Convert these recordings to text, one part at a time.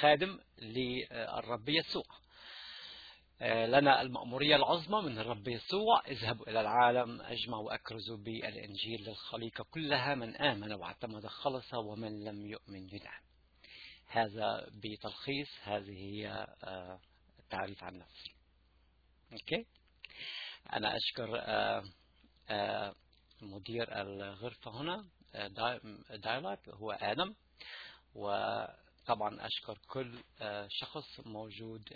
خادم للرب يسوع. لنا المأمورية العظمى من الرب يسوع اذهبوا إلى العالم أجمع وأكرزوا بالإنجيل للخليقة كلها من آمن واعتمد خلص ومن لم يؤمن يدعم هذا بتلخيص هذه هي التعريف عن نفسي. أوكي؟ أنا أشكر مدير الغرفة هنا دايلوج هو آدم وطبعا أشكر كل شخص موجود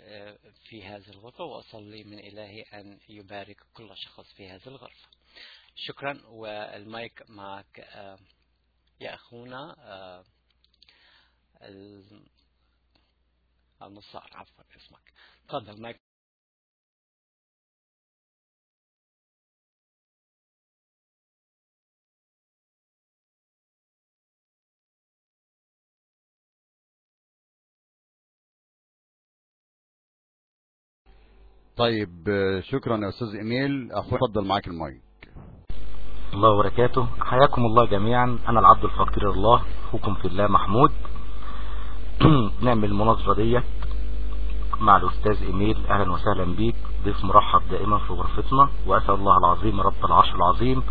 في هذه الغرفة وأصلي من إلهي أن يبارك كل شخص في هذه الغرفة. شكرا والمايك معك يا أخونا النصار عفوا اسمك. تفضل مايك. طيب شكرا يا أستاذ إيميل. أخوي اتفضل معاك المايك. الله وبركاته. حياكم الله جميعا. أنا العبد الفقير الله اخوكم في الله محمود. نعمل المناظرة ديت مع الأستاذ إيميل. أهلا وسهلا بيك. ضيف مرحب دائما في غرفتنا. وأسأل الله العظيم رب العرش العظيم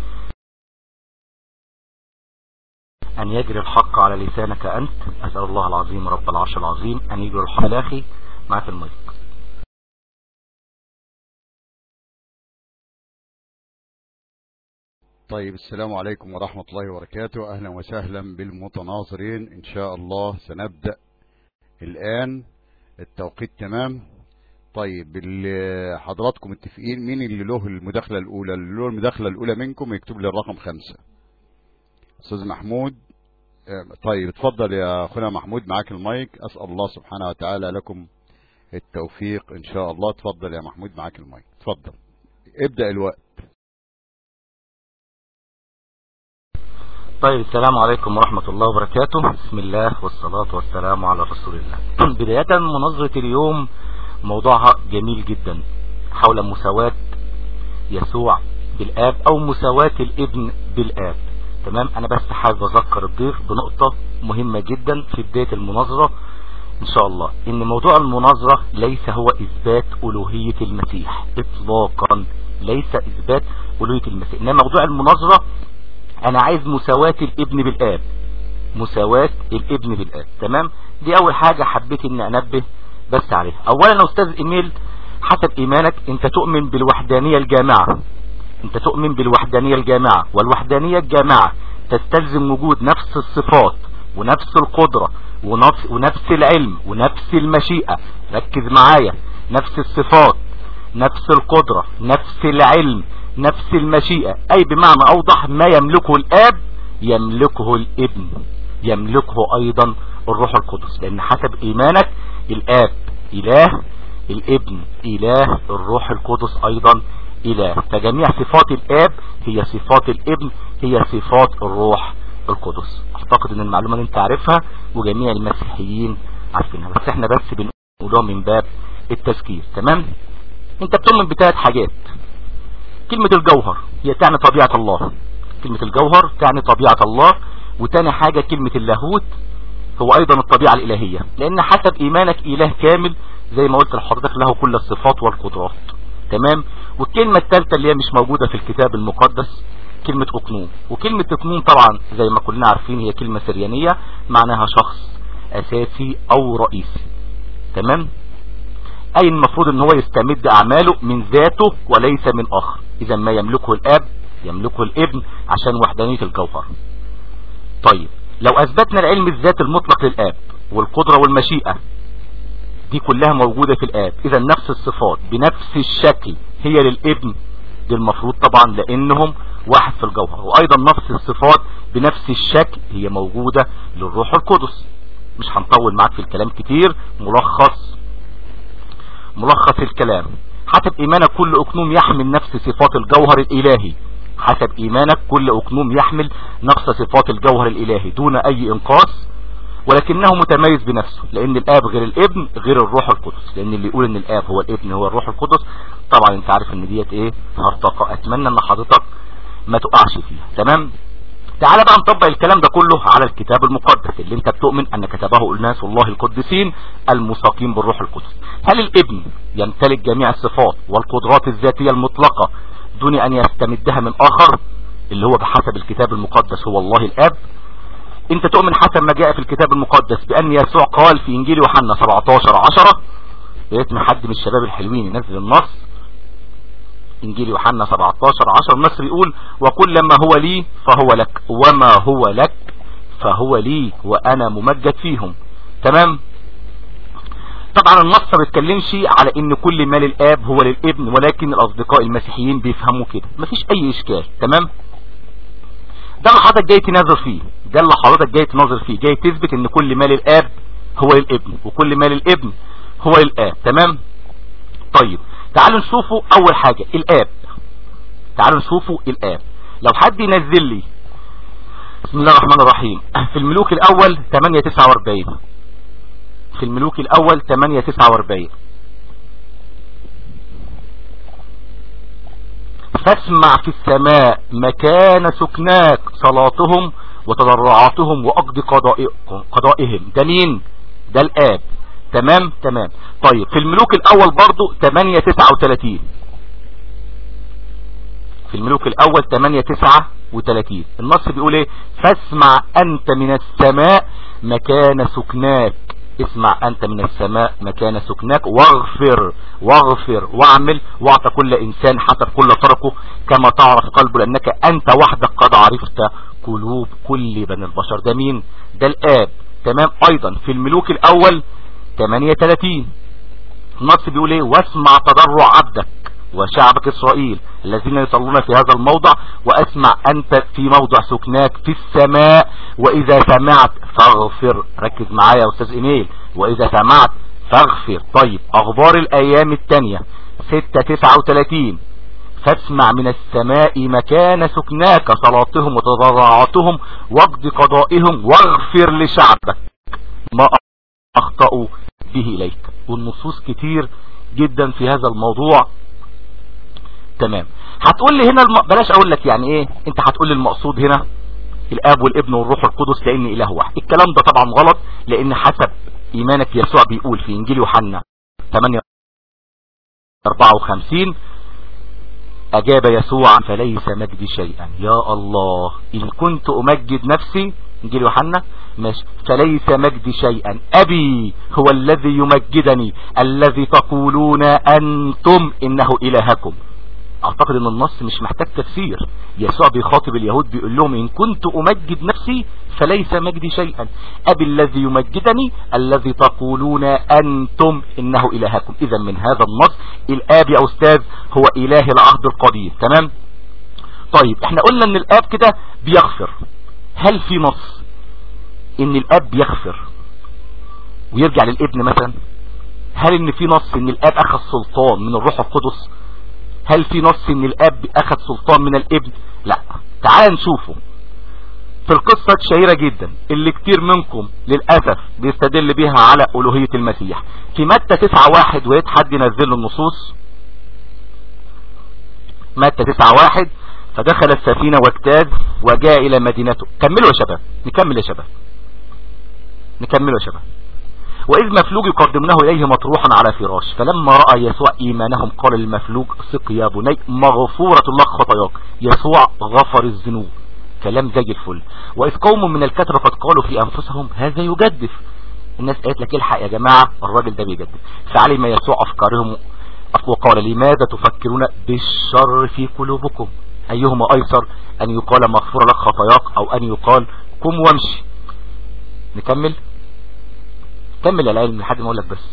أن يجري الحق على لسانك أنت. أسأل الله العظيم رب العرش العظيم أن يجري الحق الاخي معك المايك. طيب السلام عليكم ورحمة الله وبركاته. أهلا وسهلا بالمتناظرين. إن شاء الله سنبدأ الآن. التوقيت تمام. طيب حضراتكم متفقين مين اللي له المداخلة الأولى؟ اللي له المداخلة الأولى منكم يكتب لي الرقم خمسة. أستاذ محمود. طيب اتفضل يا أخونا محمود معاك المايك. أسأل الله سبحانه وتعالى لكم التوفيق إن شاء الله. اتفضل يا محمود معاك المايك. اتفضل. ابدأ الوقت. طيب السلام عليكم ورحمة الله وبركاته. بسم الله والصلاة والسلام على رسول الله. بداية مناظرة اليوم موضوعها جميل جدا. حول مساواة يسوع بالآب أو مساواة الابن بالآب. تمام؟ أنا بس حابب أذكر الضيف بنقطة مهمة جدا في بداية المناظرة. إن شاء الله. إن موضوع المناظرة ليس هو إثبات ألوهية المسيح. إطلاقا ليس إثبات ألوهية المسيح. إنما موضوع المناظرة أنا عايز مساواة الابن بالآب. مساواة الابن بالآب. تمام؟ دي أول حاجة حبيت إني أنبه بس عليها. اولا يا أستاذ إيميل حسب إيمانك أنت تؤمن بالوحدانية الجامعة. أنت تؤمن بالوحدانية الجامعة. والوحدانية الجامعة تستلزم وجود نفس الصفات ونفس القدرة ونفس, ونفس العلم ونفس المشيئة. ركز معايا. نفس الصفات نفس القدرة نفس العلم نفس المشيئة. أي بمعنى أوضح ما يملكه الآب يملكه الابن يملكه أيضا الروح القدس. لأن حسب إيمانك الآب إله الابن إله الروح القدس أيضا إله. فجميع صفات الآب هي صفات الابن هي صفات الروح القدس. أعتقد أن المعلومة دي أنت عارفها وجميع المسيحيين عارفينها. بس إحنا بس بنقولها من باب التذكير. تمام؟ أنت بتؤمن بثلاث حاجات. كلمة الجوهر هي تعني طبيعة الله. كلمة الجوهر تعني طبيعة الله وتاني حاجة كلمة اللاهوت هو أيضا الطبيعة الإلهية. لأن حسب إيمانك إله كامل زي ما قلت لحضرتك له كل الصفات والقدرات. تمام؟ والكلمة الثالثة اللي هي مش موجودة في الكتاب المقدس كلمة أقنوم. وكلمة أقنوم طبعا زي ما كلنا عارفين هي كلمة سريانية معناها شخص أساسي أو رئيسي تمام؟ أي المفروض إن هو يستمد أعماله من ذاته وليس من آخر. إذا ما يملكه الآب يملكه الابن عشان وحدانية الجوهر. طيب لو أثبتنا العلم الذات المطلق للآب والقدرة والمشيئة دي كلها موجودة في الآب. إذا نفس الصفات بنفس الشكل هي للابن دي المفروض طبعا لأنهم واحد في الجوهر. وأيضا نفس الصفات بنفس الشكل هي موجودة للروح القدس. مش هنطول معاك في الكلام كتير ملخص ملخص الكلام. حسب إيمانك كل أكنوم يحمل نفس صفات الجوهر الإلهي. حسب إيمانك كل أكنوم يحمل نفس صفات الجوهر الإلهي دون أي إنقاص ولكنه متميز بنفسه. لأن الآب غير الابن غير الروح القدس. لأن اللي يقول إن الآب هو الابن هو الروح القدس طبعا أنت عارف إن ديت إيه؟ هرطقة أتمنى إن حضرتك ما تقعش فيها. تمام؟ تعال بقى نطبق الكلام ده كله على الكتاب المقدس اللي انت بتؤمن ان كتبه الناس الله القدسين المساقين بالروح القدس. هل الابن يمتلك جميع الصفات والقدرات الذاتية المطلقة دون أن يستمدها من آخر؟ اللي هو بحسب الكتاب المقدس هو الله الآب. انت تؤمن حسب ما جاء في الكتاب المقدس بأن يسوع قال في إنجيل يوحنا 17 10 يا حد من الشباب الحلوين ينزل النص إنجيل يوحنا 17 10 النص بيقول وكل ما هو لي فهو لك وما هو لك فهو لي وأنا ممجد فيهم. تمام؟ طبعا النص ما بيتكلمش على إن كل ما للاب هو للابن ولكن الأصدقاء المسيحيين بيفهموا كده. مفيش أي إشكال. تمام؟ ده اللي حضرتك جاي تناظر فيه. ده اللي حضرتك جاي تناظر فيه. جاي تثبت إن كل ما للاب هو للابن وكل ما للابن هو للآب. تمام؟ طيب. تعالوا نشوفوا أول حاجة الآب. تعالوا نشوفوا الآب. لو حد ينزل لي بسم الله الرحمن الرحيم. في الملوك الأول 849 في الملوك الأول 849 فاسمع في السماء مكان سكناك صلاتهم وتضرعاتهم وأقض قضائهم. ده مين؟ ده الآب. تمام؟ تمام. طيب في الملوك الأول برضو 8 39 في الملوك الأول 8 39 النص بيقول إيه؟ فاسمع أنت من السماء مكان سكناك. اسمع أنت من السماء مكان سكناك. واغفر واغفر واعمل واعطى كل إنسان حسب كل طرقه. كما تعرف قلبه لأنك أنت وحدك قد عرفت قلوب كل بني البشر. ده مين؟ ده الآب. تمام؟ أيضا في الملوك الأول 38 النص بيقول إيه؟ واسمع تضرع عبدك وشعبك إسرائيل الذين يصلون في هذا الموضع وأسمع أنت في موضع سكناك في السماء وإذا سمعت فاغفر. ركز معايا يا أستاذ إيميل. وإذا سمعت فاغفر. طيب أخبار الأيام التانية. 639 فاسمع من السماء مكان سكناك صلاتهم وتضرعاتهم واقض قضائهم واغفر لشعبك. ما أخطأوا. به إليك. والنصوص كتير جدا في هذا الموضوع. تمام. هتقول لي هنا الم... بلاش أقول لك يعني إيه أنت هتقول لي المقصود هنا الآب والابن والروح القدس لأن إله واحد. الكلام ده طبعا غلط لأن حسب إيمانك يسوع بيقول في إنجيل يوحنا 8 54 أجاب يسوع فليس مجدي شيئا. يا الله إن كنت أمجد نفسي إنجيل يوحنا ماشي فليس مجدي شيئا. أبي هو الذي يمجدني الذي تقولون أنتم إنه إلهكم. أعتقد إن النص مش محتاج تفسير. يسوع بيخاطب اليهود بيقول لهم إن كنت أمجد نفسي فليس مجدي شيئا. أبي الذي يمجدني الذي تقولون أنتم إنه إلهكم. اذا من هذا النص الاب يا أستاذ هو إله العهد القديم تمام؟ طيب إحنا قلنا إن الآب كده بيغفر. هل في نص؟ إن الأب بيغفر ويرجع للابن مثلا. هل إن في نص إن الأب أخذ سلطان من الروح القدس؟ هل في نص إن الأب أخذ سلطان من الابن؟ لا. تعال نشوفه. في القصة الشهيرة جدا اللي كتير منكم للأسف بيستدل بيها على ألوهية المسيح. في متى تسعة واحد ويت حد ينزل له النصوص؟ متى تسعة واحد؟ فدخل السفينة واجتاز وجاء إلى مدينته. كملوا يا شباب. نكمل يا شباب. نكملوا يا شباب. وإذ مفلوج يقدمونه إليه مطروحا على فراش فلما رأى يسوع إيمانهم قال للمفلوج سق يا بني مغفورة لك خطاياك يسوع غفر الذنوب كلام زي الفل. وإذ قوم من الكتبة قد قالوا في أنفسهم هذا يجدف. الناس قالت لك الحق يا جماعة؟ الراجل ده بيجدف. فعلم يسوع أفكارهم وقال لماذا تفكرون بالشر في قلوبكم؟ أيهما أيسر أن يقال مغفورة لك خطاياك أو أن يقال قم وامشي. نكمل. كمل العلم لحد ما أقول لك بس.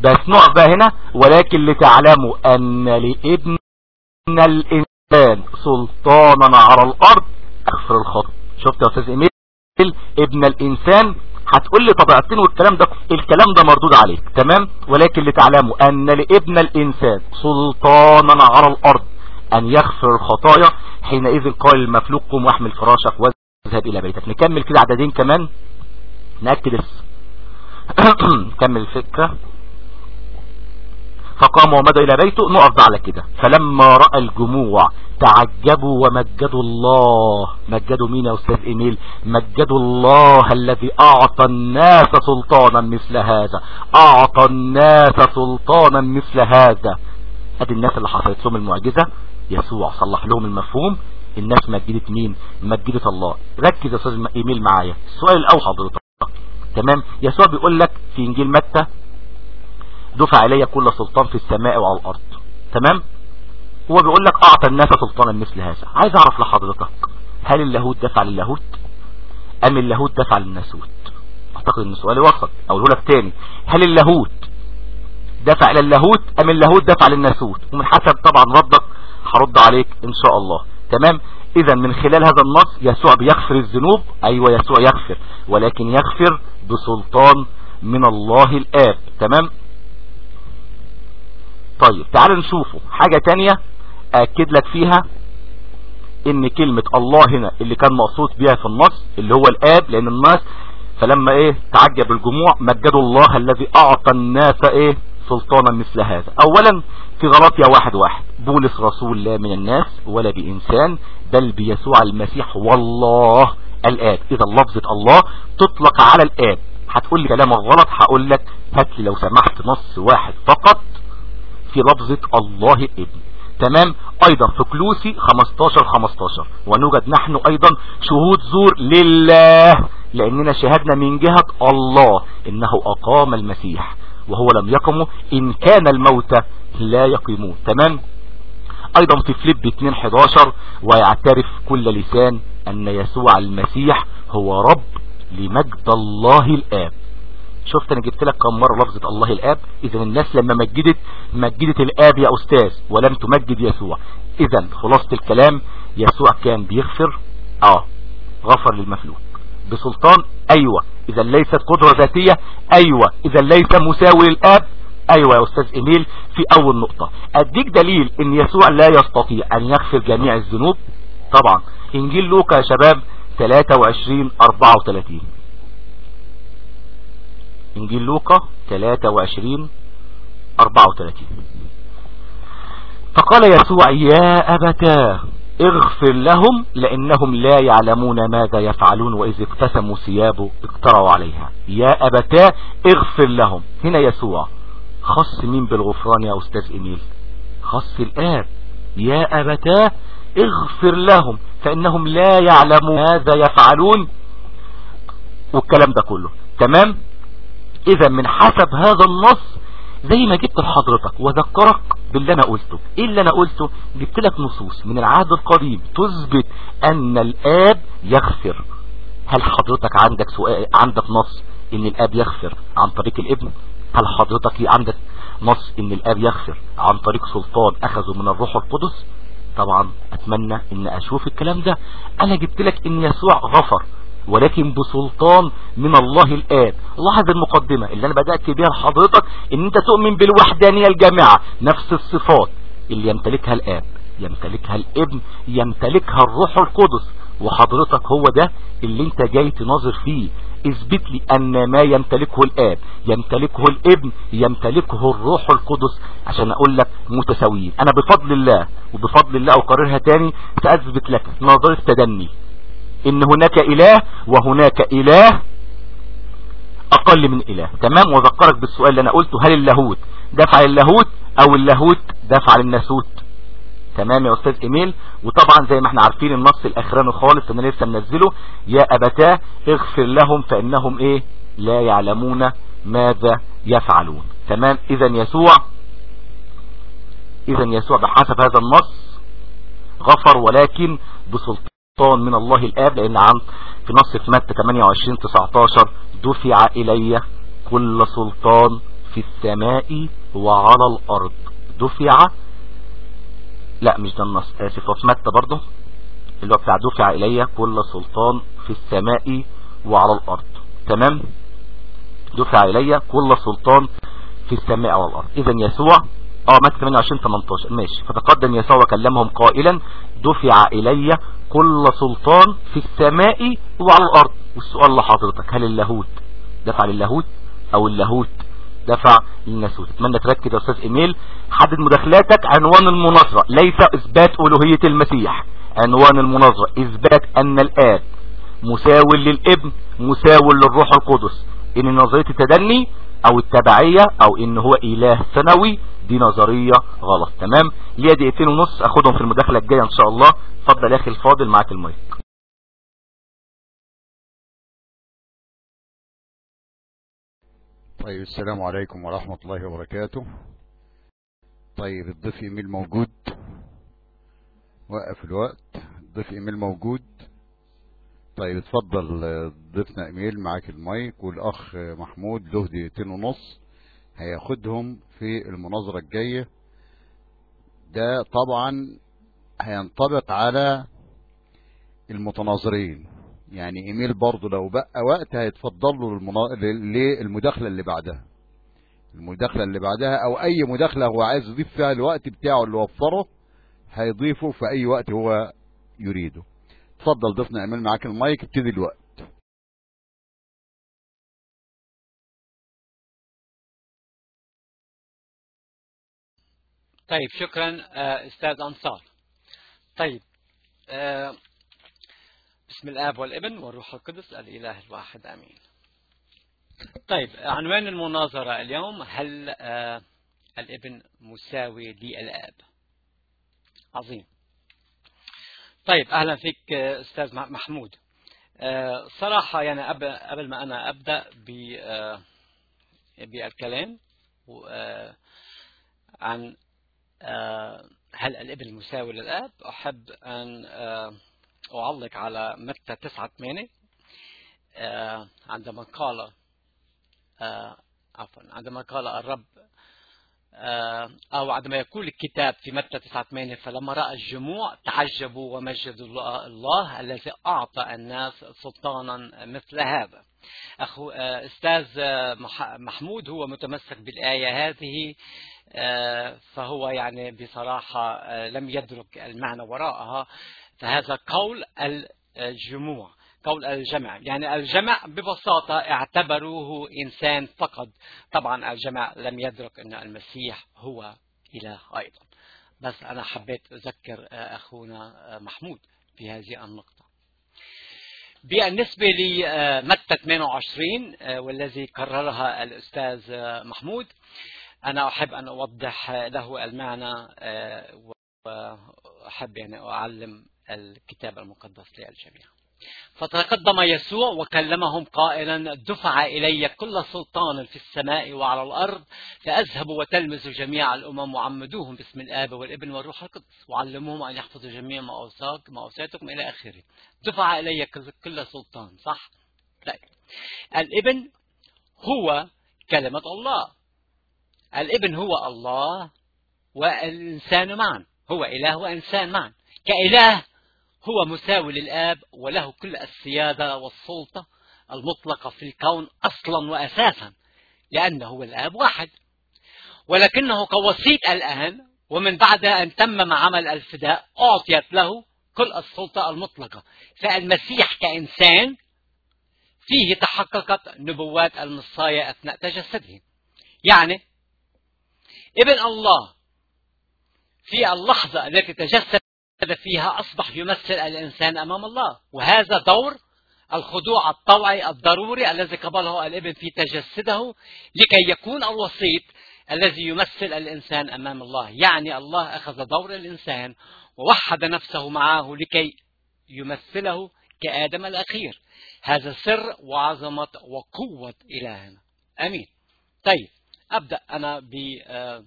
بس نقف بقى هنا ولكن لتعلموا أن لابن الإنسان سلطانا على الأرض اغفر الخطأ. شفت يا أستاذ إيميل؟ ابن الإنسان هتقول لي طبيعتين والكلام ده الكلام ده مردود عليك. تمام؟ ولكن لتعلموا أن لابن الإنسان سلطانا على الأرض أن يغفر الخطايا. حينئذ قال المفلوق قم واحمل فراشك واذهب إلى بيتك. نكمل كده عددين كمان. نأكد نكمل الفكرة؟ فقام ومدى إلى بيته. نقف على كده. فلما رأى الجموع تعجبوا ومجدوا الله. مجدوا مين يا أستاذ إيميل؟ مجدوا الله الذي أعطى الناس سلطانا مثل هذا. أعطى الناس سلطانا مثل هذا. أدي الناس اللي حصلت لهم المعجزة. يسوع صلح لهم المفهوم. الناس مجدت مين؟ مجدت الله. ركز يا أستاذ إيميل معايا. السؤال الأول حضرتك. تمام يسوع بيقول لك في إنجيل متى؟ دفع علي كل سلطان في السماء وعلى الأرض. تمام؟ هو بيقول لك أعطى الناس سلطانا مثل هذا. عايز أعرف لحضرتك هل اللاهوت دفع للاهوت؟ أم اللاهوت دفع للناسوت؟ أعتقد إن سؤالي وصل. أقوله لك تاني. هل اللاهوت دفع إلى اللاهوت أم اللاهوت دفع للناسوت؟ ومن حسب طبعا ردك هرد عليك إن شاء الله. تمام؟ إذا من خلال هذا النص يسوع بيغفر الذنوب أيوه يسوع يغفر ولكن يغفر بسلطان من الله الآب. تمام؟ طيب تعال نشوفه. حاجة تانية اكد لك فيها إن كلمة الله هنا اللي كان مقصود بها في النص اللي هو الآب لأن الناس فلما إيه تعجب الجموع مجدوا الله الذي أعطى الناس إيه سلطانا مثل هذا. اولا في غلطية واحد واحد. بولس رسول لا من الناس ولا بإنسان بل بيسوع المسيح. والله الآب. إذا لفظة الله تطلق على الآب. هتقول لي كلامك غلط هقول لك هات لي لو سمحت نص واحد فقط في لفظة الله الابن تمام؟ أيضا في كلوسي 15 15 ونوجد نحن أيضا شهود زور لله لأننا شهدنا من جهة الله إنه أقام المسيح. وهو لم يقمه إن كان الموت لا يقيمون تمام؟ أيضا في فليب 2 11 ويعترف كل لسان أن يسوع المسيح هو رب لمجد الله الآب. شفت أنا جبت لك كم مرة لفظة الله الآب؟ اذا الناس لما مجدت مجدت الآب يا أستاذ ولم تمجد يسوع. اذا خلاصة الكلام يسوع كان بيغفر آه غفر للمفلوك بسلطان أيوه. إذا ليست قدرة ذاتية أيوه. إذا ليس مساوي للآب أيوه يا أستاذ ايميل في أول نقطة أديك دليل إن يسوع لا يستطيع أن يغفر جميع الذنوب؟ طبعا. إنجيل لوكا يا شباب 23 34 إنجيل لوقا 23 34 فقال يسوع يا أبتاه اغفر لهم لأنهم لا يعلمون ماذا يفعلون وإذ اقتسموا ثيابه اقتروا عليها. يا أبتاه اغفر لهم. هنا يسوع. خص مين بالغفران يا أستاذ إميل خص الآب. يا أبتاه اغفر لهم فإنهم لا يعلمون ماذا يفعلون. والكلام ده كله. تمام؟ إذا من حسب هذا النص زي ما جبت لحضرتك وذكرك باللي أنا قلته. إيه اللي أنا قلته؟ جبت لك نصوص من العهد القديم تثبت أن الآب يغفر. هل حضرتك عندك سؤال عندك نص إن الآب يغفر عن طريق الابن؟ هل حضرتك عندك نص إن الآب يغفر عن طريق سلطان أخذه من الروح القدس؟ طبعا أتمنى إن أشوف الكلام ده. أنا جبت لك إن يسوع غفر. ولكن بسلطان من الله الآب. لاحظ المقدمة اللي أنا بدأت بيها لحضرتك إن أنت تؤمن بالوحدانية الجامعة نفس الصفات اللي يمتلكها الآب. يمتلكها الابن يمتلكها الروح القدس. وحضرتك هو ده اللي أنت جاي تناظر فيه. اثبت لي أن ما يمتلكه الآب يمتلكه الابن يمتلكه الروح القدس. عشان أقول لك متساويين. أنا بفضل الله وبفضل الله اقررها تاني سأثبت لك نظريه تدني. إن هناك إله وهناك إله أقل من إله. تمام؟ وذكرك بالسؤال اللي أنا قلته هل اللاهوت دفع للاهوت أو اللاهوت دفع للناسوت؟ تمام يا أستاذ إيميل؟ وطبعا زي ما إحنا عارفين النص الأخراني خالص أنا لسه منزله يا أبتاه اغفر لهم فإنهم إيه؟ لا يعلمون ماذا يفعلون. تمام؟ اذا يسوع اذا يسوع بحسب هذا النص غفر ولكن بسلطان سلطان من الله الآب لأن عن في نص في متى 28 19 دفع إلي كل سلطان في السماء وعلى الأرض. دفع؟ لا مش ده النص آسف. في متى برضه؟ اللي هو بتاع دفع إلي كل سلطان في السماء وعلى الأرض. تمام؟ دفع إلي كل سلطان في السماء وعلى الأرض. إذا يسوع آه متى 28 18 ماشي. فتقدم يسوع وكلمهم قائلا دفع إلي كل سلطان في السماء وعلى الأرض. والسؤال لحضرتك هل اللاهوت دفع للاهوت أو اللاهوت دفع للناسوت أتمنى تركز يا أستاذ إيميل. حدد مداخلاتك. عنوان المناظرة. ليس إثبات ألوهية المسيح. عنوان المناظرة. إثبات أن الآب مساو للإبن مساو للروح القدس. ان نظرية التدني أو التبعية أو إن هو إله ثانوي. دي نظرية غلط. تمام؟ ليا دقيقتين ونص أخدهم في المداخلة الجاية إن شاء الله. اتفضل يا أخي الفاضل معاك المايك. طيب السلام عليكم ورحمة الله وبركاته. طيب الضيف إيميل موجود. وقف الوقت. الضيف إيميل موجود. طيب اتفضل ضيفنا إيميل معاك المايك. والأخ محمود له دقيقتين ونص. هياخدهم في المناظرة الجاية. ده طبعا هينطبق على المتناظرين. يعني إيميل برضه لو بقى وقت هيتفضل له. للمداخلة اللي بعدها. المداخلة اللي بعدها أو أي مداخلة هو عايز يضيف فيها الوقت بتاعه اللي وفره هيضيفه في أي وقت هو يريده. اتفضل ضيفنا إيميل معاك المايك ابتدي الوقت طيب شكرا آه، أستاذ أنصار. طيب آه، بسم الآب والابن والروح القدس الإله الواحد آمين. طيب عنوان المناظرة اليوم هل آه، الابن مساوي للآب؟ عظيم. طيب أهلا فيك أستاذ مح- محمود. صراحة يعني قبل ما أنا أبدأ بالكلام عن هل الابن مساوي للآب؟ أحب أن آه، أعلق على متى تسعة ثمانية آه، عندما قال آه، عفوا عندما قال الرب آه، أو عندما يقول الكتاب في متى تسعة ثمانية فلما رأى الجموع تعجبوا ومجدوا الله- الذي أعطى الناس سلطانا مثل هذا. أخو آه، أستاذ آه، مح- محمود هو متمسك بالآية هذه. آه، فهو يعني بصراحة آه، لم يدرك المعنى وراءها. فهذا قول الجموع قول الجمع. يعني الجمع ببساطة اعتبروه إنسان فقط طبعا الجمع لم يدرك أن المسيح هو إله أيضا. بس أنا حبيت أذكر آه، أخونا آه، محمود بهذه النقطة. بالنسبة لمتى 28 آه، والذي كررها الأستاذ آه، محمود أنا أحب أن أوضح له المعنى آه، وأحب يعني أعلم الكتاب المقدس للجميع. فتقدم يسوع وكلمهم قائلا دفع إلي كل سلطان في السماء وعلى الأرض فأذهب وتلمذ جميع الأمم وعمدوهم باسم الآب والابن والروح القدس وعلموهم أن يحفظوا جميع ما ما أوصيتكم إلى آخره. دفع إلي كل- سلطان. صح؟ طيب. الابن هو كلمة الله. الابن هو الله والإنسان معا. هو إله وإنسان معا. كإله هو مساوي للآب وله كل السيادة والسلطة المطلقة في الكون أصلا وأساسا لأنه هو الآب واحد. ولكنه كوسيط الآن ومن بعد أن تمم عمل الفداء أعطيت له كل السلطة المطلقة. فالمسيح كإنسان فيه تحققت نبوات المصايا أثناء تجسده. يعني ابن الله. في اللحظة التي تجسد فيها أصبح يمثل الإنسان أمام الله. وهذا دور الخضوع الطوعي الضروري الذي قبله الإبن في تجسده لكي يكون الوسيط الذي يمثل الإنسان أمام الله. يعني الله أخذ دور الإنسان ووحد نفسه معه لكي يمثله كآدم الأخير. هذا سر وعظمة وقوة إلهنا. أمين. طيب. أبدأ أنا ب آه،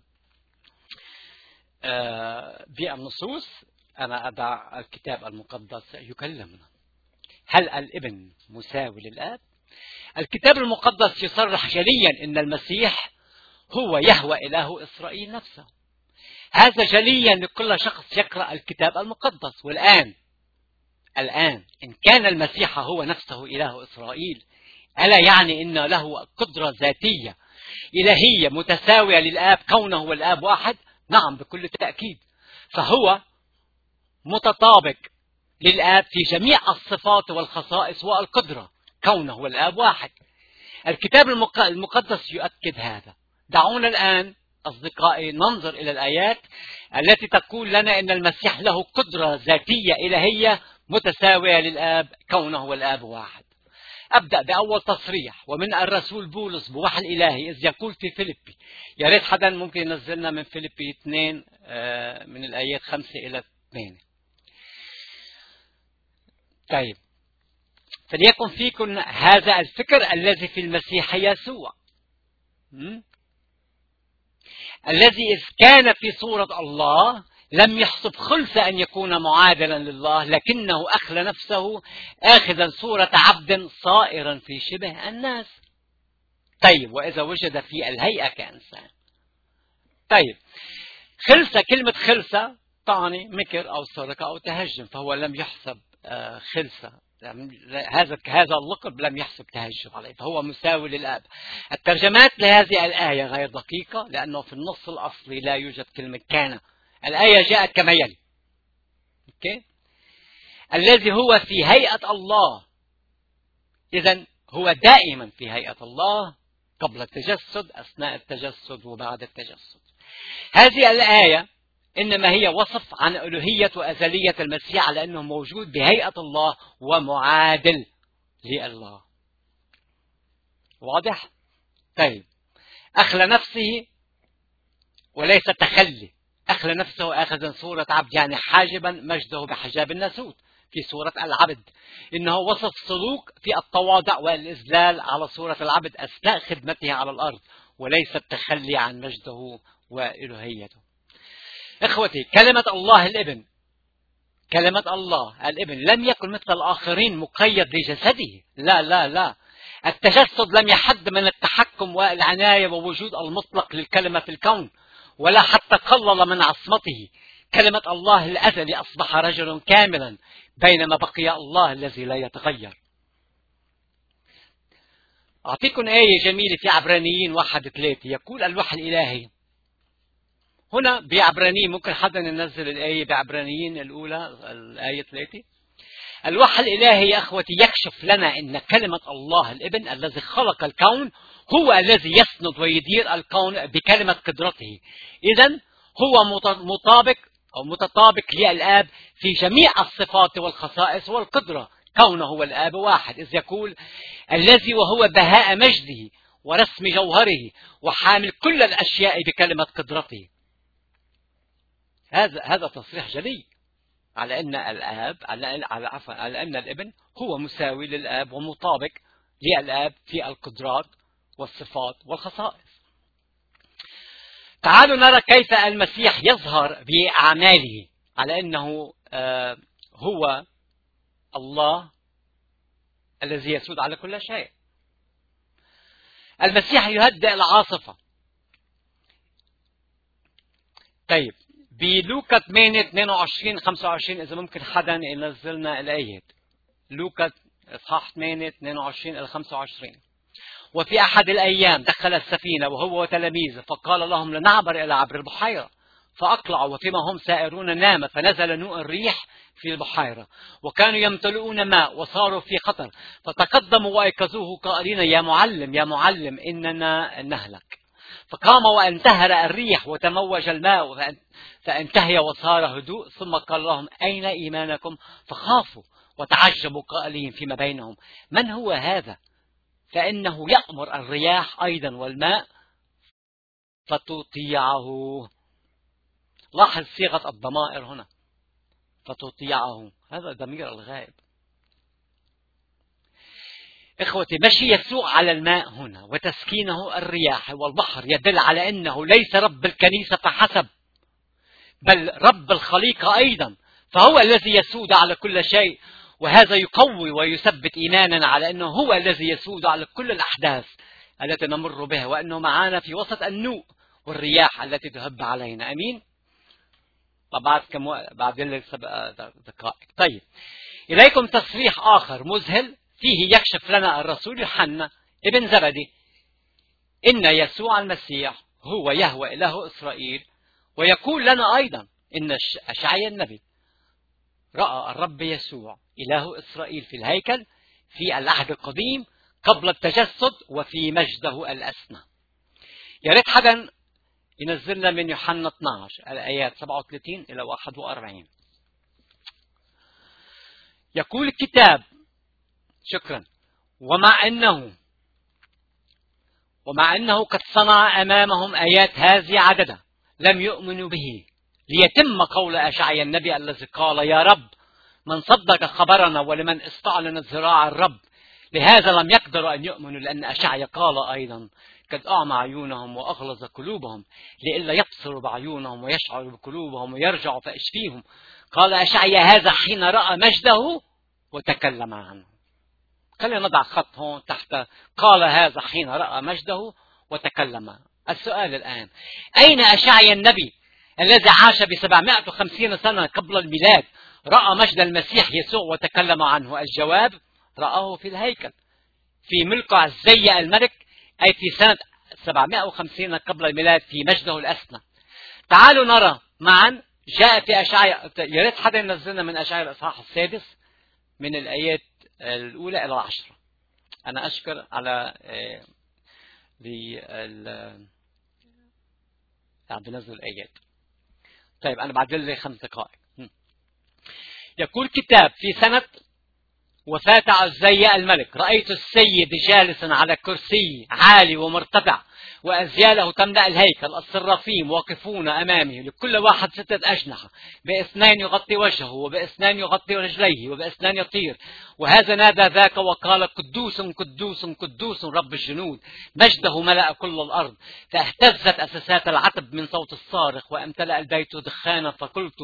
آه، بالنصوص أنا أضع الكتاب المقدس يكلمنا. هل الإبن مساوي للآب؟ الكتاب المقدس يصرح جليا أن المسيح هو يهوى إله إسرائيل نفسه. هذا جليا لكل شخص يقرأ الكتاب المقدس. والآن الآن إن كان المسيح هو نفسه إله إسرائيل ألا يعني أن له قدرة ذاتية إلهية متساوية للآب كونه هو الآب واحد؟ نعم بكل تأكيد. فهو متطابق للآب في جميع الصفات والخصائص والقدرة كونه هو الآب واحد. الكتاب المق- المقدس يؤكد هذا. دعونا الآن أصدقائي ننظر إلى الآيات التي تقول لنا أن المسيح له قدرة ذاتية إلهية متساوية للآب كونه هو الآب واحد. أبدأ بأول تصريح ومن الرسول بولس بوحي الإلهي إذ يقول في فيليبي يا ريت حدا ممكن ينزلنا من فيليبي اثنين آه، من الآيات خمسة إلى اثنين. طيب فليكن فيكم هذا الفكر الذي في المسيح يسوع. الذي إذ كان في صورة الله لم يحسب خلف أن يكون معادلا لله لكنه أخلى نفسه آخذا صورة عبد صائرا في شبه الناس. طيب وإذا وجد في الهيئة كإنسان. طيب خلسة كلمة خلسة تعني مكر أو سرقة أو تهجم فهو لم يحسب آه، خلسة. هذا هذا اللقب لم يحسب تهجم عليه فهو مساوي للآب. الترجمات لهذه الآية غير دقيقة لأنه في النص الأصلي لا يوجد كلمة كان الآية جاءت كما يلي. أوكي؟ الذي هو في هيئة الله. إذا هو دائما في هيئة الله قبل التجسد أثناء التجسد وبعد التجسد. هذه الآية إنما هي وصف عن ألوهية وأزلية المسيح على أنه موجود بهيئة الله ومعادل لله. واضح؟ طيب. أخلى نفسه وليس تخلي. أخلى نفسه آخذا صورة عبد يعني حاجبا مجده بحجاب الناسوت في صورة العبد. إنه وصف سلوك في التواضع والإذلال على صورة العبد أثناء خدمته على الأرض وليس التخلي عن مجده وإلهيته. إخوتي كلمة الله الإبن كلمة الله الإبن لم يكن مثل الآخرين مقيد لجسده. لا لا لا. التجسد لم يحد من التحكم والعناية ووجود المطلق للكلمة في الكون. ولا حتى قلل من عصمته. كلمة الله الأزلي أصبح رجلا كاملا بينما بقي الله الذي لا يتغير. أعطيكم آية جميلة في عبرانيين واحد ثلاثة. يقول الوحي الإلهي. هنا بعبرانيين ممكن حدا ينزل الآية بعبرانيين الأولى الآية ثلاثة؟ الوحي الإلهي يا أخوتي يكشف لنا أن كلمة الله الإبن الذي خلق الكون هو الذي يسند ويدير الكون بكلمة قدرته. إذا هو مطابق أو متطابق للآب في جميع الصفات والخصائص والقدرة. كونه هو الآب واحد إذ يقول الذي وهو بهاء مجده ورسم جوهره وحامل كل الأشياء بكلمة قدرته. هذا هذا تصريح جلي. على أن الآب على على عفوا على أن الابن هو مساوي للآب ومطابق للآب في القدرات والصفات والخصائص. تعالوا نرى كيف المسيح يظهر بأعماله على أنه آه، هو الله الذي يسود على كل شيء. المسيح يهدئ العاصفة. طيب بلوكا 8 22 25 إذا ممكن حدا ينزلنا الآيات. لوكا إصحاح 8 22 إلى 25 وفي أحد الأيام دخل السفينة وهو وتلاميذه فقال لهم لنعبر إلى عبر البحيرة. فأقلعوا وفيما هم سائرون نام فنزل نوء الريح في البحيرة. وكانوا يمتلئون ماء وصاروا في خطر. فتقدموا وأيقظوه قائلين يا معلم يا معلم إننا نهلك. فقام وانتهر الريح وتموج الماء فانتهي وصار هدوء. ثم قال لهم أين إيمانكم؟ فخافوا وتعجبوا قائلين فيما بينهم. من هو هذا؟ فإنه يأمر الرياح أيضا والماء فتطيعه. لاحظ صيغة الضمائر هنا. فتطيعه. هذا ضمير الغائب. إخوتي مشي يسوع على الماء هنا وتسكينه الرياح والبحر يدل على أنه ليس رب الكنيسة فحسب بل رب الخليقة أيضا فهو الذي يسود على كل شيء وهذا يقوي ويثبت إيماننا على أنه هو الذي يسود على كل الأحداث التي نمر بها وأنه معنا في وسط النوء والرياح التي تهب علينا. أمين؟ بعد كم بعد دقائق طيب إليكم تصريح آخر مذهل. فيه يكشف لنا الرسول يوحنا ابن زبدي. إن يسوع المسيح هو يهوى إله إسرائيل ويقول لنا أيضا إن أشعيا النبي رأى الرب يسوع إله إسرائيل في الهيكل في العهد القديم قبل التجسد وفي مجده الأسنى يا ريت حدا ينزلنا من يوحنا 12 الآيات 37 إلى 41 يقول الكتاب شكرا. ومع أنه ومع أنه قد صنع أمامهم آيات هذه عددا لم يؤمنوا به. ليتم قول أشعيا النبي الذي قال يا رب من صدق خبرنا ولمن استعلن ذراع الرب. لهذا لم يقدروا أن يؤمنوا لأن أشعيا قال أيضا قد أعمى عيونهم وأغلظ قلوبهم لئلا يبصروا بعيونهم ويشعروا بقلوبهم ويرجعوا فأشفيهم. قال أشعيا هذا حين رأى مجده وتكلم عنه. خلينا نضع خط هون تحت قال هذا حين رأى مجده وتكلم. السؤال الآن أين أشعيا النبي الذي عاش ب 750 سنة قبل الميلاد؟ رأى مجد المسيح يسوع وتكلم عنه. الجواب رآه في الهيكل في ملقى الزي الملك أي في سنة 750 قبل الميلاد في مجده الأسنى تعالوا نرى معا جاء في أشعياء. يا ريت حدا ينزلنا من أشعياء الإصحاح السادس من الآيات الأولى إلى العشرة أنا أشكر على عم بنزل الآيات طيب أنا بعدل لي خمس دقائق. يقول كتاب في سنة وفاة عزية الملك رأيت السيد جالسا على كرسي عالي ومرتفع. وأزياله تملأ الهيكل الصرافيم واقفون أمامه لكل واحد ستة أجنحة بإثنين يغطي وجهه وبإثنين يغطي رجليه وبإثنين يطير. وهذا نادى ذاك وقال قدوس قدوس قدوس رب الجنود مجده ملأ كل الأرض. فاهتزت أساسات العتب من صوت الصارخ وامتلأ البيت دخانا فقلت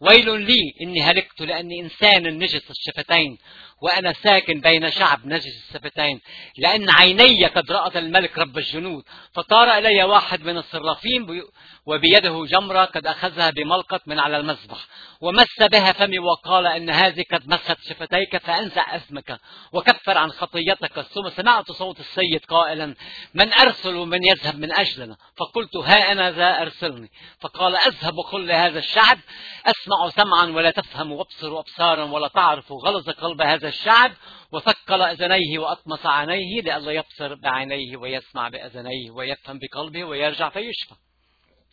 ويل لي إني هلكت لأني إنسان نجس الشفتين وأنا ساكن بين شعب نجس الشفتين. لأن عيني قد رأت الملك رب الجنود فطار إلي واحد من الصرافين وبيده جمرة قد أخذها بملقط من على المذبح. ومس بها فمي وقال إن هذه قد مست شفتيك فأنزع اسمك وكفر عن خطيتك ثم سمعت صوت السيد قائلا من أرسل ومن يذهب من أجلنا فقلت ها أنا ذا أرسلني فقال أذهب وقل لهذا الشعب أسمع سمعا ولا تفهم وابصر أبصارا ولا تعرف غلظ قلب هذا الشعب وثقل أذنيه وأطمس عينيه لئلا يبصر بعينيه ويسمع بأذنيه ويفهم بقلبه ويرجع فيشفى.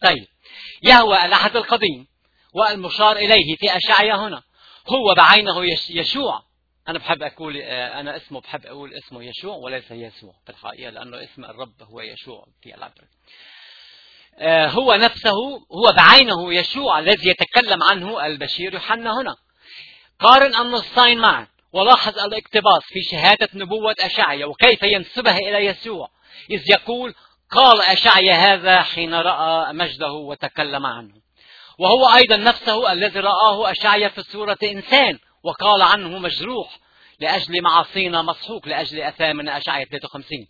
طيب يهوى الأحد القديم. والمشار إليه في أشعيا هنا. هو بعينه يشوع. أنا بحب أقول أنا اسمه بحب أقول اسمه يشوع وليس يسوع في الحقيقة لأنه اسم الرب هو يشوع في العبر هو نفسه هو بعينه يشوع الذي يتكلم عنه البشير يوحنا هنا. قارن النصين معا ولاحظ الاقتباس في شهادة نبوة أشعيا وكيف ينسبها إلى يسوع. إذ يقول قال أشعيا هذا حين رأى مجده وتكلم عنه. وهو أيضا نفسه الذي رآه أشعيا في صورة إنسان وقال عنه مجروح لأجل معاصينا مسحوق لأجل أثامنا أشعيا 53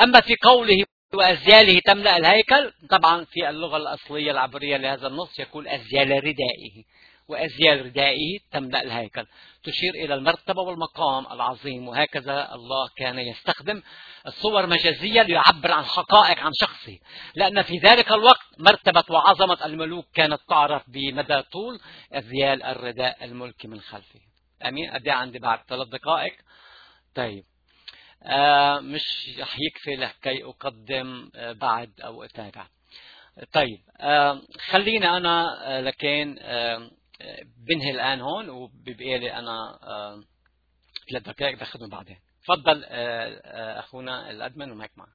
أما في قوله وأزياله تملأ الهيكل طبعا في اللغة الأصلية العبرية لهذا النص يقول أزيال ردائه وأزيال ردائه تملأ الهيكل. تشير إلى المرتبة والمقام العظيم وهكذا الله كان يستخدم الصور مجازية ليعبر عن حقائق عن شخصه. لأن في ذلك الوقت مرتبة وعظمة الملوك كانت تعرف بمدى طول أذيال الرداء الملكي من خلفه. أمين؟ أدي عندي بعد ثلاث دقائق. طيب. آه مش رح يكفي لكي أقدم آه بعد أو أتابع طيب. آه خليني أنا آه لكن آه بنهي الآن هون وبيبقى لي أنا آه ثلاث دقائق باخذهم بعدين. تفضل آه أخونا الأدمن ومعك معه.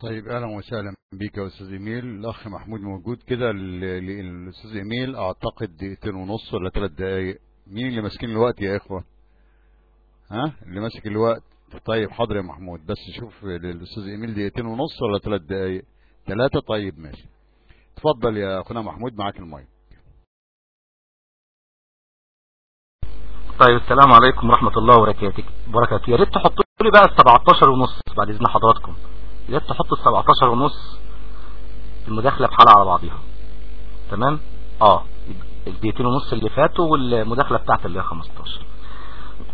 طيب أهلا وسهلا بك يا أستاذ إيميل. الأخ محمود موجود كده الاستاذ إيميل. أعتقد دقيقتين ونص ولا ثلاث دقايق. مين اللي ماسكين الوقت يا إخوة؟ ها؟ اللي ماسك الوقت. طيب حاضر يا محمود. بس شوف الاستاذ إيميل دقيقتين ونص ولا ثلاث دقايق؟ ثلاثة؟ طيب ماشي. اتفضل يا أخونا محمود معاك المايك. طيب السلام عليكم ورحمة الله وبركاته. بركاته يا ريت تحطوا لي بقى ال 17 ونص بعد إذن حضراتكم. يا ريت تحطوا ال 17 ونص المداخلة بحالها على بعضيها. تمام؟ آه الدقيقتين ونص اللي فاتوا والمداخلة بتاعت اللي هي 15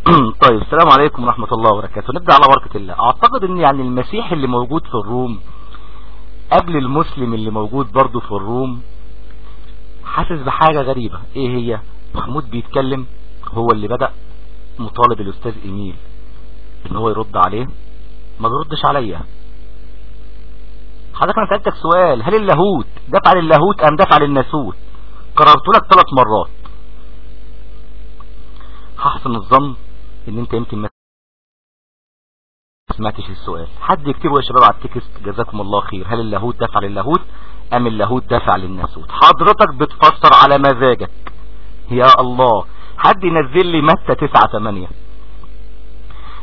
طيب السلام عليكم ورحمة الله وبركاته. نبدأ على بركة الله. أعتقد إن يعني المسيح اللي موجود في الروم قبل المسلم اللي موجود برضو في الروم حاسس بحاجة غريبة. إيه هي؟ محمود بيتكلم هو اللي بدأ مطالب الأستاذ إيميل إن هو يرد عليه. ما بيردش عليا. حضرتك أنا سألتك سؤال هل اللاهوت دفع للاهوت أم دفع للناسوت؟ قررت لك ثلاث مرات. هحسن الظن إن أنت يمكن ما سمعتش السؤال حد يكتبه يا شباب على التكست جزاكم الله خير. هل اللاهوت دفع للاهوت أم اللاهوت دفع للناسوت؟ حضرتك بتفسر على مزاجك. يا الله. حد ينزل لي متى 9 8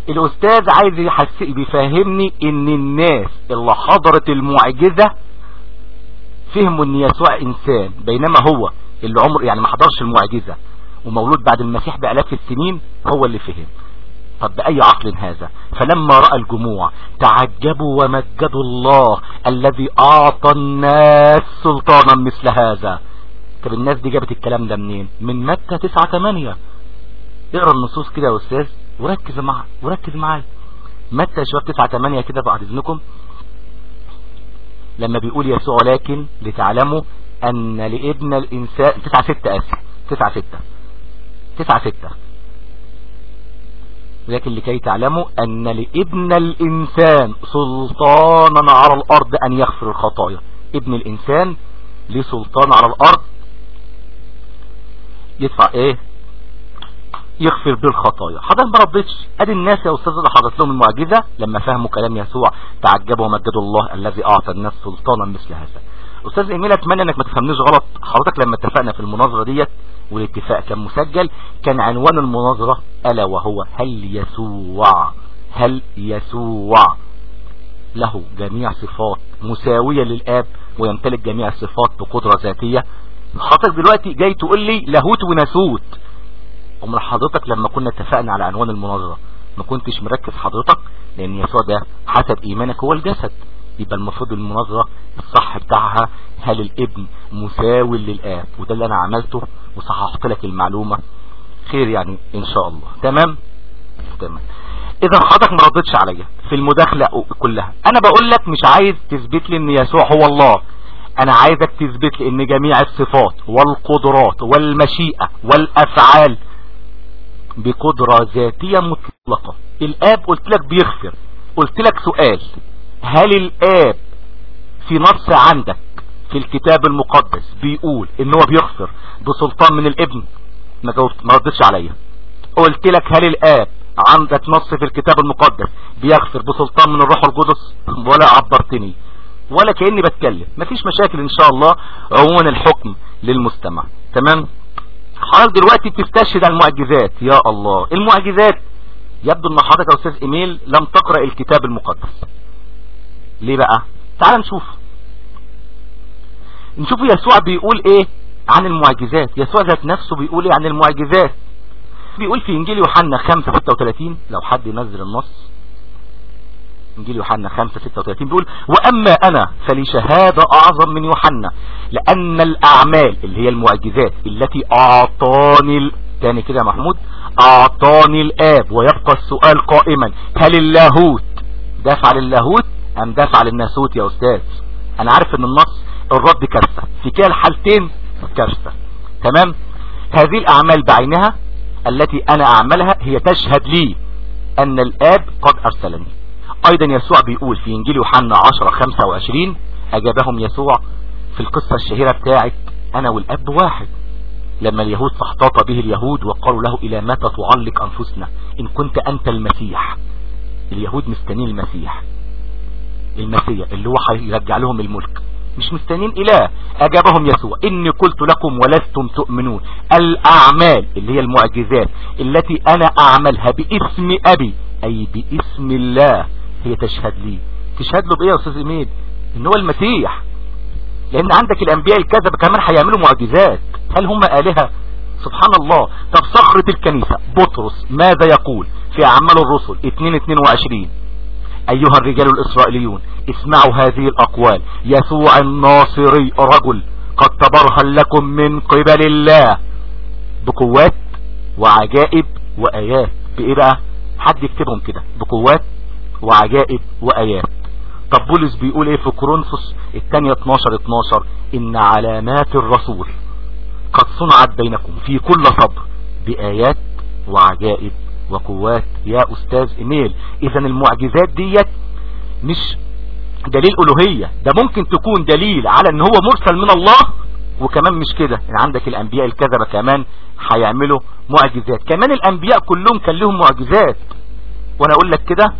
الأستاذ عايز يحس بيفهمني إن الناس اللي حضرت المعجزة فهموا إن يسوع إنسان بينما هو اللي عمر يعني ما حضرش المعجزة. ومولود بعد المسيح بالاف السنين هو اللي فهم. طب بأي عقل هذا؟ فلما رأى الجموع تعجبوا ومجدوا الله الذي أعطى الناس سلطانا مثل هذا. طب الناس دي جابت الكلام ده منين؟ من متى 9 8 اقرأ النصوص كده يا أستاذ وركز مع وركز معايا. متى يا شباب 9 8 كده بعد إذنكم. لما بيقول يسوع لكن لتعلموا أن لابن الانسان 9 6 آسف 9 6 9 6 لكن لكي تعلموا أن لابن الإنسان سلطانا على الأرض أن يغفر الخطايا. ابن الإنسان ليه سلطان على الأرض يدفع إيه؟ يغفر بالخطايا. حضرتك ما ردتش؟ أدي الناس يا أستاذ اللي حضرت لهم المعجزة لما فهموا كلام يسوع تعجبوا ومجدوا الله الذي أعطى الناس سلطانا مثل هذا. أستاذ إيميل أتمنى إنك ما تفهمنيش غلط. حضرتك لما اتفقنا في المناظرة ديت والاتفاق كان مسجل كان عنوان المناظرة ألا وهو هل يسوع؟ هل يسوع؟ له جميع صفات مساوية للآب ويمتلك جميع الصفات بقدرة ذاتية. حضرتك دلوقتي جاي تقول لي لاهوت وناسوت. امال حضرتك لما كنا اتفقنا على عنوان المناظرة ما كنتش مركز حضرتك لأن يسوع ده حسب إيمانك هو الجسد. يبقى المفروض المناظرة الصح بتاعها هل الابن مساوي للآب وده اللي أنا عملته وصححت لك المعلومة. خير يعني إن شاء الله. تمام؟ تمام. إذا حضرتك ما ردتش عليا في المداخلة كلها أنا بقول لك مش عايز تثبت لي إن يسوع هو الله. أنا عايزك تثبت لي إن جميع الصفات والقدرات والمشيئة والأفعال بقدرة ذاتية مطلقة. الآب قلت لك بيغفر. قلت لك سؤال. هل الآب في نص عندك في الكتاب المقدس بيقول إن هو بيغفر بسلطان من الابن؟ ما جاوبت ما ردتش عليا. قلت لك هل الآب عندك نص في الكتاب المقدس بيغفر بسلطان من الروح القدس؟ ولا عبرتني. ولا كأني بتكلم. مفيش مشاكل إن شاء الله عموما الحكم للمستمع. تمام؟ حضرتك دلوقتي بتستشهد على المعجزات. يا الله. المعجزات. يبدو إن حضرتك يا أستاذ إيميل لم تقرأ الكتاب المقدس. ليه بقى؟ تعال نشوف. نشوف يسوع بيقول إيه عن المعجزات. يسوع ذات نفسه بيقول إيه عن المعجزات. بيقول في إنجيل يوحنا 5 36 لو حد ينزل النص. إنجيل يوحنا 5 36 بيقول وأما أنا فلي شهادة أعظم من يوحنا لأن الأعمال اللي هي المعجزات التي أعطاني. تاني كده يا محمود أعطاني الآب ويبقى السؤال قائما هل اللاهوت دافع للاهوت ام دافع للناسوت يا أستاذ. أنا عارف إن النص الرد كارثة. في كلا الحالتين كارثة. تمام؟ هذه الأعمال بعينها التي أنا أعملها هي تشهد لي أن الآب قد أرسلني. أيضا يسوع بيقول في إنجيل يوحنا 10 25 أجابهم يسوع في القصة الشهيرة بتاعت أنا والأب واحد. لما اليهود فاحتاط به اليهود وقالوا له إلى متى تعلق أنفسنا؟ إن كنت أنت المسيح. اليهود مستنين المسيح. المسيح اللي هو هيرجع لهم الملك. مش مستنين إله. أجابهم يسوع إني قلت لكم ولستم تؤمنون. الأعمال اللي هي المعجزات التي أنا أعملها باسم أبي أي باسم الله هي تشهد لي. تشهد له بإيه يا أستاذ إيميل؟ إن هو المسيح. لأن عندك الأنبياء الكذب كمان هيعملوا معجزات. هل هم آلهة؟ سبحان الله. طب صخرة الكنيسة بطرس ماذا يقول في أعمال الرسل؟ 2 22 أيها الرجال الإسرائيليون اسمعوا هذه الأقوال. يسوع الناصري رجل قد تبرهن لكم من قبل الله بقوات وعجائب وآيات. بايه بقى حد يكتبهم كده. بقوات وعجائب وآيات. طب بولس بيقول إيه في كورنثوس الثانية 12 12 إن علامات الرسول قد صنعت بينكم في كل صبر بآيات وعجائب وقوات. يا أستاذ إيميل اذا المعجزات ديت مش دليل ألوهية ده ممكن تكون دليل على إن هو مرسل من الله وكمان مش كده. يعني عندك الأنبياء الكذبة كمان هيعملوا معجزات. كمان الأنبياء كلهم كان لهم معجزات. وأنا أقول لك كده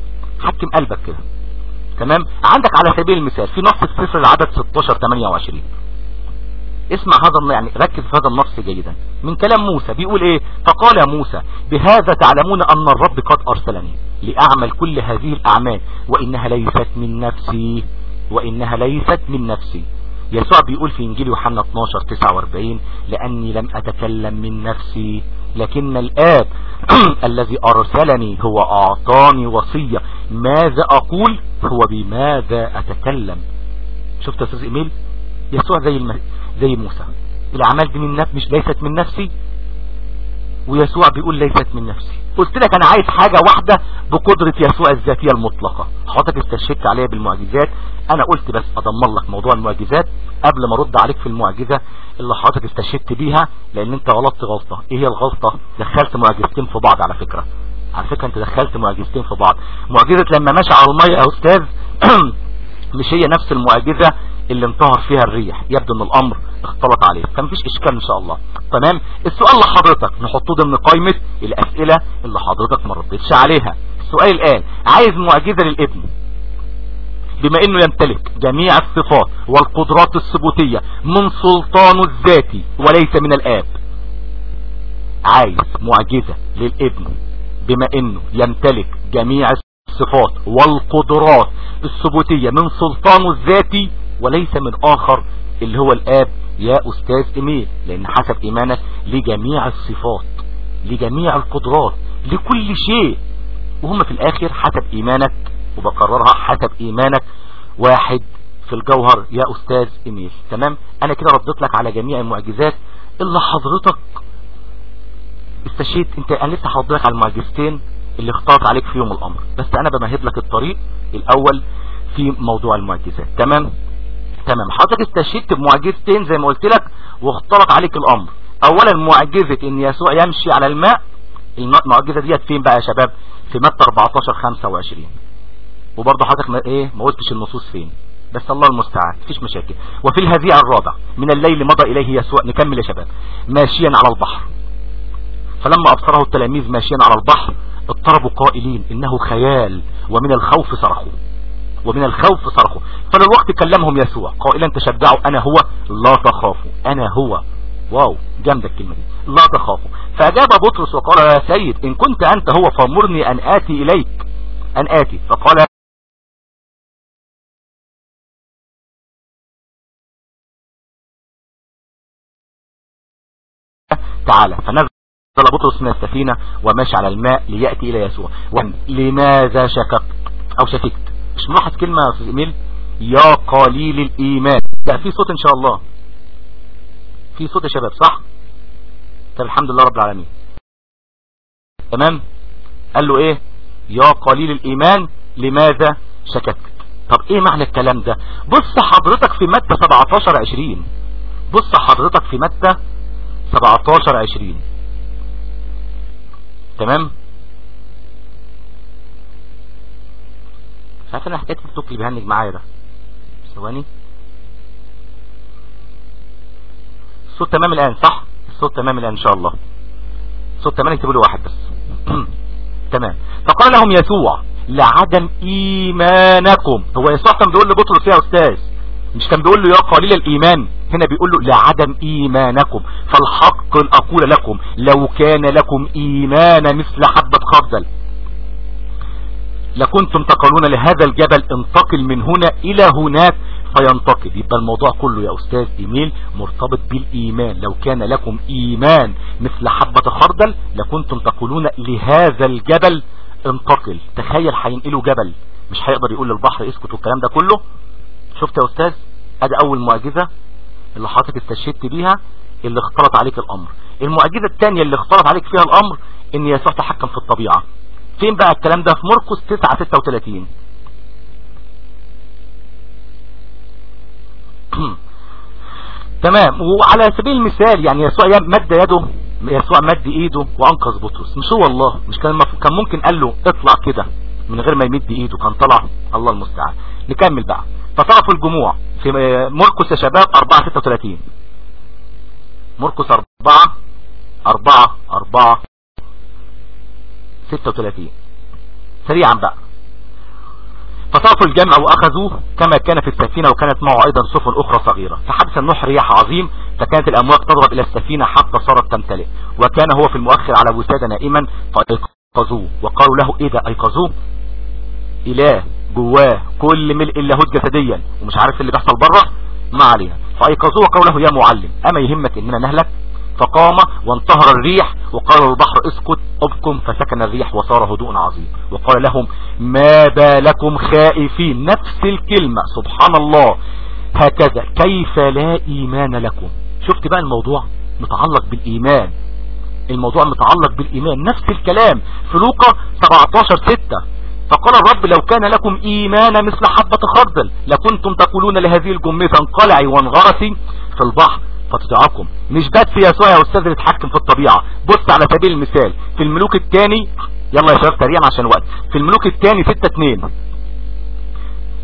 حكم قلبك كده. تمام؟ عندك على سبيل المثال في نص في سفر العدد 16 28 اسمع هذا يعني ركز في هذا النص جيدا. من كلام موسى بيقول إيه؟ فقال موسى بهذا تعلمون أن الرب قد أرسلني لأعمل كل هذه الأعمال وإنها ليست من نفسي وإنها ليست من نفسي. يسوع بيقول في إنجيل يوحنا 12 49 لأني لم أتكلم من نفسي لكن الآب الذي أرسلني هو أعطاني وصية. ماذا أقول؟ هو بماذا أتكلم؟ شفت يا أستاذ إيميل؟ يسوع زي الم... زي موسى. الأعمال دي من نفس مش ليست من نفسي ويسوع بيقول ليست من نفسي. قلت لك أنا عايز حاجة واحدة بقدرة يسوع الذاتية المطلقة. حضرتك استشهدت عليها بالمعجزات. أنا قلت بس اضمن لك موضوع المعجزات قبل ما أرد عليك في المعجزة اللي حضرتك استشهدت بيها لأن أنت غلطت غلطة. إيه هي الغلطة؟ دخلت معجزتين في بعض على فكرة. على فكرة أنت دخلت معجزتين في بعض. معجزة لما مشى على المية يا أستاذ مش هي نفس المعجزة اللي انتهر فيها الريح يبدو إن الأمر اختلط عليه. فمفيش إشكال إن شاء الله. تمام؟ السؤال لحضرتك نحطه ضمن قائمة الأسئلة اللي حضرتك ما ردتش عليها. السؤال الآن عايز معجزة للابن. بما إنه يمتلك جميع الصفات والقدرات الثبوتية من سلطانه الذاتي وليس من الآب. عايز معجزة للابن. بما إنه يمتلك جميع الصفات والقدرات الثبوتية من سلطانه الذاتي وليس من آخر اللي هو الآب يا أستاذ إيميل لأن حسب إيمانك لجميع الصفات لجميع القدرات لكل شيء. وهم في الآخر حسب إيمانك وبكررها حسب إيمانك. واحد في الجوهر يا أستاذ إيميل. تمام؟ أنا كده رديت لك على جميع المعجزات اللي حضرتك استشيت انت أنا لسه هرد على المعجزتين اللي اختلط عليك فيهم الأمر. بس أنا بمهد لك الطريق الأول في موضوع المعجزات. تمام؟ تمام. حضرتك استشهدت بمعجزتين زي ما قلت لك واختلط عليك الأمر. اولا معجزة إن يسوع يمشي على الماء. المعجزة ديت فين بقى يا شباب؟ في متى 14 25 وبرضه حضرتك ما إيه ما قلتش النصوص فين. بس الله المستعان مفيش مشاكل. وفي الهزيع الرابع من الليل مضى إليه يسوع. نكمل يا شباب. ماشيا على البحر. فلما أبصره التلاميذ ماشيا على البحر اضطربوا قائلين إنه خيال ومن الخوف صرخوا. ومن الخوف صرخوا. فللوقت كلمهم يسوع قائلا تشجعوا أنا هو؟ لا تخافوا. أنا هو. واو جامدة الكلمة دي. لا تخافوا. فأجاب بطرس وقال يا سيد إن كنت أنت هو فأمرني أن آتي إليك. أن آتي. فقال تعالى فنزل بطرس من السفينة ومشى على الماء ليأتي إلى يسوع. لماذا شككت أو شككت؟ مش ملاحظ كلمة في إيميل يا قليل الإيمان. ده في صوت إن شاء الله. في صوت يا شباب صح؟ طب الحمد لله رب العالمين. تمام؟ قال له إيه؟ يا قليل الإيمان لماذا شككت؟ طب إيه معنى الكلام ده؟ بص حضرتك في متى 17 20 بص حضرتك في متى 17 20 تمام؟ مش عارف أنا حكايه التوك اللي بيهنج معايا ده. ثواني. الصوت تمام الآن صح؟ الصوت تمام الآن إن شاء الله. الصوت تمام يكتبوا له واحد بس. تمام. فقال لهم يسوع لعدم إيمانكم. هو يسوع كان بيقول لبطرس يا أستاذ. مش كان بيقول له يا قليل الإيمان. هنا بيقول له لعدم إيمانكم. فالحق أقول لكم لو كان لكم ايمان مثل حبة خردل لكنتم تقولون لهذا الجبل انتقل من هنا إلى هناك فينتقل. يبقى الموضوع كله يا أستاذ إيميل مرتبط بالإيمان. لو كان لكم إيمان مثل حبة خردل لكنتم تقولون لهذا الجبل انتقل. تخيل هينقلوا جبل. مش هيقدر يقول للبحر اسكت والكلام ده كله. شفت يا أستاذ؟ أدي أول معجزة اللي حضرتك استشهدت بيها اللي اختلط عليك الأمر. المعجزة الثانية اللي اختلط عليك فيها الأمر إن يسوع تحكم في الطبيعة. فين بقى الكلام ده؟ في مرقس 9 36 تمام. وعلى سبيل المثال يعني يسوع مد يده يسوع مد إيده وأنقذ بطرس. مش هو الله. مش كان كان ممكن قال له اطلع كده من غير ما يمد إيده. كان طلع. الله المستعان. نكمل بقى. فطرف الجموع في مركز يا شباب 4 36 مركز 4 4 4 36 سريعا بقى. فطافوا الجمع وأخذوه كما كان في السفينة وكانت معه أيضا سفن أخرى صغيرة. فحدث النوح رياح عظيم فكانت الأمواج تضرب إلى السفينة حتى صارت تمتلئ. وكان هو في المؤخر على وسادة نائما فأيقظوه. وقالوا له ده أيقظوه إله جواه كل ملء اللاهوت جسديا. ومش عارف اللي بيحصل بره ما علينا. فأيقظوه وقالوا له يا معلم أما يهمك إننا نهلك؟ فقام وانتهر الريح وقال البحر اسكت ابكم فسكن الريح وصار هدوء عظيم وقال لهم ما بالكم خائفين نفس الكلمة سبحان الله هكذا كيف لا إيمان لكم شفت بقى الموضوع متعلق بالإيمان الموضوع متعلق بالإيمان نفس الكلام في لوقا 17 6 فقال الرب لو كان لكم إيمان مثل حبة خردل لكنتم تقولون لهذه الجمة انقلعي وانغرسي في البحر فتدعكم مش بس يسوع يا أستاذ اللي يتحكم في الطبيعة. بص على سبيل المثال في الملوك الثاني يلا يا شباب سريعا عشان وقت. في الملوك الثاني 6 2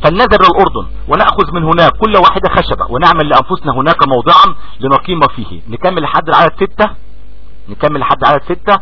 فلنذهب للأردن ونأخذ من هناك كل واحدة خشبة ونعمل لأنفسنا هناك موضعا لنقيم فيه. نكمل لحد العدد 6 نكمل لحد العدد 6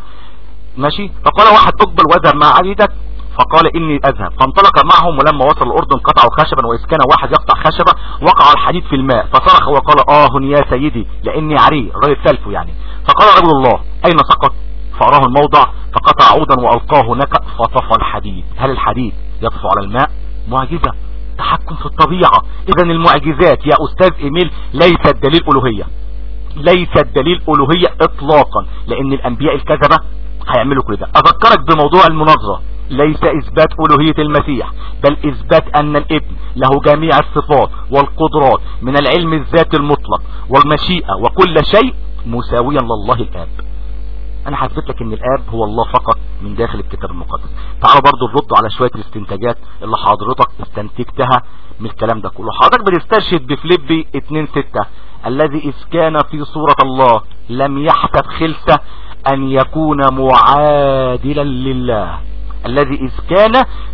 ماشي؟ فقال واحد أقبل واذهب مع عبيدك فقال إني أذهب. فانطلق معهم ولما وصل الأردن قطعوا خشبا واذ كان واحد يقطع خشبة وقع الحديد في الماء. فصرخ وقال آه يا سيدي لإني عري الراجل سلفه يعني. فقال رجل الله أين سقط؟ فأراه الموضع فقطع عودا وألقاه هناك فطفى الحديد. هل الحديد يطفو على الماء؟ معجزة. تحكم في الطبيعة. اذا المعجزات يا أستاذ إيميل ليست دليل ألوهية. ليست دليل ألوهية اطلاقا لأن الأنبياء الكذبة هيعملوا كده أذكرك بموضوع المناظرة. ليس اثبات ألوهية المسيح بل إثبات أن الإبن له جميع الصفات والقدرات من العلم الذات المطلق والمشيئة وكل شيء مساويا لله الآب. أنا حثبت لك إن الآب هو الله فقط من داخل الكتاب المقدس. تعالوا برضو نرد على شوية الاستنتاجات اللي حضرتك استنتجتها من الكلام ده كله. حضرتك بتستشهد بفليبي 2 6 الذي إذ كان في صورة الله لم يحسب خلسة أن يكون معادلا لله. الذي إذ كان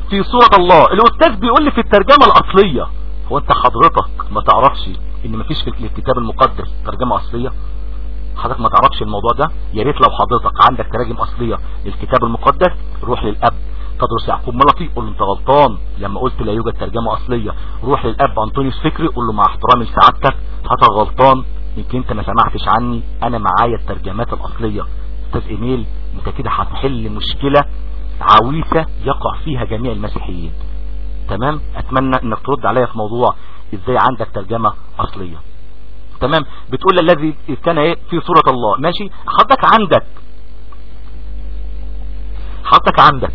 في صورة الله. الأستاذ بيقول لي في الترجمة الأصلية هو أنت حضرتك ما تعرفش إن مفيش في الكتاب المقدس ترجمة أصلية؟ حضرتك ما تعرفش الموضوع ده؟ يا ريت لو حضرتك عندك تراجم أصلية للكتاب المقدس روح للأب. تدرس يعقوب ملطي قول له أنت غلطان. لما قلت لا يوجد ترجمة أصلية روح للأب أنطونيوس فكري قول له مع احترامي لسعادتك حضرتك غلطان. يمكن أنت ما سمعتش عني. أنا معايا الترجمات الأصلية. أستاذ إيميل أنت كده هتحل مشكلة عويسة يقع فيها جميع المسيحيين. تمام؟ أتمنى إنك ترد عليا في موضوع إزاي عندك ترجمة أصلية. تمام؟ بتقول الذي كان إيه؟ في صورة الله. ماشي؟ حضرتك عندك. حضرتك عندك.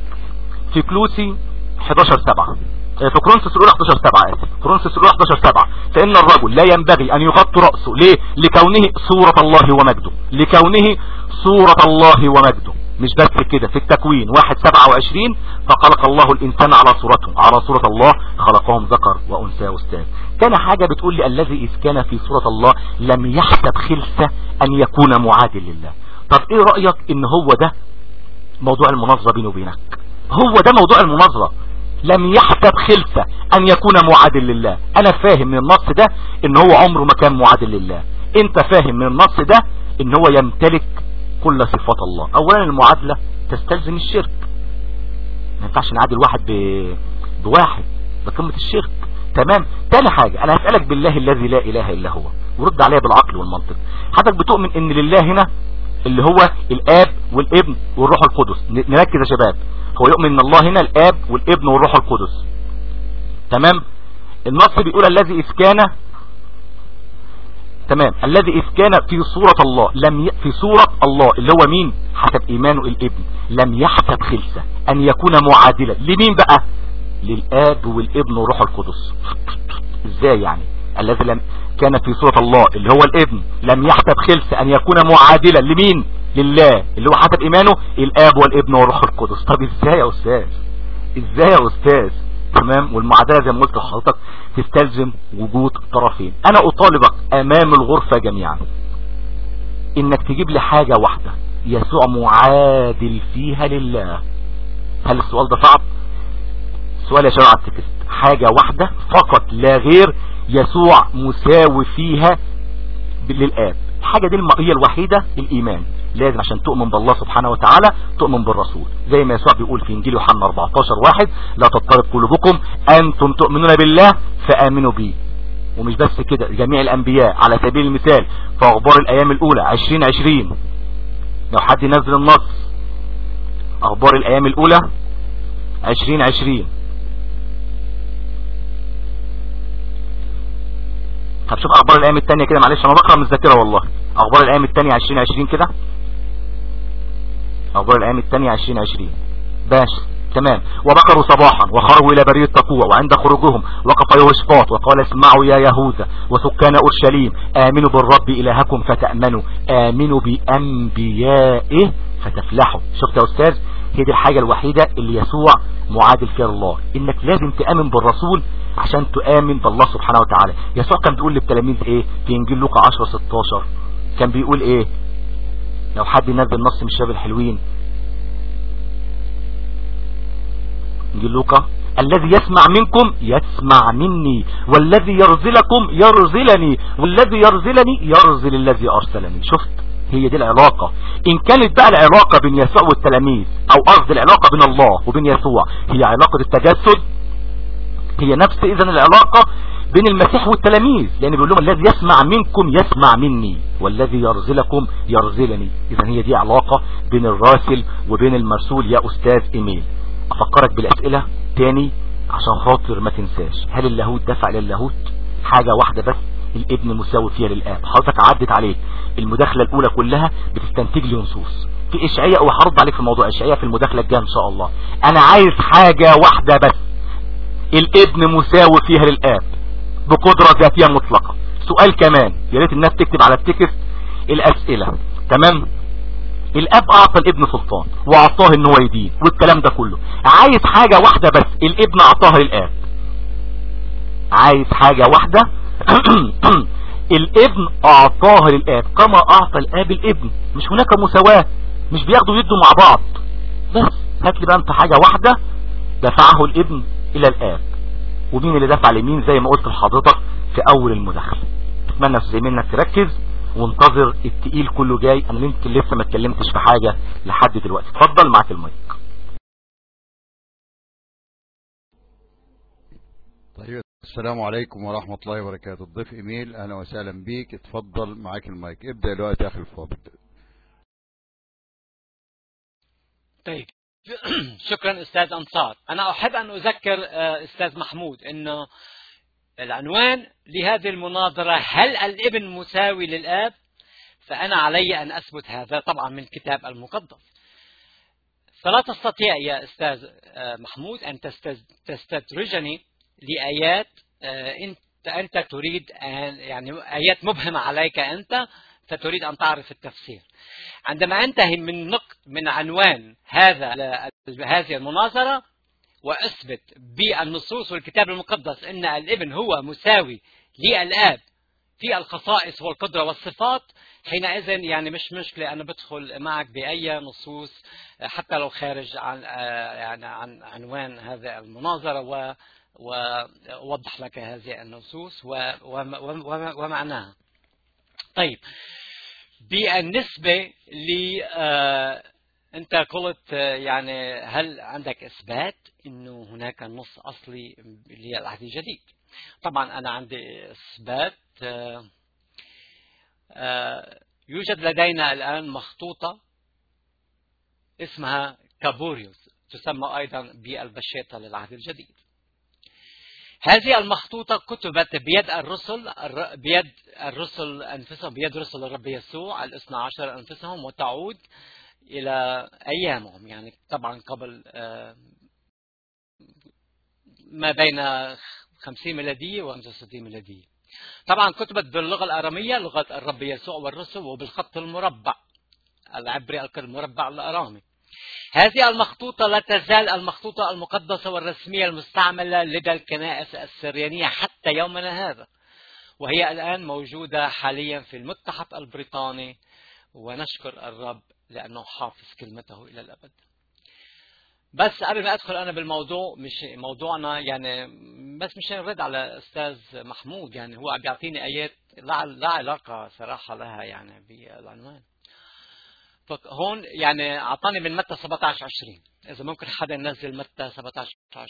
في كلوسي 11 7 في كورنثوس الأولى 11 7 اسف كورنثوس الأولى 11 7 فإن الرجل لا ينبغي أن يغطي رأسه. ليه؟ لكونه صورة الله ومجده. لكونه صورة الله ومجده. مش بس كده في التكوين. واحد سبعة وعشرين فخلق الله الإنسان على صورته على صورة الله خلقهم ذكر وأنثى أستاذ تاني حاجة بتقول لي الذي إذ كان في صورة الله لم يحسب خلسة أن يكون معادل لله. طب إيه رأيك إن هو ده موضوع المناظرة بيني وبينك؟ هو ده موضوع المناظرة. لم يحسب خلسة أن يكون معادل لله. أنا فاهم من النص ده إن هو عمره ما كان معادل لله. أنت فاهم من النص ده إن هو يمتلك كل صفات الله. اولا المعادلة تستلزم الشرك. ما ينفعش نعادل واحد ب... بواحد بقمة الشرك. تمام؟ تاني حاجة أنا هسألك بالله الذي لا إله إلا هو. ورد عليها بالعقل والمنطق. حضرتك بتؤمن إن لله هنا اللي هو الآب والابن والروح القدس. نركز يا شباب. هو يؤمن إن الله هنا الآب والابن والروح القدس. تمام؟ النص بيقول الذي إذ كان تمام. الذي إذ كان في صورة الله لم ي... في صورة الله اللي هو مين؟ حسب إيمانه الابن. لم يحسب خلسة. أن يكون معادلا. لمين بقى؟ للآب والابن والروح القدس. إزاي يعني؟ الذي لم كان في صورة الله اللي هو الابن. لم يحسب خلسة أن يكون معادلا. لمين؟ لله. اللي هو حسب إيمانه الآب والابن والروح القدس. طب إزاي يا أستاذ؟ إزاي يا أستاذ؟ تمام؟ والمعادلة زي ما قلت لحضرتك تستلزم وجود طرفين. أنا أطالبك أمام الغرفة جميعا إنك تجيب لي حاجة واحدة. يسوع معادل فيها لله. هل السؤال ده صعب؟ سؤال يا شباب على التكست. حاجة واحدة فقط لا غير يسوع مساوي فيها للآب. الحاجة دي هي الوحيدة الإيمان. لازم عشان تؤمن بالله سبحانه وتعالى تؤمن بالرسول. زي ما يسوع بيقول في إنجيل يوحنا 14 واحد لا تضطرب قلوبكم أنتم تؤمنون بالله فآمنوا بي. ومش بس كده جميع الأنبياء على سبيل المثال في أخبار الأيام الأولى 2020 لو حد ينزل النص أخبار الأيام الأولى 2020 طب شوف أخبار الأيام الثانية كده معلش أنا بقرأ من الذاكرة والله. أخبار الأيام الثانية 2020 كده. أخبار الأيام الثانية 2020 باشا تمام. وبكروا صباحا وخرجوا إلى برية تقوى وعند خروجهم وقف يوشفاط وقال اسمعوا يا يهوذا وسكان أورشليم آمنوا بالرب إلهكم فتأمنوا. آمنوا بأنبيائه فتفلحوا. شفت يا أستاذ؟ هي دي الحاجة الوحيدة اللي يسوع معادل فيها الله إنك لازم تآمن بالرسول عشان تآمن بالله سبحانه وتعالى. يسوع كان بيقول للتلاميذ إيه؟ في إنجيل لوقا 10 16 كان بيقول إيه؟ لو حد ينزل نص من الشباب الحلوين. انجيل لوقا الذي يسمع منكم يسمع مني والذي يرزلكم يرزلني والذي يرزلني يرزل الذي أرسلني. شفت؟ هي دي العلاقة. إن كانت بقى العلاقة بين يسوع والتلاميذ أو قصد العلاقة بين الله وبين يسوع هي علاقة التجسد هي نفس اذا العلاقة. بين المسيح والتلاميذ لأن بيقول لهم الذي يسمع منكم يسمع مني والذي يرزلكم يرزلني. اذا هي دي علاقة بين الراسل وبين المرسول. يا أستاذ إيميل أفكرك بالأسئلة تاني عشان خاطر ما تنساش. هل اللاهوت دفع للاهوت حاجة واحدة بس الابن مساوي فيها للآب. حضرتك عدت عليك. المداخلة الأولى كلها بتستنتج لي نصوص في إشعياء وهرد عليك في موضوع إشعياء في المداخلة الجاية إن شاء الله. أنا عايز حاجة واحدة بس. الابن مساوي فيها للآب. بقدرة ذاتية مطلقة. سؤال كمان يا ريت الناس تكتب على التكست الأسئلة. تمام؟ الأب أعطى الابن سلطان وأعطاه إن هو يدين والكلام ده كله. عايز حاجة واحدة بس الابن أعطاها للآب. عايز حاجة واحدة؟ الابن أعطاها للآب كما أعطى الآب الابن. مش هناك مساواة مش بياخدوا يدوا مع بعض. بس هات لي بقى أنت حاجة واحدة دفعه الابن إلى الآب. ومين اللي دفع لمين زي ما قلت لحضرتك في أول المداخلة. أتمنى أستاذ إنك تركز وانتظر التقيل كله جاي. أنا يمكن لسه ما اتكلمتش في حاجة لحد دلوقتي. اتفضل معاك المايك. طيب السلام عليكم ورحمة الله وبركاته. الضيف إيميل أهلا وسهلا بيك. اتفضل معاك المايك. ابدأ دلوقتي يا أخي الفاضل. طيب. شكرا أستاذ أنصار. أنا أحب أن أذكر أستاذ محمود إنه العنوان لهذه المناظرة هل الابن مساوي للآب؟ فأنا علي أن أثبت هذا طبعا من الكتاب المقدس. فلا تستطيع يا أستاذ محمود أن تستدرجني لآيات انت أنت تريد أن يعني آيات مبهمة عليك أنت فتريد أن تعرف التفسير. عندما أنتهي من نقد من عنوان هذا هذه المناظرة وأثبت بالنصوص والكتاب المقدس إن الإبن هو مساوي للآب في الخصائص والقدرة والصفات حينئذ يعني مش مشكلة أنا بدخل معك بأي نصوص حتى لو خارج عن يعني عن عنوان هذه المناظرة و وأوضح لك هذه النصوص ومعناها. طيب بالنسبة ل أنت قلت يعني هل عندك إثبات أنه هناك نص أصلي للعهد الجديد؟ طبعا أنا عندي إثبات يوجد لدينا الآن مخطوطة اسمها كابوريوس تسمى أيضا بالبشيطة للعهد الجديد. هذه المخطوطة كتبت بيد الرسل بيد الرسل أنفسهم بيد رسل الرب يسوع الاثنى عشر أنفسهم وتعود إلى أيامهم. يعني طبعا قبل ما بين 50 ميلادية و 65 ميلادية طبعا كتبت باللغة الأرامية لغة الرب يسوع والرسل وبالخط المربع العبري المربع الأرامي. هذه المخطوطة لا تزال المخطوطة المقدسة والرسمية المستعملة لدى الكنائس السريانية حتى يومنا هذا. وهي الآن موجودة حاليا في المتحف البريطاني ونشكر الرب لأنه حافظ كلمته إلى الأبد. بس قبل ما أدخل أنا بالموضوع مش موضوعنا يعني بس مش نرد على أستاذ محمود يعني هو عم بيعطيني آيات لا لا علاقة صراحة لها يعني بالعنوان. فهون يعني أعطاني من متى 17 20 إذا ممكن حدا ينزل متى 17 20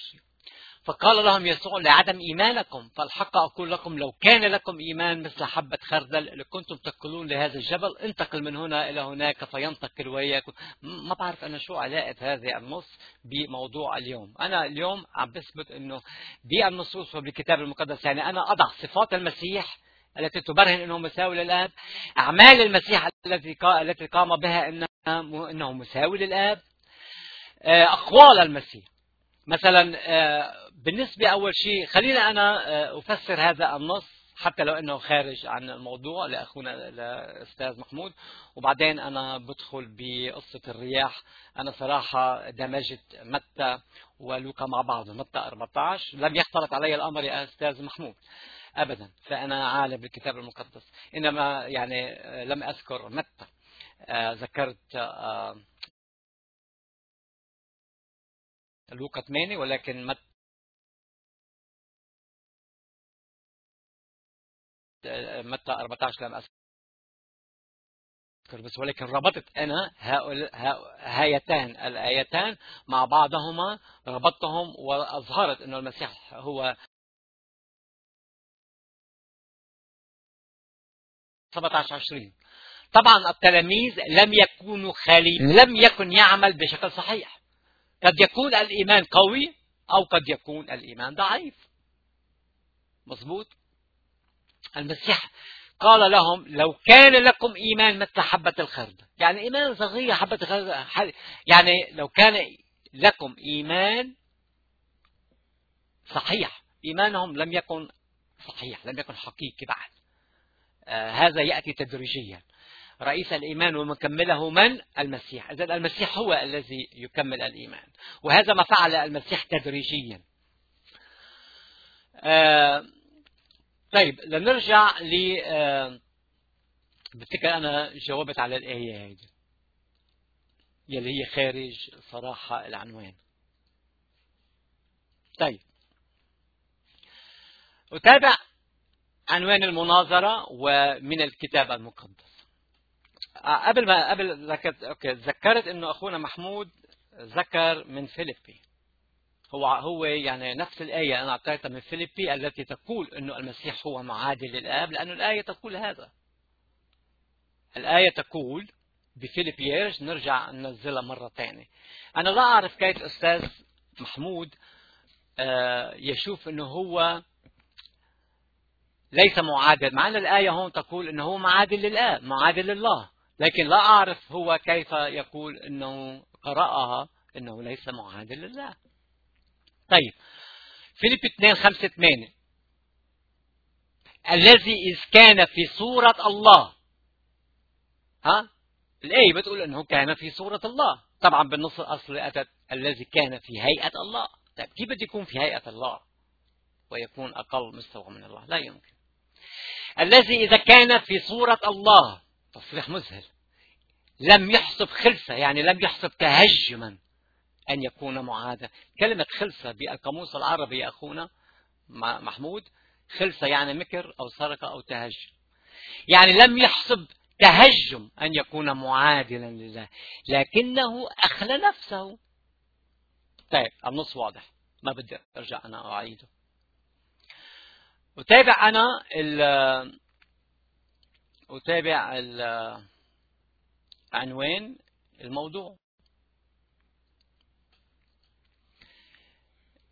فقال لهم يسوع لعدم إيمانكم فالحق أقول لكم لو كان لكم إيمان مثل حبة خردل لكنتم تقولون لهذا الجبل انتقل من هنا إلى هناك فينتقل وياكم. ما بعرف أنا شو علاقة هذه النص بموضوع اليوم. أنا اليوم عم بثبت أنه بالنصوص وبالكتاب المقدس يعني أنا أضع صفات المسيح التي تبرهن انه مساوي للآب. أعمال المسيح التي التي قام بها انه انه مساوي للآب. آه، أقوال المسيح. مثلا آه، بالنسبة أول شيء خلينا أنا آه، أفسر هذا النص حتى لو أنه خارج عن الموضوع لأخونا الأستاذ محمود. وبعدين أنا بدخل بقصة الرياح. أنا صراحة دمجت متى ولوكا مع بعض متى 14 لم يختلط علي الأمر يا أستاذ محمود. أبدا فأنا عالم بالكتاب المقدس. إنما يعني آه، لم أذكر متى ذكرت لوقا 8 ولكن مت متى 14 لم أذكر. بس ولكن ربطت أنا هايتان الآيتان مع بعضهما ربطتهم وأظهرت أنه المسيح هو 17 20 طبعا التلاميذ لم يكونوا خالي لم يكن يعمل بشكل صحيح. قد يكون الإيمان قوي أو قد يكون الإيمان ضعيف. مظبوط؟ المسيح قال لهم لو كان لكم إيمان مثل حبة الخردة يعني إيمان صغير حبة الخردة يعني لو كان لكم إيمان صحيح. إيمانهم لم يكن صحيح لم يكن حقيقي بعد. هذا يأتي تدريجيا. رئيس الإيمان ومكمله من؟ المسيح. إذا المسيح هو الذي يكمل الإيمان. وهذا ما فعل المسيح تدريجيا. آه طيب لنرجع ل آه أنا جاوبت على الآية هذه. يلي هي خارج صراحة العنوان. طيب. أتابع عنوان المناظرة ومن الكتاب المقدس. آه، قبل ما قبل ذكرت okay ذكرت إنه أخونا محمود ذكر من فيليبي. هو هو يعني نفس الآية أنا أعطيتها من فيليبي التي تقول أنه المسيح هو معادل للآب لأن الآية تقول هذا. الآية تقول ب Philippians نرجع ننزلها مرة ثانية أنا لا أعرف كيف أستاذ محمود آه، يشوف أنه هو ليس معادل. مع أن الآية هون تقول أنه هو معادل للآب معادل لله. لكن لا أعرف هو كيف يقول أنه قرأها أنه ليس معادل لله. طيب. فيليب 2 5 8 الذي إذ كان في صورة الله. ها؟ الآية بتقول أنه كان في صورة الله. طبعا بالنص الأصلي أتت الذي كان في هيئة الله. طيب كيف بده يكون في هيئة الله؟ ويكون أقل مستوى من الله؟ لا يمكن. الذي إذا كان في صورة الله تصريح مذهل لم يحسب خلسة يعني لم يحسب تهجما أن يكون معادا كلمة خلسة بالقاموس العربي يا أخونا محمود خلسة يعني مكر أو سرقة أو تهجم. يعني لم يحسب تهجم أن يكون معادلا لله لكنه أخلى نفسه. طيب النص واضح. ما بدي أرجع أنا أعيده. أتابع أنا ال أتابع ال عنوان الموضوع.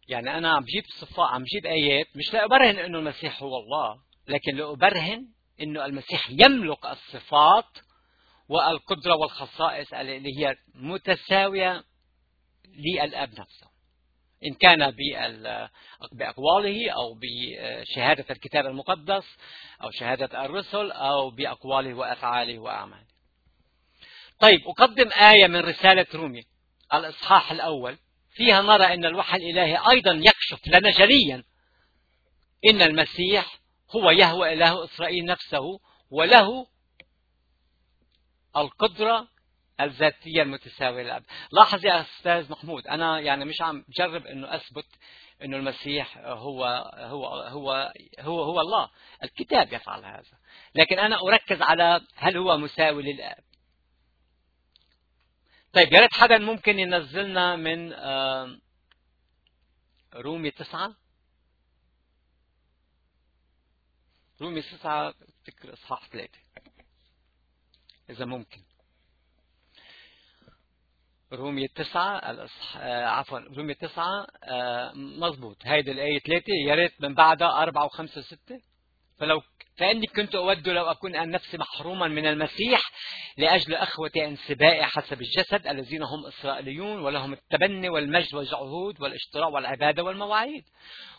يعني أنا عم بجيب صفات عم بجيب آيات مش لأبرهن إنه المسيح هو الله لكن لأبرهن إنه المسيح يملك الصفات والقدرة والخصائص اللي هي متساوية للأب نفسه. إن كان بأقواله أو بشهادة الكتاب المقدس أو شهادة الرسل أو بأقواله وأفعاله وأعماله. طيب أقدم آية من رسالة رومي الإصحاح الأول. فيها نرى أن الوحي الإلهي أيضا يكشف لنا جليا إن المسيح هو يهوى إله إسرائيل نفسه وله القدرة الذاتية المتساوية للأب. لاحظ يا أستاذ محمود أنا يعني مش عم جرب أنه أثبت أنه المسيح هو هو هو هو هو الله. الكتاب يفعل هذا. لكن أنا أركز على هل هو مساوي للآب. طيب يا ريت حدا ممكن ينزلنا من رومي تسعة. رومي تسعة فكر إصحاح ثلاثة. إذا ممكن. رومية تسعة الأصح... آه عفوا رومية تسعة آه مضبوط هيدي الآية ثلاثة يا ريت من بعدها أربعة وخمسة وستة. فلو فإني كنت أود لو أكون أن نفسي محروما من المسيح لأجل أخوتي أنسبائي حسب الجسد الذين هم إسرائيليون ولهم التبني والمجد والجعهود والاشتراء والعبادة والمواعيد.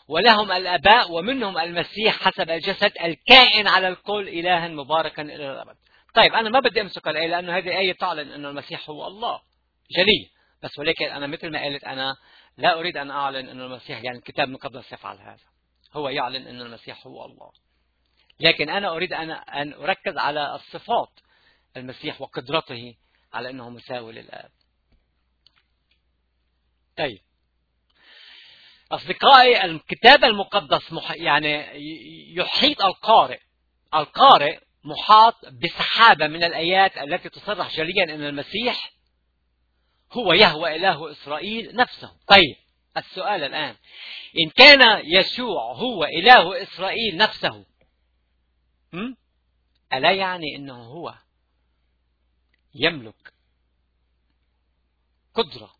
ولهم الأباء ومنهم المسيح حسب الجسد الكائن على الكل إلها مباركا إلى الأبد. طيب أنا ما بدي أمسك الآية لأنه هذه الآية تعلن أن المسيح هو الله. جلي بس ولكن أنا مثل ما قلت أنا لا أريد أن أعلن أن المسيح يعني الكتاب المقدس يفعل هذا. هو يعلن أن المسيح هو الله. لكن أنا أريد أن أن أركز على الصفات المسيح وقدرته على أنه مساوي للآب. طيب. أصدقائي الكتاب المقدس مح... يعني يحيط القارئ. القارئ محاط بسحابة من الآيات التي تصرح جليا أن المسيح هو يهوى إله إسرائيل نفسه. طيب السؤال الآن. إن كان يسوع هو إله إسرائيل نفسه? ألا يعني أنه هو يملك قدرة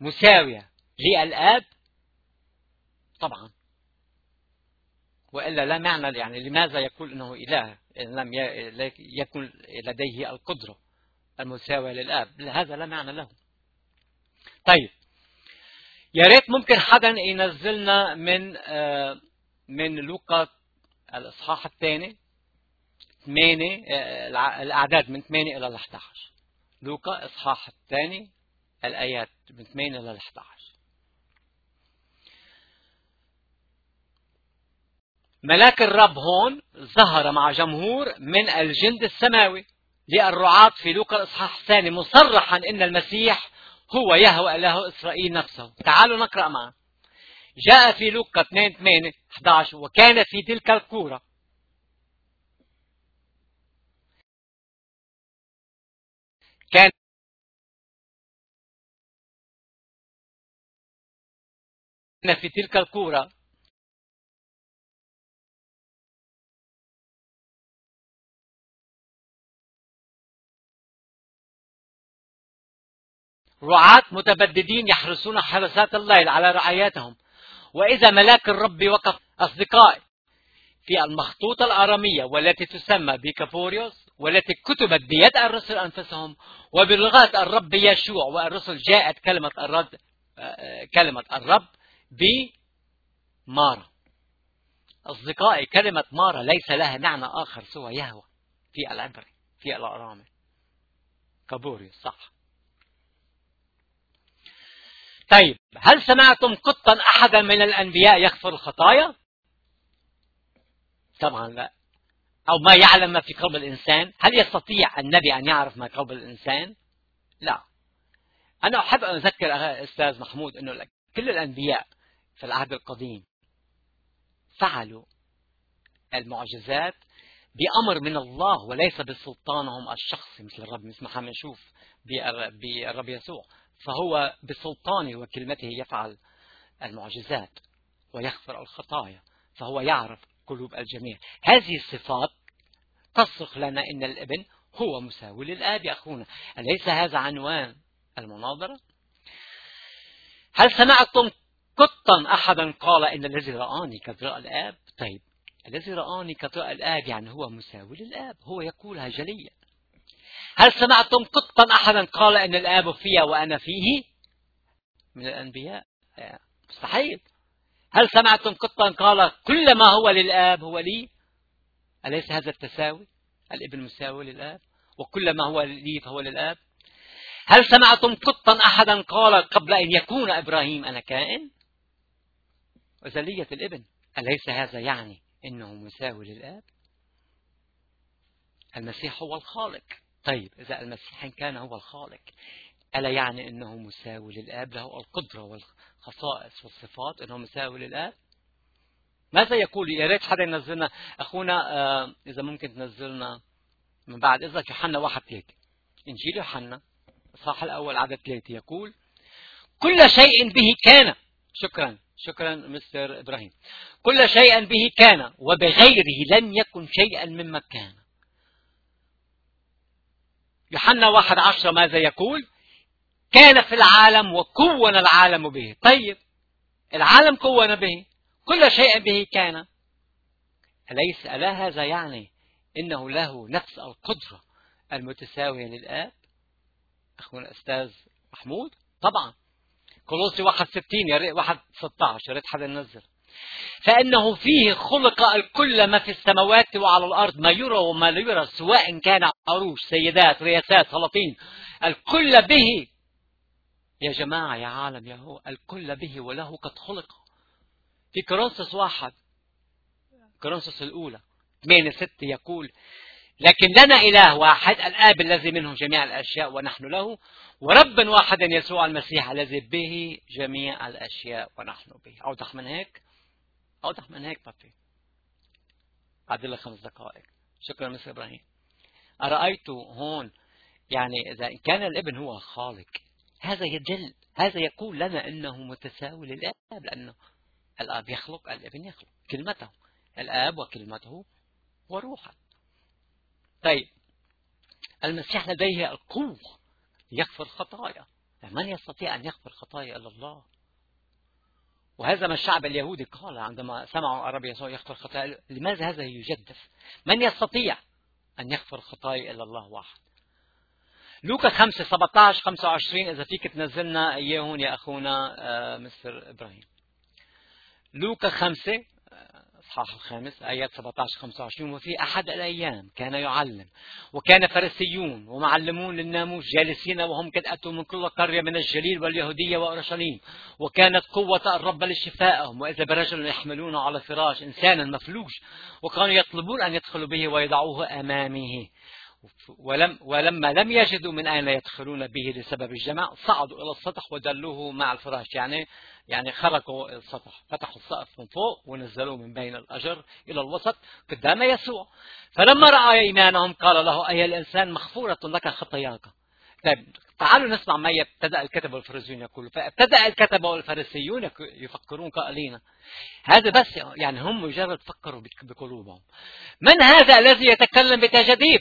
مساوية للآب؟ طبعا. وإلا لا معنى يعني لماذا يقول أنه إله إن لم يكن لديه القدرة؟ المساوية للآب. هذا لا معنى له. طيب. يا ريت ممكن حدا ينزلنا من آه من لوقا الإصحاح الثاني 8 آه الأعداد من 8 إلى 11 لوقا إصحاح الثاني الآيات من 8 إلى 11 ملاك الرب هون ظهر مع جمهور من الجند السماوي. للرعاة في لوقا الإصحاح الثاني مصرحا أن المسيح هو يهوى إله إسرائيل نفسه. تعالوا نقرأ معا. جاء في لوقا 2 8 11 وكان في تلك الكورة. كان في تلك الكورة. رعاة متبددين يحرسون حرسات الليل على رعاياتهم. وإذا ملاك الرب وقف أصدقائي في المخطوطة الآرامية والتي تسمى بيكابوريوس والتي كتبت بيد الرسل أنفسهم وبلغة الرب يشوع والرسل جاءت كلمة الرب كلمة الرب بمارا. أصدقائي كلمة مارا ليس لها معنى آخر سوى يهوى في العبري في الأرامي كابوريوس صح. طيب هل سمعتم قطا أحدا من الأنبياء يغفر الخطايا؟ طبعا لا. أو ما يعلم ما في قلب الإنسان؟ هل يستطيع النبي أن يعرف ما قلب الإنسان؟ لا. أنا أحب أن أذكر أستاذ محمود أنه كل الأنبياء في العهد القديم فعلوا المعجزات بأمر من الله وليس بسلطانهم الشخصي مثل الرب مثل ما حنشوف بالرب يسوع. فهو بسلطانه وكلمته يفعل المعجزات ويغفر الخطايا فهو يعرف قلوب الجميع. هذه الصفات تصرخ لنا إن الابن هو مساوي للاب يا أخونا. أليس هذا عنوان المناظرة؟ هل سمعتم قطا احدا قال إن الذي رآني قد رأى الآب؟ طيب الذي رآني قد رأى الآب يعني هو مساوي للاب هو يقولها جليا. هل سمعتم قطا أحدا قال أن الآب في وأنا فيه؟ من الأنبياء. مستحيل. هل سمعتم قطا قال كل ما هو للآب هو لي؟ أليس هذا التساوي؟ الابن مساوي للآب وكل ما هو لي فهو للآب. هل سمعتم قطا أحدا قال قبل أن يكون إبراهيم أنا كائن؟ أزلية الابن أليس هذا يعني أنه مساوي للآب؟ المسيح هو الخالق. طيب إذا المسيح كان هو الخالق ألا يعني أنه مساوي للآب؟ له القدرة والخصائص والصفات أنه مساوي للآب؟ ماذا يقول؟ يا ريت حدا ينزلنا. أخونا آه إذا ممكن تنزلنا من بعد إذا يوحنا واحد ثلاثة إنجيل يوحنا الصح الأول عدد ثلاثة. يقول كل شيء به كان. شكرا شكرا مستر إبراهيم. كل شيء به كان وبغيره لم يكن شيئا مما كان. يوحنا واحد عشرة ماذا يقول؟ كان في العالم وكون العالم به. طيب العالم كون به كل شيء به كان. أليس ألا هذا يعني إنه له نفس القدرة المتساوية للآب؟ أخونا الأستاذ محمود؟ طبعا. كولوسي واحد ستين يا ريت واحد ستاشر يا ريت حدا ينزل. فإنه فيه خلق الكل ما في السماوات وعلى الأرض ما يرى وما لا يرى سواء كان عروش سيدات رياسات سلاطين. الكل به يا جماعة يا عالم يا هو الكل به وله قد خلق. في كورنثوس واحد كورنثوس الأولى 8 6 يقول لكن لنا إله واحد الآب الذي منه جميع الأشياء ونحن له ورب واحد يسوع المسيح الذي به جميع الأشياء ونحن به. أوضح من هيك؟ أوضح من هيك بابي بعد لك خمس دقائق. شكرا مستر إبراهيم. أرأيت هون يعني إذا كان الابن هو خالق هذا يدل هذا يقول لنا أنه متساوي للآب لأنه الآب يخلق الابن يخلق. كلمته الآب وكلمته وروحا طيب المسيح لديه القوة يغفر خطايا. من يستطيع أن يغفر خطايا إلا الله؟ وهذا ما الشعب اليهودي قال عندما سمعوا الرب يسوع يغفر خطايا لماذا هذا يجدف؟ من يستطيع أن يغفر خطايا إلا الله واحد؟ لوكا 5 17 25 إذا فيك تنزلنا إياهم يا أخونا آه، مستر إبراهيم. لوكا 5 الإصحاح الخامس آيات 17 25 وفي أحد الأيام كان يعلم وكان فريسيون ومعلمون للناموس جالسين وهم قد أتوا من كل قرية من الجليل واليهودية وأورشليم وكانت قوة الرب لشفائهم وإذا برجل يحملونه على فراش إنسانا مفلوج وكانوا يطلبون أن يدخلوا به ويضعوه أمامه. ولم ولما لم يجدوا من أين يدخلون به لسبب الجمع صعدوا إلى السطح ودلوه مع الفراش. يعني يعني خرقوا السطح فتحوا السقف من فوق ونزلوه من بين الأجر إلى الوسط قدام يسوع. فلما رأى إيمانهم قال له أي الإنسان مغفورة لك خطاياك؟ طيب تعالوا نسمع ما ابتدأ الكتبة والفريسيون يقولوا. فابتدأ الكتبة والفريسيون يفكرون قائلين هذا بس يعني هم مجرد فكروا بقلوبهم. من هذا الذي يتكلم بتجديد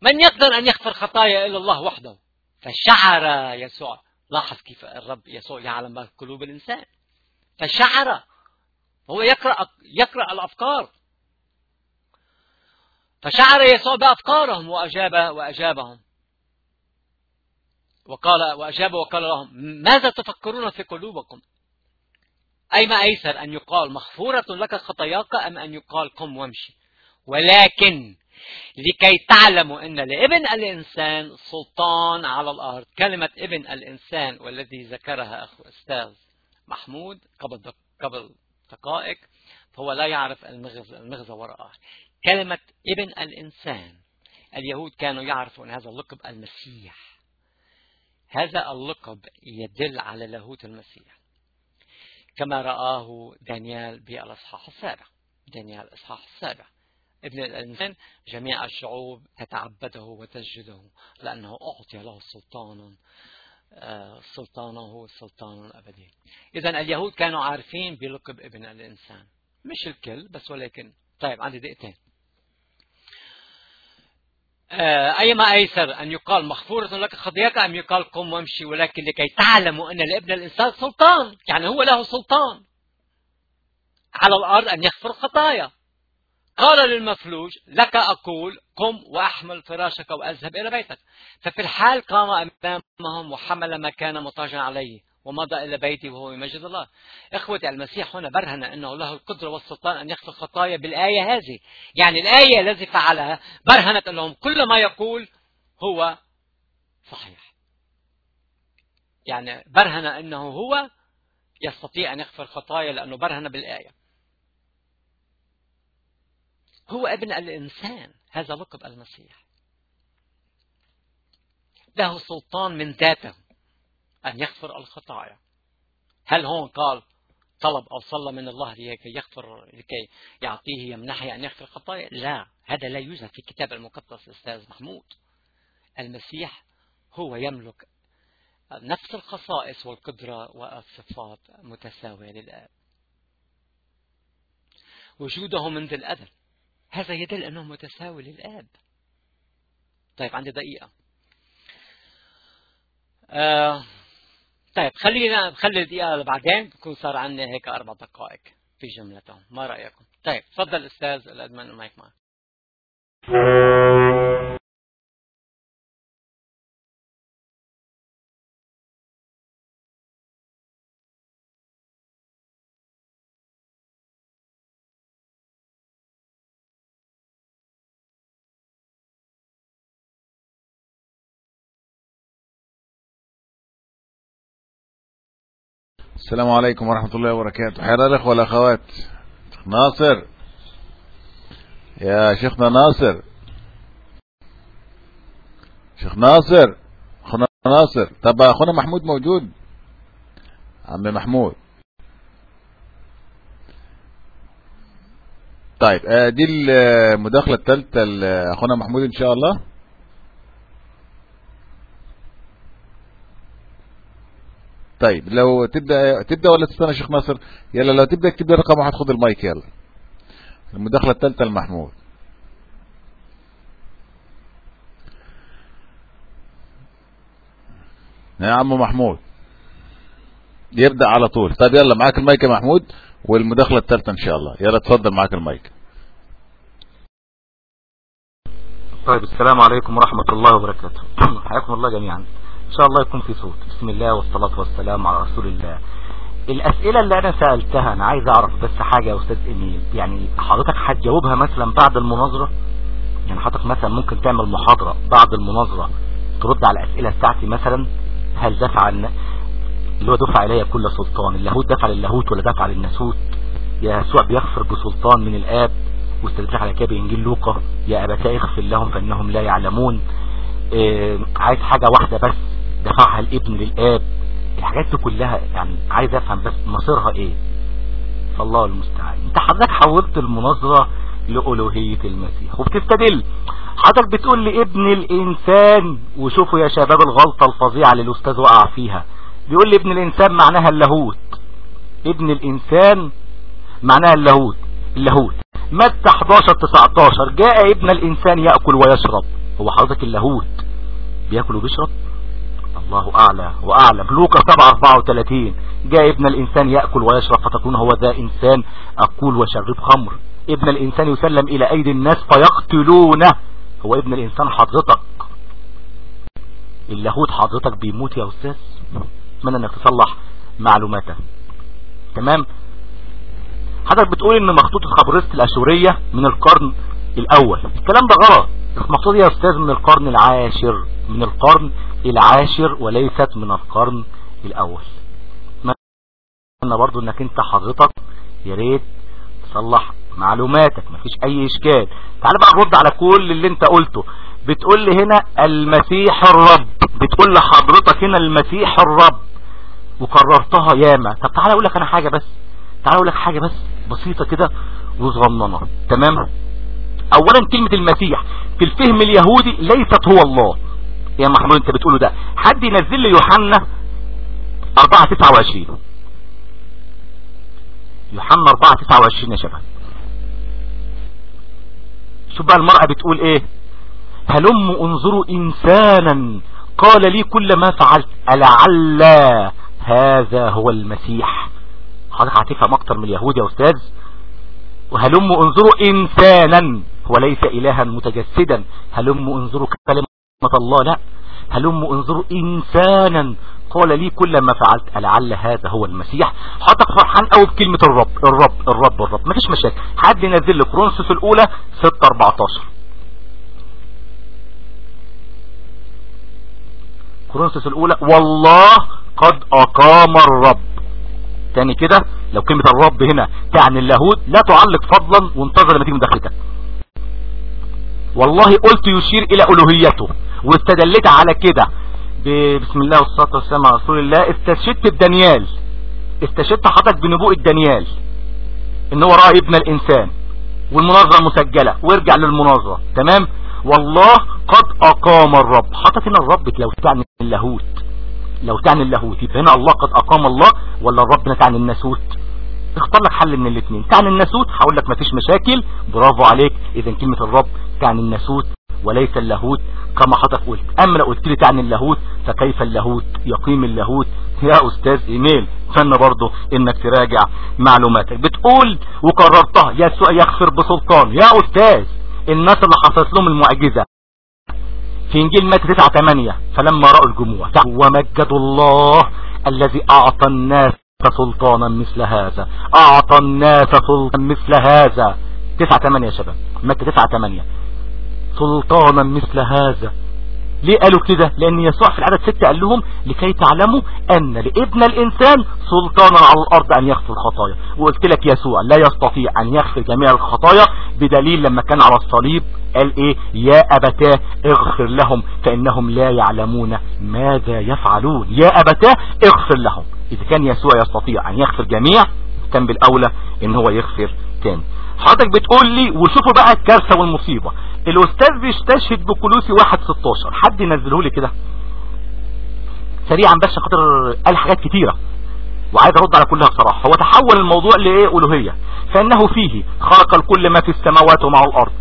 من يقدر أن يغفر خطايا إلا الله وحده؟ فشعر يسوع. لاحظ كيف الرب يسوع يعلم قلوب الإنسان. فشعر. هو يقرأ يقرأ الأفكار. فشعر يسوع بأفكارهم وأجاب وأجابهم. وقال وأجاب وقال لهم ماذا تفكرون في قلوبكم؟ أي ما أيسر أن يقال مغفورة لك خطاياك أم أن يقال قم وامشي؟ ولكن لكي تعلموا أن لابن الإنسان سلطان على الأرض. كلمة ابن الإنسان والذي ذكرها أخو أستاذ محمود قبل قبل دقائق فهو لا يعرف المغزى, المغزى وراءه. كلمة ابن الإنسان اليهود كانوا يعرفوا أن هذا اللقب المسيح. هذا اللقب يدل على لاهوت المسيح. كما رآه دانيال بألأصحاح السابع. دانيال الأصحاح السابع. ابن الإنسان جميع الشعوب تتعبده وتسجده لأنه أعطي له سلطانا آه، سلطانه سلطان أبدي إذا اليهود كانوا عارفين بلقب ابن الإنسان. مش الكل بس ولكن طيب عندي دقيقتين. آه، أيما أيسر أن يقال مغفورة لك خطيئك أم يقال قم وامشي ولكن لكي تعلموا أن لابن الإنسان سلطان يعني هو له سلطان. على الأرض أن يغفر خطايا. قال للمفلوج لك أقول قم وأحمل فراشك وأذهب إلى بيتك. ففي الحال قام أمامهم وحمل ما كان مضطجعا عليه ومضى إلى بيته وهو يمجد الله. إخوتي المسيح هنا برهن أنه له القدرة والسلطان أن يغفر الخطايا بالآية هذه. يعني الآية التي فعلها برهنت أنهم كل ما يقول هو صحيح. يعني برهن أنه هو يستطيع أن يغفر خطايا لأنه برهن بالآية. هو ابن الإنسان. هذا لقب المسيح. له سلطان من ذاته أن يغفر الخطايا. هل هون قال طلب أو صلى من الله لكي يغفر لكي يعطيه يمنحه أن يغفر الخطايا؟ لا. هذا لا يوجد في الكتاب المقدس أستاذ محمود. المسيح هو يملك نفس الخصائص والقدرة والصفات متساوية للآب. وجوده منذ الأزل هذا يدل أنه متساوي للآب. طيب عندي دقيقة. آه طيب خلينا خلي الدقيقة بعدين بكون صار عندنا هيك أربع دقائق في جملتهم. ما رأيكم؟ طيب تفضل أستاذ الأدمن المايك معك. السلام عليكم ورحمة الله وبركاته. حيا الأخوة والأخوات ناصر. يا شيخنا ناصر. شيخ ناصر أخونا ناصر. طب أخونا محمود موجود؟ عم محمود. طيب آه، دي المداخلة الثالثة لأخونا محمود إن شاء الله. طيب لو تبدأ تبدأ ولا تستنى شيخ ناصر؟ يلا لو تبدأ تبدا رقم واحد خد المايك يلا. المداخلة الثالثة لمحمود. يا عم محمود. يبدأ على طول. طيب يلا معاك المايك يا محمود والمداخلة الثالثة إن شاء الله. يلا اتفضل معاك المايك. طيب السلام عليكم ورحمة الله وبركاته. حياكم الله جميعا. إن شاء الله يكون في صوت. بسم الله والصلاة والسلام على رسول الله. الأسئلة اللي أنا سألتها أنا عايز أعرف بس حاجة يا أستاذ ايميل يعني حضرتك هتجاوبها مثلا بعد المناظرة؟ يعني حضرتك مثلا ممكن تعمل محاضرة بعد المناظرة ترد على الأسئلة بتاعتي مثلا؟ هل دفع. اللي هو دفع الي كل سلطان اللاهوت دفع للاهوت ولا دفع للناسوت؟ يا يسوع بيغفر بسلطان من الآب. واستدلت على كده بإنجيل لوقا. يا ابتاء اغفر لهم فإنهم لا يعلمون. إيه عايز حاجة واحدة بس. دفعها الابن للآب. الحاجات دي كلها يعني عايز أفهم بس مصيرها إيه. فالله المستعان. أنت حضرتك حولت المناظرة لألوهية المسيح. وبتستدل. حضرتك بتقول لي ابن الإنسان وشوفوا يا شباب الغلطة الفظيعة اللي الأستاذ وقع فيها. بيقول لي ابن الإنسان معناها اللاهوت. ابن الإنسان معناها اللاهوت. اللاهوت. متى 11 19 جاء ابن الإنسان يأكل ويشرب. هو حضرتك اللاهوت. بيأكل وبيشرب؟ الله أعلى وأعلم. لوقا 7 34 جاء ابن الإنسان يأكل ويشرب فتكون هو ذا إنسان اكل وشرب خمر. ابن الإنسان يسلم إلى أيدي الناس فيقتلونه. هو ابن الإنسان حضرتك. اللاهوت حضرتك بيموت يا أستاذ. أتمنى أنك تصلح معلوماتك تمام؟ حضرتك بتقول إن مخطوطة خبرست الأشورية من القرن الأول. الكلام ده غلط. المخطوطة يا أستاذ من القرن العاشر. من القرن العاشر وليست من القرن الأول. اتمنى برضو إنك أنت حضرتك يا ريت تصلح معلوماتك مفيش أي إشكال. تعال بقى نرد على كل اللي أنت قلته. بتقول لي هنا المسيح الرب. بتقول لحضرتك هنا المسيح الرب. وكررتها ياما. طب تعالى أقول لك أنا حاجة بس. تعالى أقول لك حاجة بس بسيطة كده وصغننة. تمام؟ اولا كلمة المسيح في الفهم اليهودي ليست هو الله. يا محمود انت بتقوله ده. حد ينزل لي يوحنا 4 29 يوحنا 4 29 يا شباب. شوف بقى المرأة بتقول إيه؟ هلم انظروا إنسانا؟ قال لي كل ما فعلت ألعل هذا هو المسيح. حضرتك هتفهم أكتر من اليهود يا أستاذ. وهلم انظروا إنسانا؟ هو ليس إلها متجسدا. هلم انظروا كلمة الله لا. هلم انظروا إنسانا. قال لي كل ما فعلت ألعل هذا هو المسيح. حضرتك فرحان قوي بكلمة الرب الرب الرب الرب. مفيش مشاكل. حد ينزل لي كرونسوس الأولى 6 14 كرونسوس الأولى والله قد أقام الرب. تاني كده لو كلمة الرب هنا تعني اللاهوت لا تعلق فضلا وانتظر لما تيجي مداخلتك والله قلت يشير إلى ألوهيته. واستدلت على كده. بسم الله والصلاة والسلام على رسول الله. استشهدت بدانيال استشهدت حضرتك بنبوءة دانيال إن هو رأى ابن الإنسان. والمناظرة مسجلة. وارجع للمناظرة. تمام؟ والله قد أقام الرب. حضرتك هنا الرب لو تعني اللاهوت. لو تعني اللاهوت. يبقى هنا الله قد أقام الله ولا الرب تعني الناسوت؟ اختار لك حل من الاثنين تعني الناسوت؟ هقول لك مفيش مشاكل. برافو عليك. اذا كلمة الرب تعني الناسوت. وليس اللاهوت كما حضرتك قلت. اما لو قلت لي تعني اللاهوت فكيف اللاهوت؟ يقيم اللاهوت. يا أستاذ إيميل فن برضه إنك تراجع معلوماتك. بتقول وكررتها يسوع يغفر بسلطان يا أستاذ الناس اللي حصلت لهم المعجزة. في إنجيل متى 9 8 فلما رأوا الجموع ومجدوا الله الذي أعطى الناس سلطانا مثل هذا. أعطى الناس سلطانا مثل هذا. 9 8 يا شباب. متى 9 8 سلطانا مثل هذا. ليه قالوا كده؟ لأن يسوع في العدد ستة قال لهم لكي تعلموا أن لابن الإنسان سلطانا على الأرض أن يغفر الخطايا وقلت لك يسوع لا يستطيع أن يغفر جميع الخطايا بدليل لما كان على الصليب. قال إيه؟ يا أبتاه اغفر لهم فإنهم لا يعلمون ماذا يفعلون. يا أبتاه اغفر لهم. إذا كان يسوع يستطيع أن يغفر جميع كان بالاولى إن هو يغفر تاني. حضرتك بتقول لي وشوفوا بقى الكارثة والمصيبة. الأستاذ بيستشهد بكلوسي واحد 16 حد ينزله لي كده؟ سريعا بس خاطر قال حاجات كتيرة. وعايز أرد على كلها بصراحة. هو تحول الموضوع لإيه؟ ألوهية. فإنه فيه خلق الكل ما في السماوات ومع الأرض.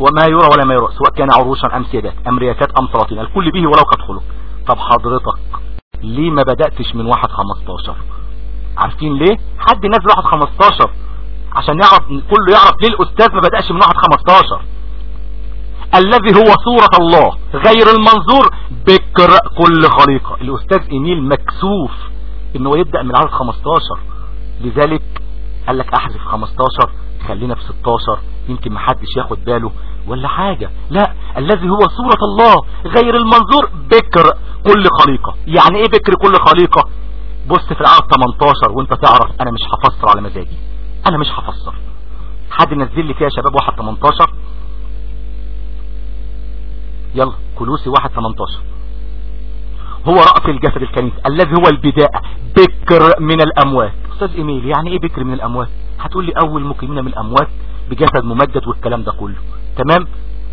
وما يرى ولا ما يرى سواء كان عروشا أم سيادات أم رياسات أم سلاطين الكل به ولو قد خلق. طب حضرتك ليه ما بدأتش من واحد 15 عارفين ليه؟ حد نزل واحد 15 عشان يعرف كله يعرف ليه الأستاذ ما بدأش من واحد 15 الذي هو صورة الله غير المنظور بكر كل خليقة. الأستاذ إيميل مكسوف إنه يبدأ من عدد 15 لذلك قال لك أحذف 15 خلينا في 16 يمكن محدش ياخد باله. ولا حاجة. لا الذي هو صورة الله غير المنظور بكر كل خليقة. يعني إيه بكر كل خليقة؟ بص في العدد 18 وأنت تعرف أنا مش هفسر على مزاجي. أنا مش هفسر. حد نزل لي يا شباب واحد 18 يلا كلوسي واحد 18 هو رأس الجسد الكنيسة الذي هو البداء بكر من الأموات. أستاذ إيميل يعني إيه بكر من الأموات؟ هتقول لي أول مقيمين من الأموات بجسد ممجد والكلام ده كله. تمام؟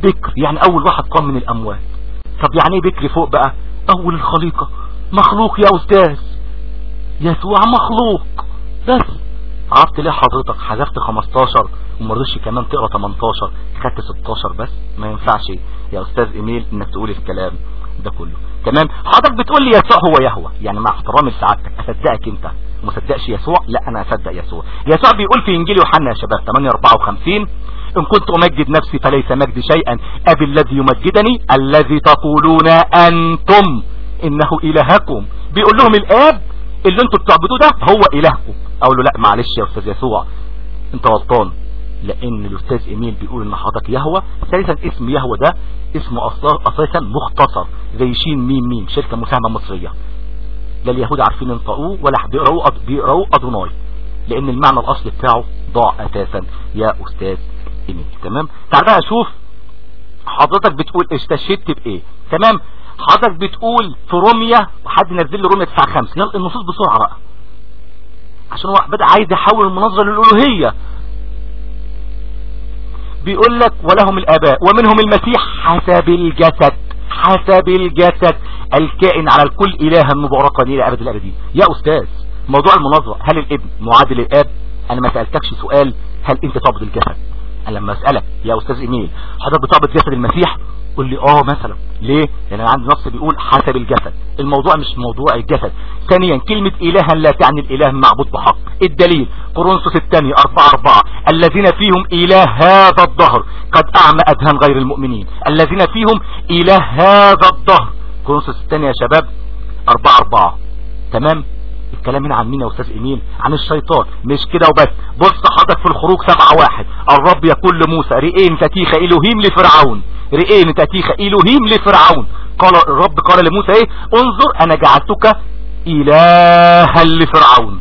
بكر يعني أول واحد قام من الأموات. طب يعني إيه بكر فوق بقى؟ أول الخليقة. مخلوق يا أستاذ. يسوع مخلوق. بس. عرفت ليه حضرتك حذفت 15 وما رضيتش كمان تقرأ 18 خدت 16 بس؟ ما ينفعش. يا أستاذ إيميل إنك تقول الكلام ده كله. تمام؟ حضرتك بتقول لي يسوع هو يهوى. يعني مع احترامي لسعادتك أصدقك أنت. ما صدقش يسوع؟ لا أنا أصدق يسوع. يسوع بيقول في إنجيل يوحنا يا شباب 8 54 إن كنت أمجد نفسي فليس مجدي شيئا. أبي الذي يمجدني الذي تقولون أنتم. إنه إلهكم. بيقول لهم الآب اللي أنتوا بتعبدوه ده هو إلهكم. أقول له لا معلش يا أستاذ يسوع أنت غلطان. لأن الأستاذ إيميل بيقول إن حضرتك يهوى. ثالثا اسم يهوى ده اسمه أساسا مختصر زي شين ميم ميم شركة مساهمة مصرية. لا اليهود عارفين ينطقوه ولا بيقرأوه بيقرأوه أدوناي. لأن المعنى الأصلي بتاعه ضاع أساسا. يا أستاذ إيميل. تمام؟ تعال بقى أشوف حضرتك بتقول استشهدت بإيه. تمام؟ حضرتك بتقول في روميا وحد نزل لي روميا 9 5 يلا النصوص بسرعة بقى. عشان هو بدأ عايز يحول المناظرة للألوهية. بيقول لك ولهم الآباء ومنهم المسيح حسب الجسد حسب الجسد. الكائن على الكل إلها مباركا إلى أبد الأبدين. يا أستاذ موضوع المناظرة هل الابن معادل الآب؟ أنا ما سألتكش سؤال هل أنت تعبد الجسد؟ لما أسألك يا أستاذ إيميل حضرتك بتعبد جسد المسيح؟ قول لي آه مثلا. ليه؟ لأن أنا عندي نص بيقول حسب الجسد. الموضوع مش موضوع الجسد. ثانيا كلمة الها لا تعني الإله معبود بحق. الدليل قرنصوس الثانية أربعة أربعة. الذين فيهم إله هذا الظهر. قد أعمى أذهان غير المؤمنين. الذين فيهم إله هذا الظهر. قرنصوس الثانية يا شباب أربعة أربعة. تمام؟ الكلام هنا عن مين يا أستاذ ايميل عن الشيطان. مش كده وبس. بص حضرتك في الخروج سبعة واحد. الرب يقول لموسى رئين تتيخ إلهيم لفرعون. رئين تتيخ إلهيم لفرعون. قال الرب قال لموسى إيه؟ انظر أنا جعلتك إلها لفرعون.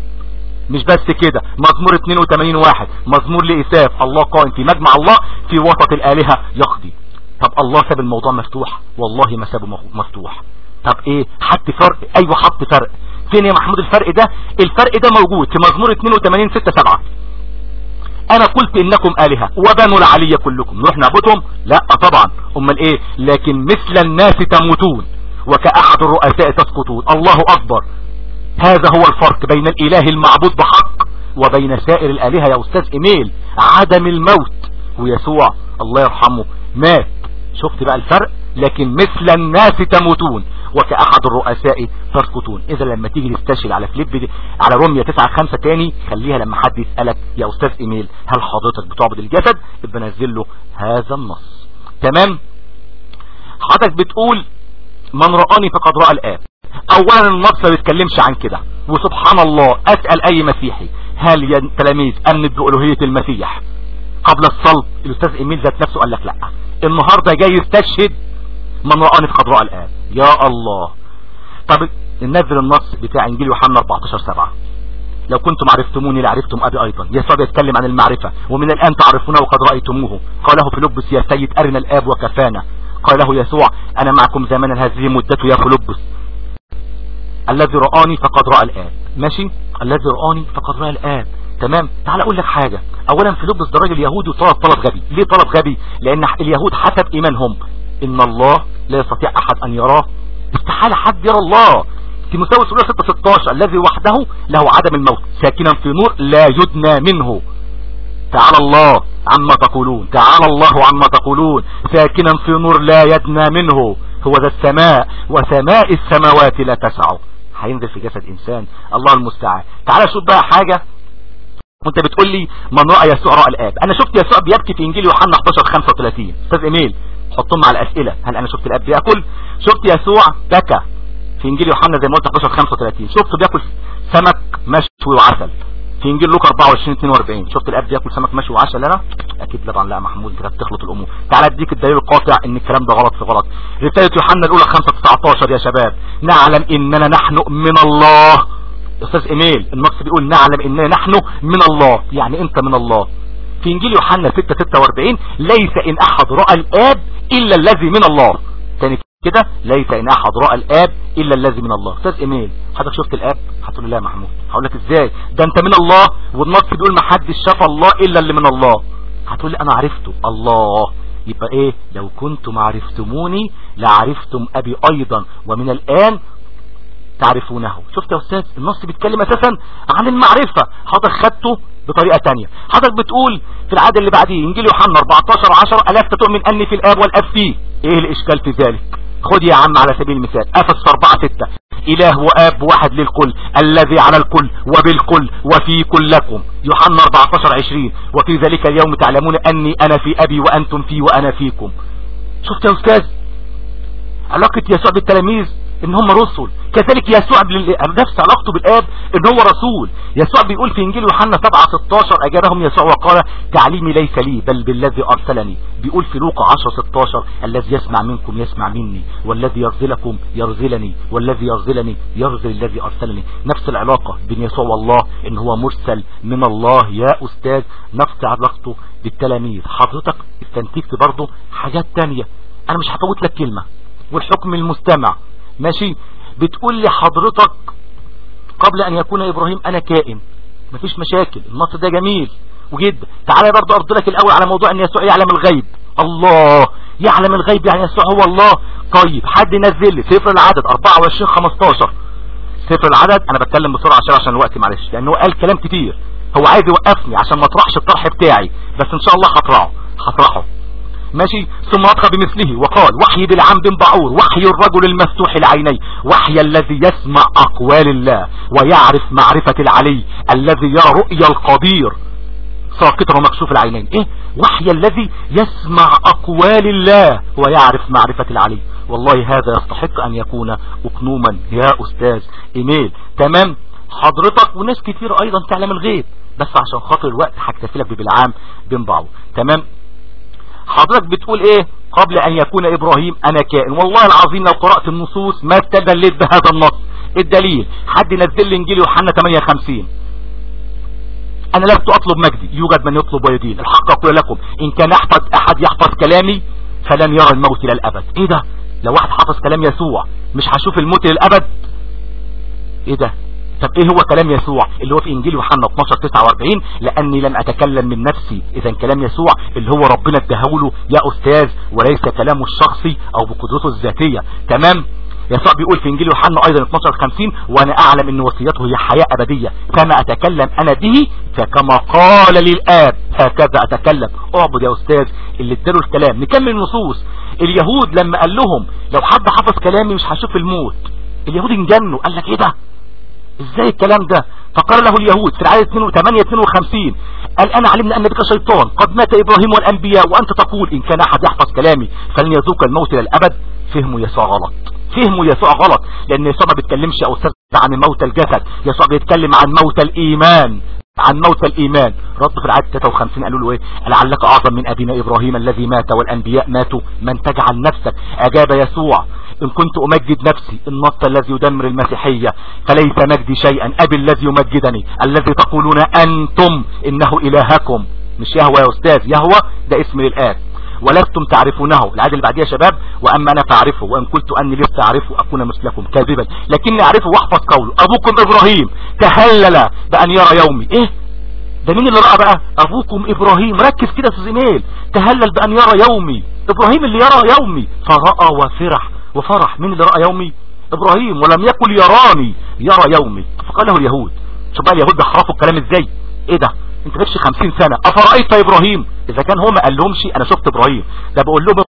مش بس كده. مزمور 82 واحد. مزمور لإساف. الله قائم في مجمع الله في وسط الآلهة يقضي. طب الله ساب الموضوع مفتوح؟ والله ما سابه مفتوح. طب إيه؟ حط فرق. أيوه حط فرق. فين يا محمود الفرق ده الفرق ده موجود في مزمور 82 6 7 أنا قلت إنكم آلهة وبنو العلي كلكم. نروح نعبدهم؟ لا طبعا. أمال إيه؟ لكن مثل الناس تموتون وكأحد الرؤساء تسقطون. الله أكبر. هذا هو الفرق بين الإله المعبود بحق وبين سائر الآلهة يا أستاذ إيميل. عدم الموت. ويسوع الله يرحمه. مات. شفت بقى الفرق؟ لكن مثل الناس تموتون وكأحد الرؤساء تسقطون. إذا لما تيجي تستشهد على فليب على رومية 9 5 تاني خليها لما حد يسألك يا أستاذ إيميل هل حضرتك بتعبد الجسد؟ يبقى نزل له هذا النص. تمام؟ حضرتك بتقول من رآني فقد رأى الآب. اولا النص ما بيتكلمش عن كده. وسبحان الله أسأل أي مسيحي هل يا تلاميذ امنت بألوهية المسيح قبل الصلب؟ الأستاذ إيميل ذات نفسه قال لك لا. النهاردة جاي يستشهد من رآني فقد رأى الآب يا الله. طب ننزل النص بتاع إنجيل يوحنا 14 7 لو كنتم عرفتموني لعرفتم أبي أيضا. يسوع بيتكلم عن المعرفة ومن الآن تعرفونه وقد رأيتموه. قاله فيلبس يا سيد أرنا الآب وكفانا. قاله يسوع أنا معكم زمانا هذه مدته يا فيلبس الذي رآني فقد رأى الآب. ماشي؟ الذي رآني فقد رأى الآب. تمام؟ تعال أقول لك حاجة. اولا فيلبس ده راجل يهودي وطلب طلب غبي. ليه طلب غبي؟ لأن اليهود حسب إيمانهم. إن الله لا يستطيع أحد أن يراه. استحالة حد يرى الله. تيموثاوس الاولى 6 16 الذي وحده له عدم الموت ساكنا في نور لا يدنى منه. تعالى الله عما تقولون تعالى الله عما تقولون ساكنا في نور لا يدنى منه. هو ذا السماء وسماء السماوات لا تسع. هينزل في جسد إنسان. الله المستعان. تعالى شوف بقى حاجة. وأنت بتقول لي من رأى يسوع رأى الآب. أنا شفت يسوع بيبكي في إنجيل يوحنا 11 35 أستاذ إيميل حطهم على الأسئلة. هل أنا شفت الأب بيأكل؟ شفت يسوع بكى. في إنجيل يوحنا زي ما قلت 11 35 شفته بيأكل سمك مشوي وعسل. في إنجيل لوقا 24 42 شفت الأب بيأكل سمك مشوي وعسل؟ أنا أكيد طبعا. لا محمود انت بتخلط الأمور. تعال أديك الدليل القاطع إن الكلام ده غلط في غلط. رسالة يوحنا الأولى 5 19 يا شباب. نعلم إننا نحن من الله. أستاذ إيميل النص بيقول نعلم إننا نحن من الله. يعني أنت من الله. في انجيل يوحنا 6 46 ليس إن أحد رأى الآب إلا الذي من الله. تاني كده ليس إن أحد رأى الآب إلا الذي من الله. أستاذ إيميل حضرتك شفت الآب؟ هتقول لا يا محمود. هقول لك إزاي؟ ده أنت من الله والنص بيقول ما حدش شاف الله إلا اللي من الله. هتقول لي أنا عرفته. الله. يبقى إيه؟ لو كنتم عرفتموني لعرفتم أبي أيضا ومن الآن تعرفونه. شفت يا أستاذ؟ النص بيتكلم أساسا عن المعرفة. حضرتك خدته بطريقة تانية. حضرتك بتقول في العادة اللي بعديه إنجيل يوحنا 14 10 ألست تؤمن أني في الآب والآب فيه إيه الإشكال في ذلك؟ خد يا عم على سبيل المثال. افس 4 6 إله وآب واحد للكل الذي على الكل وبالكل وفي كلكم. يوحنا 14 20 وفي ذلك اليوم تعلمون أني أنا في أبي وأنتم في وأنا فيكم. شفت يا أستاذ؟ علاقة يسوع بالتلاميذ. إن هم رسل. كذلك يسوع نفس علاقته بالآب إن هو رسول. يسوع بيقول في إنجيل يوحنا 7 16 أجابهم يسوع وقال تعليمي ليس لي بل بالذي أرسلني. بيقول في لوقا 10 16 الذي يسمع منكم يسمع مني والذي يرزلكم يرزلني والذي يرزلني يرزل الذي أرسلني. نفس العلاقة بين يسوع والله إن هو مرسل من الله. يا أستاذ نفس علاقته بالتلاميذ. حضرتك استنتجت برضه حاجات تانية. أنا مش هفوت لك كلمة. والحكم المستمع. ماشي؟ بتقول لي حضرتك قبل أن يكون إبراهيم أنا كائن. مفيش مشاكل النص ده جميل وجدا. تعالى برضه أرد لك الأول على موضوع أن يسوع يعلم الغيب. الله يعلم الغيب يعني يسوع هو الله. طيب حد ينزل لي سفر العدد 24 15 سفر العدد أنا بتكلم بسرعة عشان عشان الوقت معلش لأن هو قال كلام كتير. هو عايز يوقفني عشان ما أطرحش الطرح بتاعي بس إن شاء الله هطرحه هطرحه. ماشي؟ ثم أطغى بمثله وقال وحي بالعم بن بعور وحي الرجل المفتوح العيني وحي الذي يسمع أقوال الله ويعرف معرفة العلي الذي يرى رؤيا القدير. ساقطا ومكشوف العينين. إيه؟ وحي الذي يسمع أقوال الله ويعرف معرفة العلي. والله هذا يستحق أن يكون أقنوما يا أستاذ إيميل. تمام؟ حضرتك وناس كتير أيضا تعلم الغيب بس عشان خاطر الوقت هكتفي لك بالعام بن بعور تمام؟ حضرتك بتقول إيه؟ قبل أن يكون إبراهيم أنا كائن. والله العظيم لو قرأت النصوص ما استدلت بهذا النص. الدليل حد نزل لي إنجيل يوحنا 58 أنا لست أطلب مجدي. يوجد من يطلب ويدين. الحق أقول لكم إن كان يحفظ أحد يحفظ كلامي فلن يرى الموت إلى الأبد. إيه ده؟ لو واحد حافظ كلام يسوع مش هشوف الموت للابد إيه ده؟ طب إيه هو كلام يسوع اللي هو في إنجيل يوحنا 12 49 لأني لم أتكلم من نفسي. إذا كلام يسوع اللي هو ربنا اداهوله يا أستاذ وليس كلامه الشخصي أو بقدرته الذاتية. تمام؟ يسوع بيقول في إنجيل يوحنا أيضا 12 50 وأنا أعلم إن وصيته هي حياة أبدية. كما أتكلم أنا به فكما قال لي الآب هكذا أتكلم. اعبد يا أستاذ اللي اداله الكلام. نكمل النصوص. اليهود لما قال لهم لو حد حفظ كلامي مش هشوف الموت. اليهود انجنوا. قال لك إيه ده؟ إزاي الكلام ده فقال له اليهود في العدد 8 52 قال أنا علمنا أن بك شيطان. قد مات إبراهيم والأنبياء وأنت تقول إن كان أحد يحفظ كلامي فلن يذوق الموت إلى الأبد. فهموا يسوع غلط. فهموا يسوع غلط. لأن يسوع ما بيتكلمش يا أستاذ عن موت الجسد. يسوع بيتكلم عن موت الإيمان. عن موت الإيمان. رد في العدد 53 قالوا له إيه؟ لعلك أعظم من أبينا إبراهيم الذي مات والأنبياء ماتوا. من تجعل نفسك؟ أجاب يسوع. إن كنت أمجد نفسي النص الذي يدمر المسيحية فليس مجدي شيئا أبي الذي يمجدني الذي تقولون أنتم إنه إلهكم. مش يهوى يا أستاذ يهوى ده اسم للآب. ولستم تعرفونه العادة اللي بعديها شباب وأما أنا فأعرفه وإن قلت أني لست أعرفه أكون مثلكم كاذبا. لكني أعرفه وأحفظ قوله. أبوكم إبراهيم. تهلل بأن يرى يومي. إيه؟ ده مين اللي رأى بقى؟ أبوكم إبراهيم. ركز كده في زميل تهلل بأن يرى يومي. إبراهيم اللي يرى يومي. فرأى وفرح. وفرح مين اللي رأى يومي إبراهيم ولم يقل يراني يرى يومي. فقال له اليهود شوف بقى اليهود بيحرفوا الكلام إزاي؟ إيه ده؟ أنت بقتش 50 سنة أفرأيت إبراهيم؟ إذا كان هو ما قال لهمش أنا شفت إبراهيم. ده بقول لهم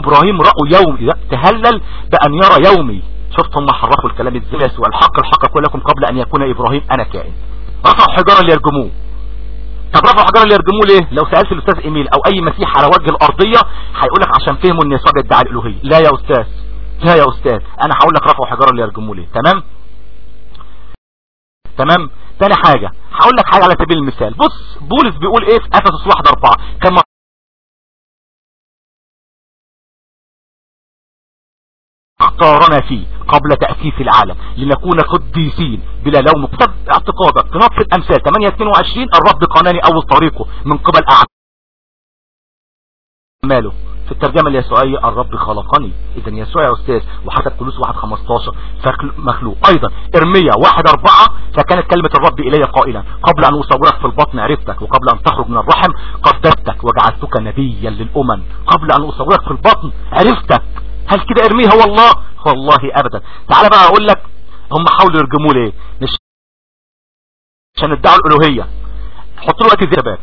إبراهيم رأوا يومي. تهلل بأن يرى يومي. شفت هم حرفوا الكلام إزاي؟ والحق الحق أقول لكم قبل أن يكون إبراهيم أنا كائن. رفعوا حجارة ليرجموه. طب رفعوا حجارة ليرجموه ليه؟ لو سألت الأستاذ إيميل أو أي مسيح على وجه الأرضية هيقول لك عشان فهموا إن يسوع بيدعي الالوهية لا يا أستاذ. لا يا أستاذ. أنا هقول لك رفعوا حجارة ليرجموه ليه. تمام؟ تمام؟ تاني حاجة. هقول لك حاجة على سبيل المثال. بص بولس بيقول إيه؟ في أفسس واحد أربعة. كما فيه قبل تأسيس العالم لنكون قديسين بلا لوم. كتب اعتقادك في نص الامثال 8 22 الرب قاناني أول طريقه من قبل أعماله. في الترجمة اليسوعية الرب خلقني. اذا يسوع يا أستاذ وحسب كلوس واحد 15 مخلوق. أيضا إرميا واحد أربعة فكانت كلمة الرب إلي قائلا. قبل أن أصورك في البطن عرفتك وقبل أن تخرج من الرحم قدستك وجعلتك نبيا للأمم. قبل أن أصورك في البطن عرفتك. هل كده ارميه هو الله. والله ابدا. تعال بقى أقول لك هم حاولوا يرجموه ليه؟ مش عشان ادعوا الألوهية. حط له وقت شباب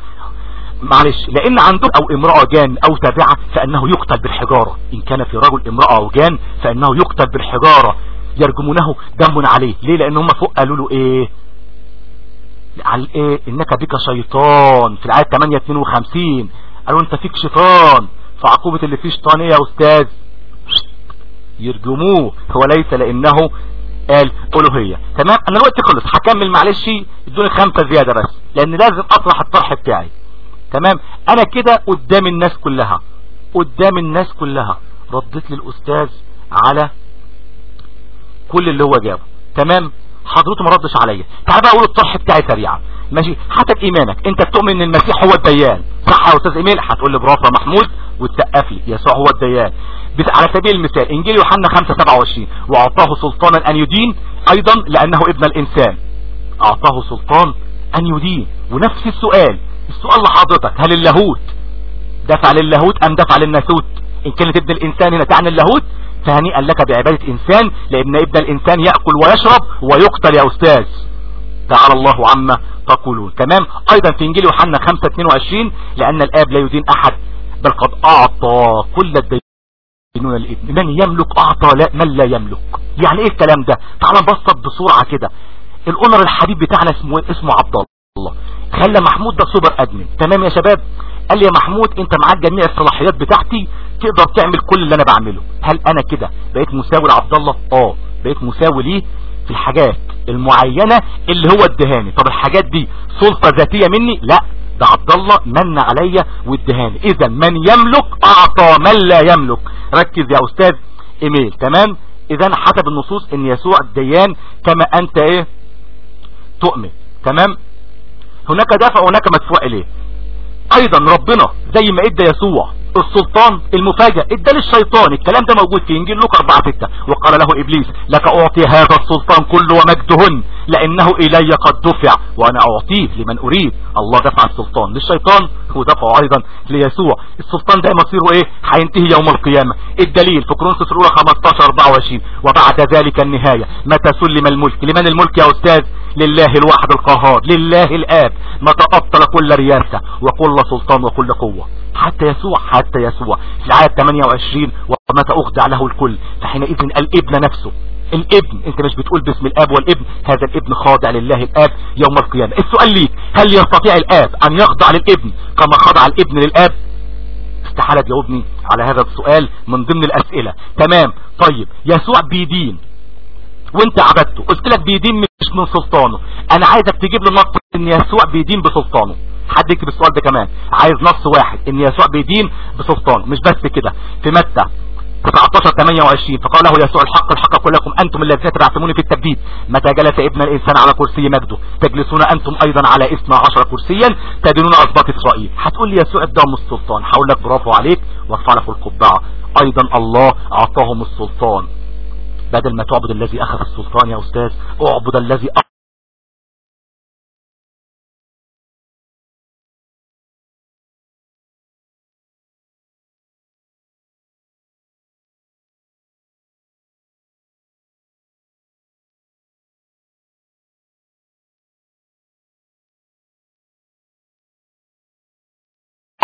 معلش لأن عنده أو امرأة جان أو تابعة فإنه يقتل بالحجارة. إن كان في رجل امرأة أو جان فإنه يقتل بالحجارة. يرجمونه دم عليه. ليه؟ لأن هم فوق قالوا له إيه؟ على إيه؟ إنك بك شيطان. في العاية 8 52 قالوا أنت فيك شيطان. فعقوبة اللي فيه شيطان إيه يا أستاذ؟ يرجموه. هو ليس لأنه قال ألوهية. تمام؟ أنا الوقت خلص. هكمل معلش. ادوني خمسة زيادة بس. لأن لازم أطرح الطرح بتاعي. تمام؟ أنا كده قدام الناس كلها. قدام الناس كلها. رديت للأستاذ على كل اللي هو جابه. تمام؟ حضرته ما ردش عليا. تعال بقى أقول الطرح بتاعي سريعا. ماشي؟ حسب إيمانك. أنت بتؤمن إن المسيح هو الديان. صح يا أستاذ إيميل؟ هتقول لي برافو يا محمود وتسقف لي. يسوع هو الديان. على سبيل المثال إنجيل يوحنا 5 27 وأعطاه سلطانا أن يدين أيضا لأنه ابن الإنسان. أعطاه سلطان أن يدين. ونفس السؤال. السؤال لحضرتك هل اللاهوت دفع للاهوت أم دفع للناسوت؟ إن كانت ابن الإنسان هنا تعني اللاهوت؟ فهنيئا لك بعبادة انسان لأن ابن الإنسان يأكل ويشرب ويقتل يا أستاذ. تعالى الله عما تقولون. تمام؟ أيضا في إنجيل يوحنا 5 22 لأن الآب لا يدين أحد بل قد أعطى كل الدينون الإبن. من يملك؟ أعطى لا من لا يملك. يعني إيه الكلام ده؟ تعال نبسط بسرعة كده. الأونر الحبيب بتاعنا اسمه اسمه عبد الله خلى محمود ده سوبر أدمن. تمام يا شباب؟ قال لي يا محمود أنت معاك جميع الصلاحيات بتاعتي تقدر تعمل كل اللي أنا بعمله. هل أنا كده بقيت مساوي لعبد الله؟ آه بقيت مساوي ليه في الحاجات المعينة اللي هو ادهاني. طب الحاجات دي سلطة ذاتية مني؟ لا ده عبد الله من عليا وادهاني. إذا من يملك أعطى من لا يملك. ركز يا أستاذ إيميل. تمام؟ إذا حسب النصوص إن يسوع الديان كما أنت إيه؟ تؤمن. تمام؟ هناك دافع وهناك مدفوع إليه. أيضا ربنا زي ما إدى يسوع السلطان المفاجأة ادى للشيطان الكلام ده موجود في إنجيل لوقا 4 6 وقال له إبليس لك أعطي هذا السلطان كله ومجدهن لأنه إلي قد دفع وأنا أعطيه لمن أريد. الله دفع السلطان للشيطان ودفعه أيضا ليسوع. السلطان ده مصيره إيه؟ هينتهي يوم القيامة. الدليل في كورنثوس الأولى 15 24 وبعد ذلك النهاية. متى سلم الملك؟ لمن الملك يا أستاذ؟ لله الواحد القهار لله الآب. متى أبطل كل رياسة وكل سلطان وكل قوة حتى يسوع حتى يسوع. في الآية 28 ومتى أخضع له الكل. فحينئذ الابن نفسه. الابن. أنت مش بتقول باسم الآب والابن. هذا الابن خاضع لله الآب يوم القيامة. السؤال ليك. هل يستطيع الآب أن يخضع للابن كما خضع الابن للآب؟ استحالة تجاوبني على هذا السؤال من ضمن الأسئلة. تمام. طيب. يسوع بيدين. وانت عبدته. قلت لك بيدين مش من سلطانه. أنا عايزك تجيب لي نص إن يسوع بيدين بسلطانه. حد يكتب السؤال ده كمان. عايز نص واحد إن يسوع بيدين بسلطانه مش بس كده. في متى؟ 19 28 فقال له يسوع الحق الحق أقول لكم أنتم الذين تبعتموني في التبديد. متى جلس ابن الإنسان على كرسي مجده؟ تجلسون أنتم أيضا على اثنا عشر كرسيا تدينون اسباط إسرائيل. هتقول لي يسوع اداهم السلطان. هقول لك برافو عليك وارفع لك القبعة. أيضا الله أعطاهم السلطان. بدل ما تعبد الذي أخذ السلطان يا أستاذ أعبد الذي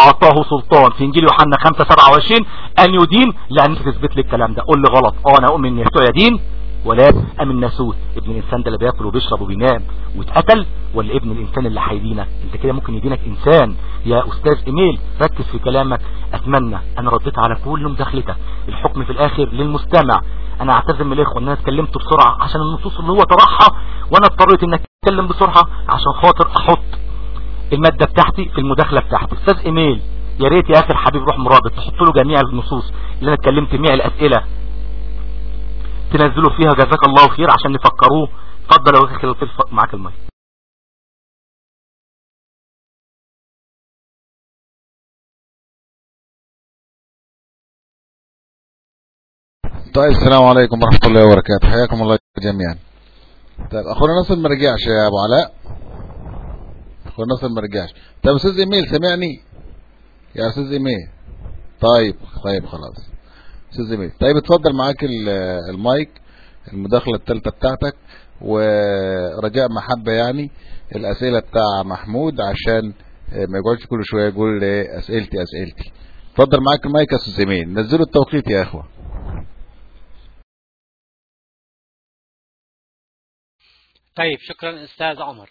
أعطاه سلطان. في إنجيل يوحنا 5 27 أن يدين. لأن تثبت لي الكلام ده. قول لي غلط. آه أنا أؤمن ان يسوع يدين ولا ام الناسوت ابن الإنسان ده اللي بيأكل وبيشرب وبينام واتقتل. ولا ابن الإنسان اللي هيدينك أنت كده ممكن يدينك إنسان. يا أستاذ إيميل ركز في كلامك. أتمنى أنا رديت على كل مداخلتك. الحكم في الآخر للمستمع. أنا أعتذر من الإخوة إن أنا اتكلمت بسرعة عشان النصوص اللي هو طرحها. وأنا اضطريت ان أتكلم بسرعة عشان خاطر أحط المادة بتاعتي في المداخلة بتاعتي. أستاذ إيميل يا ريت يا أخي الحبيب روح مرابط تحط له جميع النصوص اللي أنا اتكلمت جميع الأسئلة. تنزلوا فيها جزاك الله خير عشان نفكروه اتفضل يا أخي معاك المايك. طيب السلام عليكم ورحمة الله وبركاته. حياكم الله جميعا. طيب أخونا نصر ما رجعش يا أبو علاء. اخونا نصر ما رجعش. طيب أستاذ إيميل سمعني. يا أستاذ إيميل. طيب طيب خلاص. أستاذ إيميل. طيب اتفضل معاك المايك المداخلة الثالثة بتاعتك ورجاء محبة يعني الأسئلة بتاع محمود عشان ما يقعدش كل شوية يقول أسئلتي أسئلتي. اتفضل معاك المايك يا أستاذ إيميل. نزلوا التوقيت يا إخوة. طيب شكرا أستاذ عمر.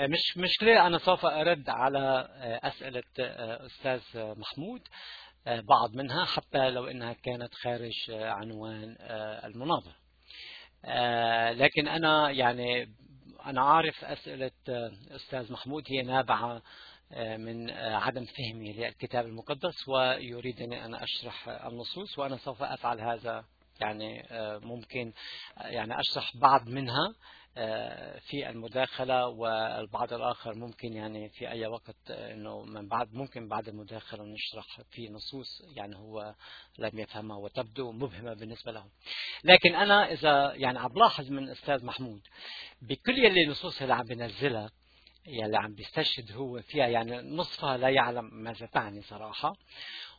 مش مشكلة أنا سوف أرد على أسئلة أستاذ محمود بعض منها حتى لو أنها كانت خارج عنوان المناظرة. لكن أنا يعني أنا عارف أسئلة أستاذ محمود هي نابعة من عدم فهمي للكتاب المقدس ويريدني أن أشرح النصوص وأنا سوف أفعل هذا يعني ممكن يعني أشرح بعض منها. في المداخلة والبعض الآخر ممكن يعني في أي وقت أنه من بعد ممكن بعد المداخلة نشرح في نصوص يعني هو لم يفهمها وتبدو مبهمة بالنسبة له لكن أنا إذا يعني عم بلاحظ من أستاذ محمود بكل يلي النصوص اللي عم بنزلها يلي عم بيستشهد هو فيها يعني نصفها لا يعلم ماذا تعني صراحة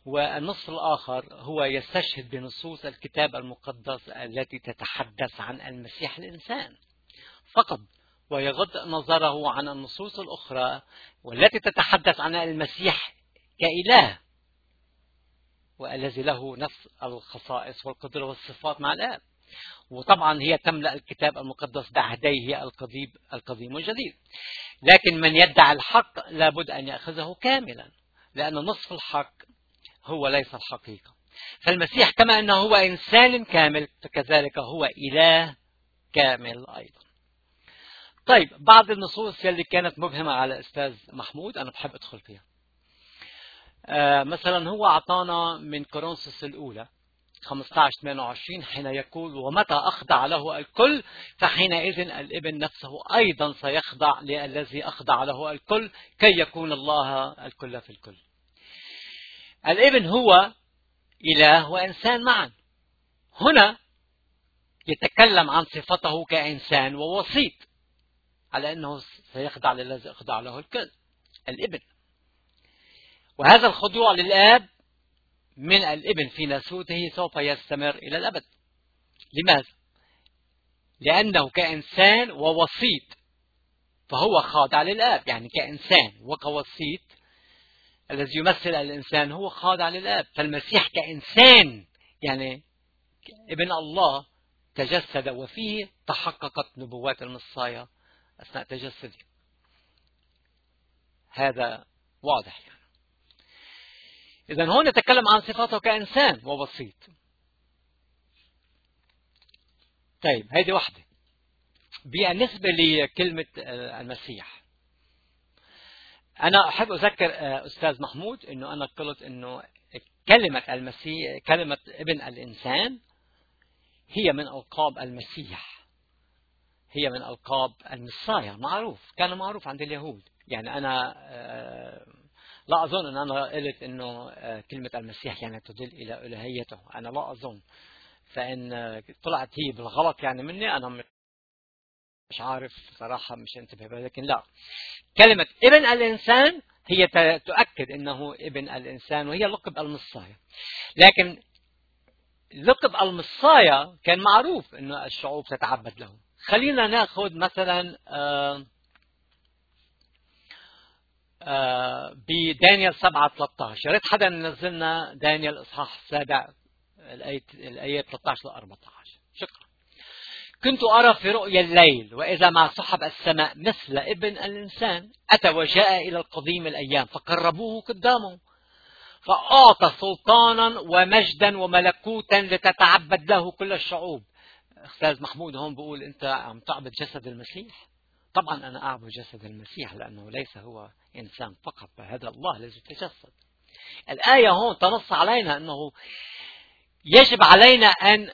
والنصف الآخر هو يستشهد بنصوص الكتاب المقدس التي تتحدث عن المسيح الإنسان. فقط ويغض نظره عن النصوص الأخرى والتي تتحدث عن المسيح كإله. والذي له نفس الخصائص والقدرة والصفات مع الآب. وطبعا هي تملأ الكتاب المقدس بعهديه القديم القديم والجديد. لكن من يدعي الحق لابد أن يأخذه كاملا لأن نصف الحق هو ليس الحقيقة. فالمسيح كما أنه هو إنسان كامل فكذلك هو إله كامل أيضا. طيب بعض النصوص يلي كانت مبهمة على أستاذ محمود أنا بحب أدخل فيها. آه مثلا هو أعطانا من كورنثوس الأولى 15 28 حين يقول ومتى أخضع له الكل؟ فحينئذ الإبن نفسه أيضا سيخضع للذي أخضع له الكل كي يكون الله الكل في الكل. الإبن هو إله وإنسان معا. هنا يتكلم عن صفته كإنسان ووسيط على أنه سيخضع للذي أخضع له الكل الابن وهذا الخضوع للآب من الابن في ناسوته سوف يستمر إلى الأبد. لماذا؟ لأنه كإنسان ووسيط فهو خاضع للآب. يعني كإنسان وكوسيط الذي يمثل الإنسان هو خاضع للآب. فالمسيح كإنسان يعني ابن الله تجسد وفيه تحققت نبوات المصايا أثناء تجسده. هذا واضح يعني. إذا هون نتكلم عن صفاته كإنسان وبسيط طيب هذه واحدة. بالنسبة لكلمة المسيح. أنا أحب أذكر أستاذ محمود أنه أنا قلت أنه كلمة المسيح كلمة ابن الإنسان هي من ألقاب المسيح. هي من ألقاب المصايا معروف كان معروف عند اليهود. يعني أنا آه، لا أظن أن أنا قلت أنه آه، كلمة المسيح يعني تدل إلى إلهيته. أنا لا أظن. فإن طلعت هي بالغلط يعني مني أنا مش عارف صراحة مش انتبه لكن لا. كلمة ابن الإنسان هي تؤكد أنه ابن الإنسان وهي لقب المصايا لكن لقب المصايا كان معروف أنه الشعوب تتعبد له خلينا ناخذ مثلا آه، آه، بدانيال 7 13 يا ريت حدا نزلنا دانيال إصحاح السابع الآية 13 ل 14 شكرا. كنت أرى في رؤيا الليل وإذا ما سحب السماء مثل ابن الإنسان أتى وجاء إلى القديم الأيام فقربوه قدامه. فأعطى سلطانا ومجدا وملكوتا لتتعبد له كل الشعوب. أستاذ محمود هون بقول أنت عم تعبد جسد المسيح. طبعا أنا أعبد جسد المسيح لأنه ليس هو إنسان فقط هذا الله الذي تجسد الآية هون تنص علينا أنه يجب علينا أن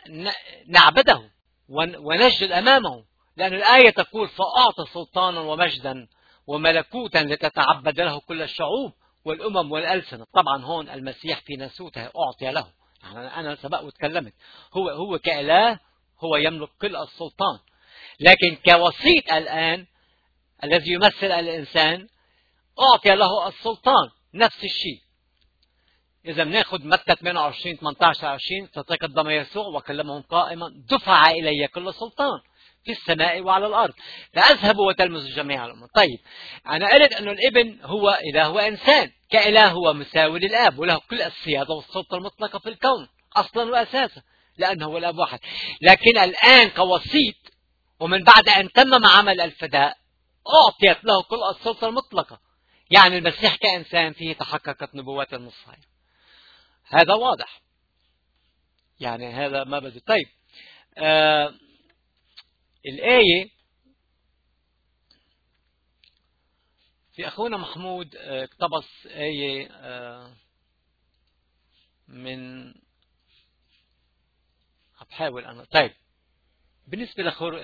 نعبده ونسجد أمامه لأن الآية تقول فأعطى سلطانا ومجدا وملكوتا لتتعبد له كل الشعوب والأمم والألسنة. طبعا هون المسيح في ناسوته أعطي له. يعني أنا سبق وتكلمت. هو هو كإله هو يملك كل السلطان. لكن كوسيط الآن الذي يمثل الإنسان أعطي له السلطان نفس الشيء. إذا بناخذ متى 28 18 20 فتقدم يسوع وكلمهم قائما دفع إلي كل سلطان في السماء وعلى الأرض. فأذهب وتلمذ جميع الأمور. طيب أنا قلت أنه الإبن هو إله وإنسان كإله هو مساوي للآب وله كل السيادة والسلطة المطلقة في الكون أصلا وأساسا. لأنه هو الأب واحد لكن الآن كوسيط ومن بعد أن تمم عمل الفداء أعطيت له كل السلطة المطلقة. يعني المسيح كإنسان فيه تحققت نبوات المصايا هذا واضح. يعني هذا ما بدي طيب آه الآية في أخونا محمود آه، اقتبس آية آه من بحاول أنا طيب. بالنسبة لخور...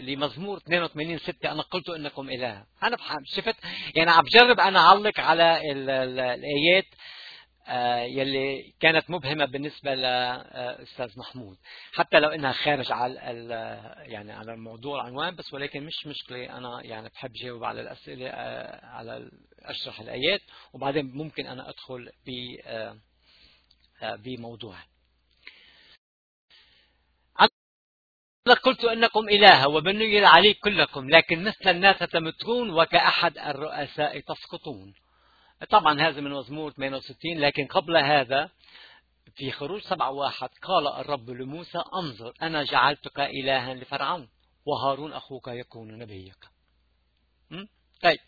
لمزمور 82 6 أنا قلت إنكم إله. أنا بحب شفت يعني عم بجرب أنا أعلق على ال... ال... الآيات آه يلي كانت مبهمة بالنسبة لأستاذ محمود. حتى لو إنها خارج على ال... يعني على الموضوع العنوان بس ولكن مش مشكلة. أنا يعني بحب جاوب على الأسئلة آه على أشرح الآيات وبعدين ممكن أنا أدخل ب آه بموضوع أنا قلت أنكم إله وبني علي كلكم لكن مثل الناس تمترون وكأحد الرؤساء تسقطون. طبعا هذا من مزمور 68 لكن قبل هذا في خروج سبعة واحد قال الرب لموسى انظر أنا جعلتك إلها لفرعون وهارون أخوك يكون نبيك. طيب.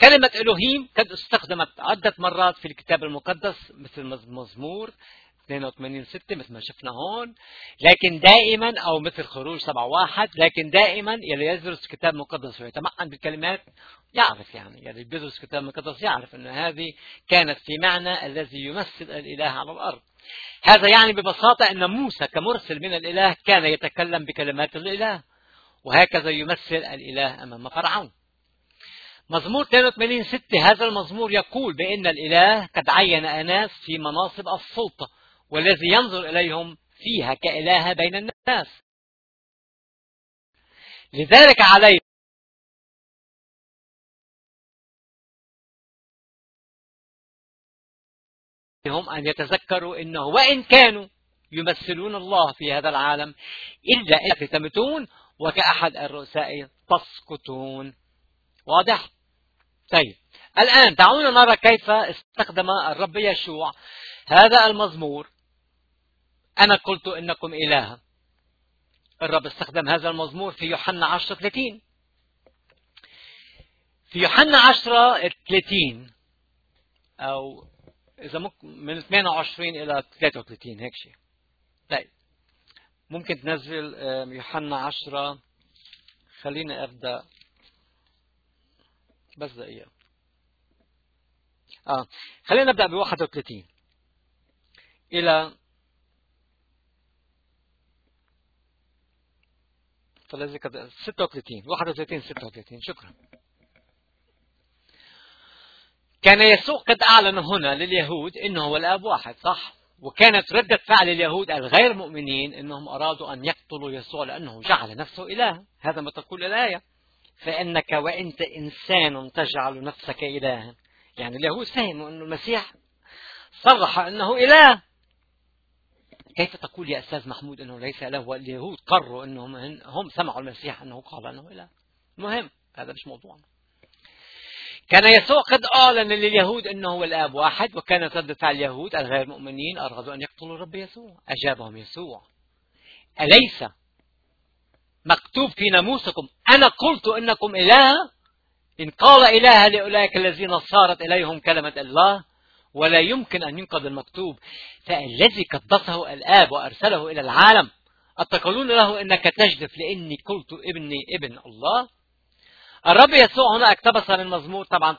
كلمة إلهيم قد استخدمت عدة مرات في الكتاب المقدس مثل مزمور. 82 6 مثل ما شفنا هون. لكن دائما أو مثل خروج 7 1 لكن دائما يلي يدرس كتاب مقدس ويتمعن بالكلمات يعرف يعني يلي بيدرس كتاب مقدس يعرف ان هذه كانت في معنى الذي يمثل الإله على الأرض. هذا يعني ببساطة أن موسى كمرسل من الإله كان يتكلم بكلمات الإله وهكذا يمثل الإله أمام فرعون. مزمور 82 ستة هذا المزمور يقول بأن الإله قد عين أناس في مناصب السلطة والذي ينظر إليهم فيها كإله بين الناس. لذلك عليه هم أن يتذكروا أنه وإن كانوا يمثلون الله في هذا العالم إلا إن تمتون وكأحد الرؤساء تسقطون. واضح؟ طيب. الآن دعونا نرى كيف استخدم الرب يشوع هذا المزمور أنا قلت إنكم إله. الرب استخدم هذا المزمور في يوحنا 10 30 في يوحنا 10 30 أو إذا ممكن من 28 إلى 33 هيك شيء. طيب. ممكن تنزل يوحنا 10 خليني أبدأ. بس دقيقة. آه. خلينا نبدأ ب 31 إلى فالذي قد 36 31 36 شكرا. كان يسوع قد أعلن هنا لليهود إنه هو الآب واحد صح؟ وكانت ردة فعل اليهود الغير مؤمنين إنهم أرادوا أن يقتلوا يسوع لأنه جعل نفسه إله. هذا ما تقول الآية. فإنك وإنت إنسان تجعل نفسك إلها. يعني اليهود فهموا أن المسيح صرح أنه إله. كيف تقول يا أستاذ محمود أنه ليس إله واليهود قرروا أنهم هم سمعوا المسيح أنه قال أنه إله. مهم. هذا مش موضوعنا. كان يسوع قد أعلن لليهود أنه هو الآب واحد وكانت ردة فعل اليهود الغير مؤمنين أرادوا أن يقتلوا الرب يسوع. أجابهم يسوع أليس مكتوب في ناموسكم؟ أنا قلت إنكم إله؟ إن قال إله لأولئك الذين صارت إليهم كلمة الله ولا يمكن أن ينقض المكتوب. فالذي قدسه الآب وأرسله إلى العالم أتقولون له إنك تجدف لإني قلت ابني ابن الله؟ الرب يسوع هنا اقتبس من مزمور طبعا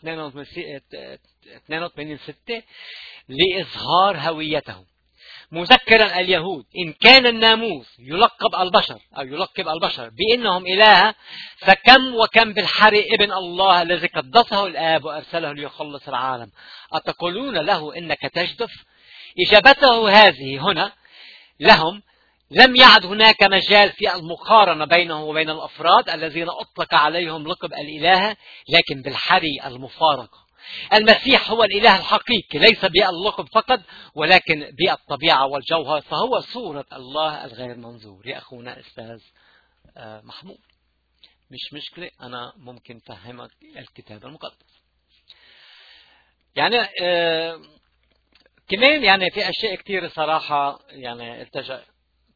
82 6 لإظهار هويته. مذكرا اليهود. إن كان الناموس يلقب البشر أو يلقب البشر بأنهم إله فكم وكم بالحري ابن الله الذي قدسه الآب وأرسله ليخلص العالم. أتقولون له إنك تجدف؟ إجابته هذه هنا لهم لم يعد هناك مجال في المقارنة بينه وبين الأفراد الذين أطلق عليهم لقب الإله لكن بالحري المفارقة. المسيح هو الإله الحقيقي ليس باللقب فقط ولكن بالطبيعة والجوهر فهو صورة الله الغير منظور. يا أخونا أستاذ آه، محمود. مش مشكلة أنا ممكن فهمك الكتاب المقدس. يعني آه كمان يعني في أشياء كثير صراحة يعني التجأ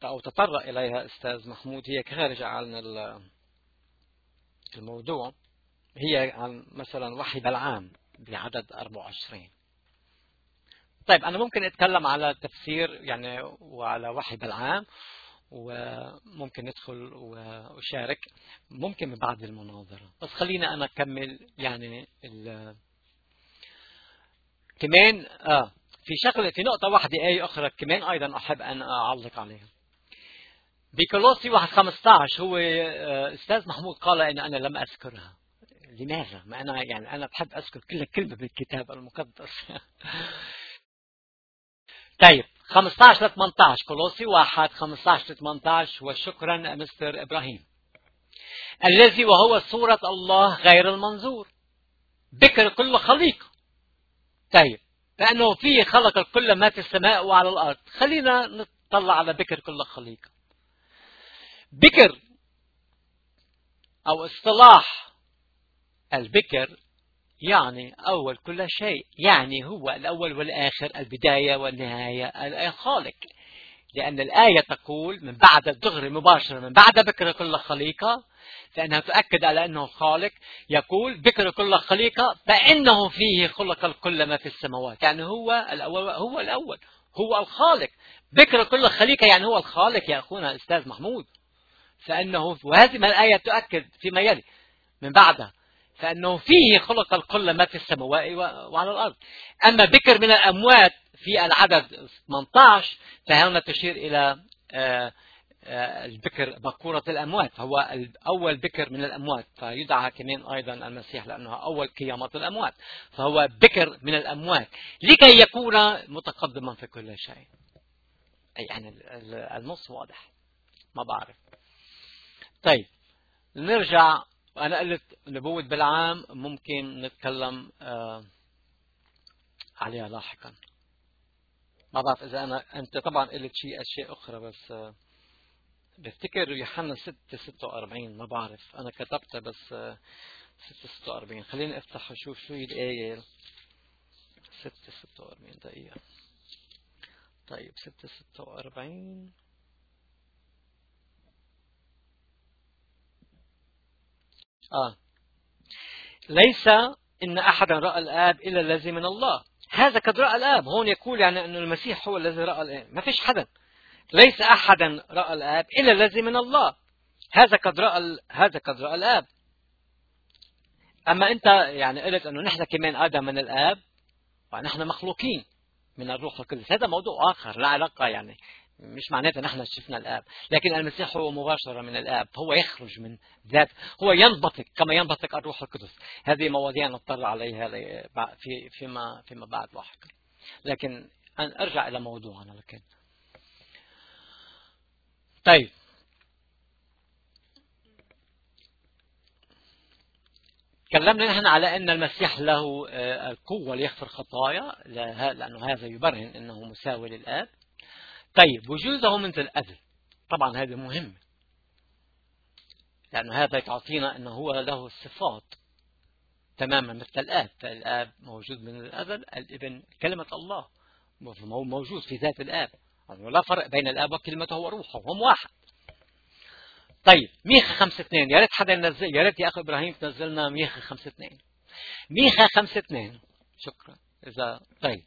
أو تطرق إليها أستاذ محمود هي خارجة عن الموضوع. هي عن مثلا وحي بلعام بعدد 24 طيب أنا ممكن أتكلم على تفسير يعني وعلى وحي بالعام وممكن ندخل وأشارك. ممكن بعد المناظرة. بس خلينا أنا أكمل يعني ال... كمان آه في شغلة في نقطة واحدة آية أخرى كمان أيضا أحب أن أعلق عليها. بكولوسي 1 15 هو آه، أستاذ محمود قال أن أنا لم أذكرها. لماذا؟ ما أنا يعني أنا بحب أذكر كل كلمة بالكتاب المقدس. طيب 15 ل 18 كولوسي 1 15 ل 18 وشكرا مستر إبراهيم. الذي وهو صورة الله غير المنظور. بكر كل خليقة. طيب لأنه فيه خلق كل ما في السماء وعلى الأرض. خلينا نطلع على بكر كل خليقة. بكر أو اصطلاح البكر يعني أول كل شيء يعني هو الأول والآخر البداية والنهاية الخالق. لأن الآية تقول من بعد الدغر مباشرة من بعد بكر كل خليقة فإنها تؤكد على أنه خالق يقول بكر كل خليقة فإنه فيه خلق كل ما في السماوات. يعني هو الأول هو الأول هو الخالق. بكر كل خليقة يعني هو الخالق يا أخونا الأستاذ محمود. فإنه وهذه الآية تؤكد فيما يلي. من بعدها فأنه فيه خلق الكل ما في السماوات وعلى الأرض. أما بكر من الأموات في العدد 18 فهنا تشير إلى آه، آه، البكر بكورة الأموات. هو أول بكر من الأموات. فيدعى كمان أيضا المسيح لأنه أول قيامة الأموات. فهو بكر من الأموات. لكي يكون متقدما في كل شيء. يعني النص واضح. ما بعرف. طيب نرجع أنا قلت نبوة بالعام ممكن نتكلم آه، عليها لاحقا. ما بعرف إذا أنا أنت طبعا قلت شيء أشياء أخرى بس آه، بفتكر يوحنا 6 46 ما بعرف. أنا كتبتها بس 6 آه، 46 خليني أفتح وشوف شو هي الآية. 6 46 دقيقة. طيب 6 46 آه. ليس إن أحدا رأى الآب إلا الذي من الله. هذا قد رأى الآب. هون يقول يعني أن المسيح هو الذي رأى الآب. ما فيش حدا ليس أحدا رأى الآب إلا الذي من الله. هذا قد رأى هذا قد رأى الآب. أما أنت يعني قلت أنه نحن كمان آدم من الآب ونحن مخلوقين من الروح القدس. هذا موضوع آخر لا علاقة يعني. مش معناته نحن شفنا الآب. لكن المسيح هو مباشرة من الآب. هو يخرج من ذات. هو ينبثق كما ينبثق الروح القدس. هذه مواضيع نضطر عليها في فيما فيما بعد لاحقا. لكن أرجع إلى موضوعنا لكن. طيب. تكلمنا نحن على أن المسيح له آه، القوة ليغفر خطايا. لأنه هذا يبرهن أنه مساوي للآب. طيب وجوده منذ الأزل طبعا هذا مهم لأنه هذا تعطينا أنه هو له الصفات تماما مثل الآب. فالآب موجود من الأزل الابن كلمة الله موجود في ذات الآب. يعني لا فرق بين الآب وكلمته وروحه هم واحد. طيب ميخا خمسة اثنين. يا ريت حدا ينزل يا ريت يا أخي إبراهيم تنزلنا ميخا خمسة اثنين. ميخا خمسة اثنين. شكرا. إذا طيب.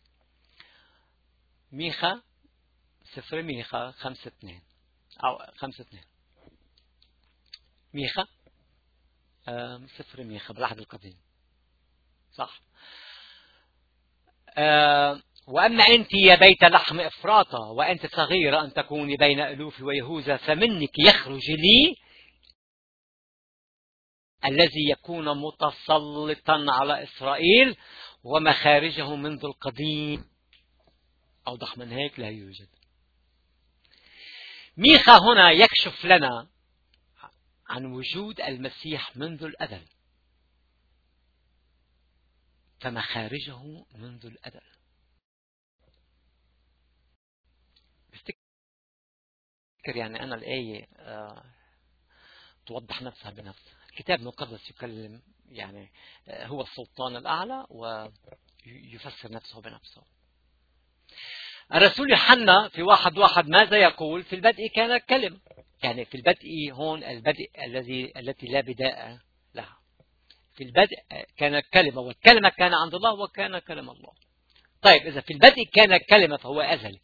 ميخا صفر ميخا خمسة اثنين. أو خمسة اثنين. ميخا؟ صفر ميخا بالعهد القديم صح. وأما أنت يا بيت لحم إفراطة وأنت صغيرة أن تكوني بين ألوف ويهوذا فمنك يخرج لي الذي يكون متسلطا على إسرائيل ومخارجه منذ القديم. أوضح من هيك؟ لا يوجد. ميخا هنا يكشف لنا عن وجود المسيح منذ الأزل فمخارجه منذ الأزل. بفتكر يعني أنا الآية آه، توضح نفسها بنفسها الكتاب المقدس يكلم يعني آه، هو السلطان الأعلى ويفسر نفسه بنفسه. الرسول يوحنا في واحد واحد ماذا يقول؟ في البدء كان الكلمة يعني في البدء هون البدء الذي التي لا بداء لها. في البدء كان الكلمة والكلمة كان عند الله وكان كلم الله. طيب إذا في البدء كان الكلمة فهو أزلي.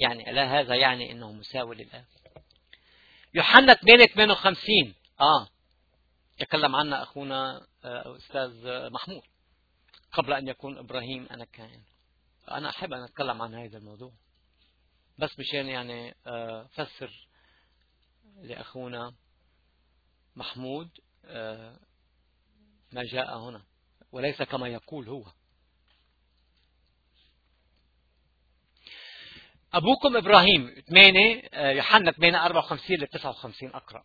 يعني لا هذا يعني أنه مساوي للآب يوحنا 8 58 آه. يتكلم عنا أخونا آه، أستاذ محمود. قبل أن يكون إبراهيم أنا كائن. أنا أحب أن أتكلم عن هذا الموضوع. بس مشان يعني آه، فسر لأخونا محمود آه، ما جاء هنا وليس كما يقول هو. أبوكم إبراهيم 8 آه، يوحنا 8 54 ل 59 أقرأ.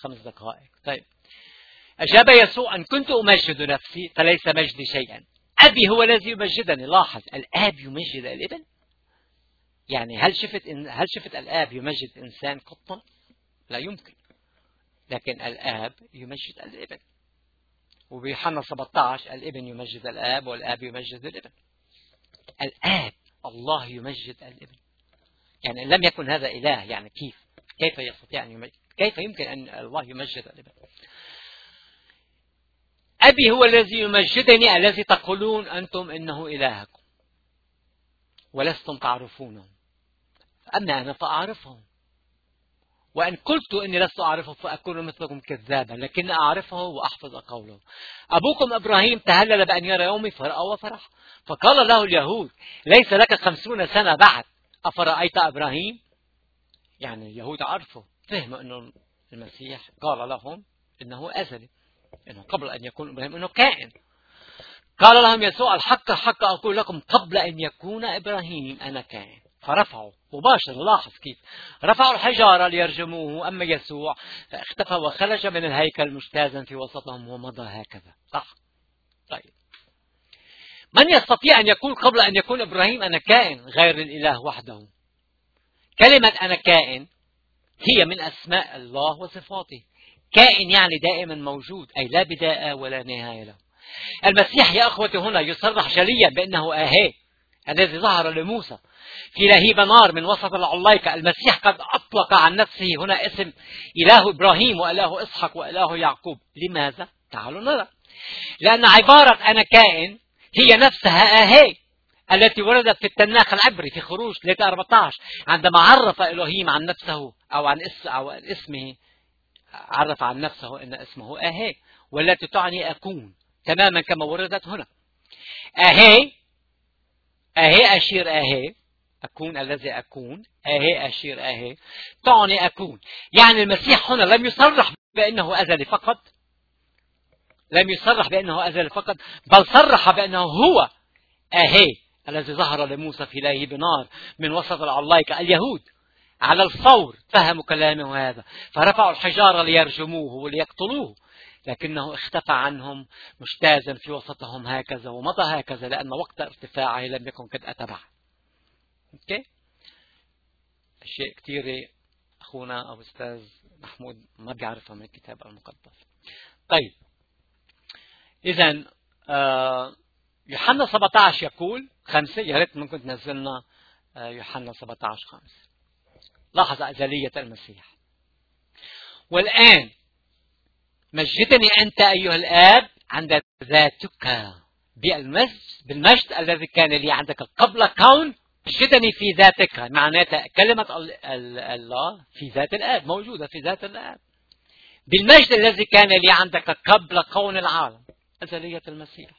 خمس دقائق. طيب. أجاب يسوع أن كنت أمجد نفسي فليس مجدي شيئا. أبي هو الذي يمجدني. لاحظ الآب يمجد الإبن؟ يعني هل شفت إن هل شفت الآب يمجد إنسان قطا لا يمكن. لكن الآب يمجد الإبن. وبيوحنا 17 الإبن يمجد الآب والآب يمجد الإبن. الآب الله يمجد الإبن. يعني إن لم يكن هذا إله يعني كيف؟ كيف يستطيع أن يمجد؟ كيف يمكن أن الله يمجد الإبن؟ أبي هو الذي يمجدني الذي تقولون أنتم إنه إلهكم. ولستم تعرفونه أما أنا فأعرفه وإن قلت إني لست أعرفه فأكون مثلكم كذابا لكن أعرفه وأحفظ قوله. أبوكم إبراهيم تهلل بأن يرى يومي فرأى وفرح. فقال له اليهود ليس لك خمسون سنة بعد. أفرأيت إبراهيم؟ يعني اليهود عرفوا فهموا أنه المسيح. قال لهم أنه أزلي. أنه قبل أن يكون إبراهيم أنه كائن. قال لهم يسوع الحق الحق أقول لكم قبل أن يكون إبراهيم أنا كائن. فرفعوا مباشرة لاحظ كيف. رفعوا الحجارة ليرجموه أما يسوع فاختفى وخرج من الهيكل مجتازا في وسطهم ومضى هكذا. صح طيب. من يستطيع أن يكون قبل أن يكون إبراهيم أنا كائن غير الإله وحده؟ كلمة أنا كائن هي من أسماء الله وصفاته. كائن يعني دائما موجود أي لا بداية ولا نهاية له. المسيح يا أخوتي هنا يصرح جليا بأنه آهي الذي ظهر لموسى في لهيب نار من وسط العلايقة المسيح قد أطلق عن نفسه هنا اسم إله إبراهيم وإله إسحاق وإله يعقوب. لماذا؟ تعالوا نرى. لأن عبارة أنا كائن هي نفسها آهي التي وردت في التناخ العبري في خروج 14 عندما عرف إلهيم عن نفسه أو عن أو عن اسمه. عرف عن نفسه أن اسمه آهي والتي تعني أكون تماما كما وردت هنا. أهي أهي أشير أهي أكون الذي أكون أهي أشير أهي تعني أكون. يعني المسيح هنا لم يصرح بأنه أزلي فقط لم يصرح بأنه أزلي فقط بل صرح بأنه هو أهي الذي ظهر لموسى في لهيب نار من وسط العلايقة اليهود. على الفور فهموا كلامه هذا. فرفعوا الحجارة ليرجموه وليقتلوه. لكنه اختفى عنهم مجتازا في وسطهم هكذا ومضى هكذا لأن وقت ارتفاعه لم يكن قد أتى بعد أوكي؟ أشياء كثيرة أخونا أو أستاذ محمود ما بيعرفها من الكتاب المقدس. طيب. إذا آه يوحنا 17 يقول خمسة يا ريت ممكن تنزلنا آه يوحنا 17 خمسة. لاحظ أزلية المسيح. والآن مجدني أنت أيها الآب عند ذاتك بالمجد الذي كان لي عندك قبل كون مجدني في ذاتك. معناتها كلمة الله في ذات الآب موجودة في ذات الآب. بالمجد الذي كان لي عندك قبل كون العالم. أزلية المسيح.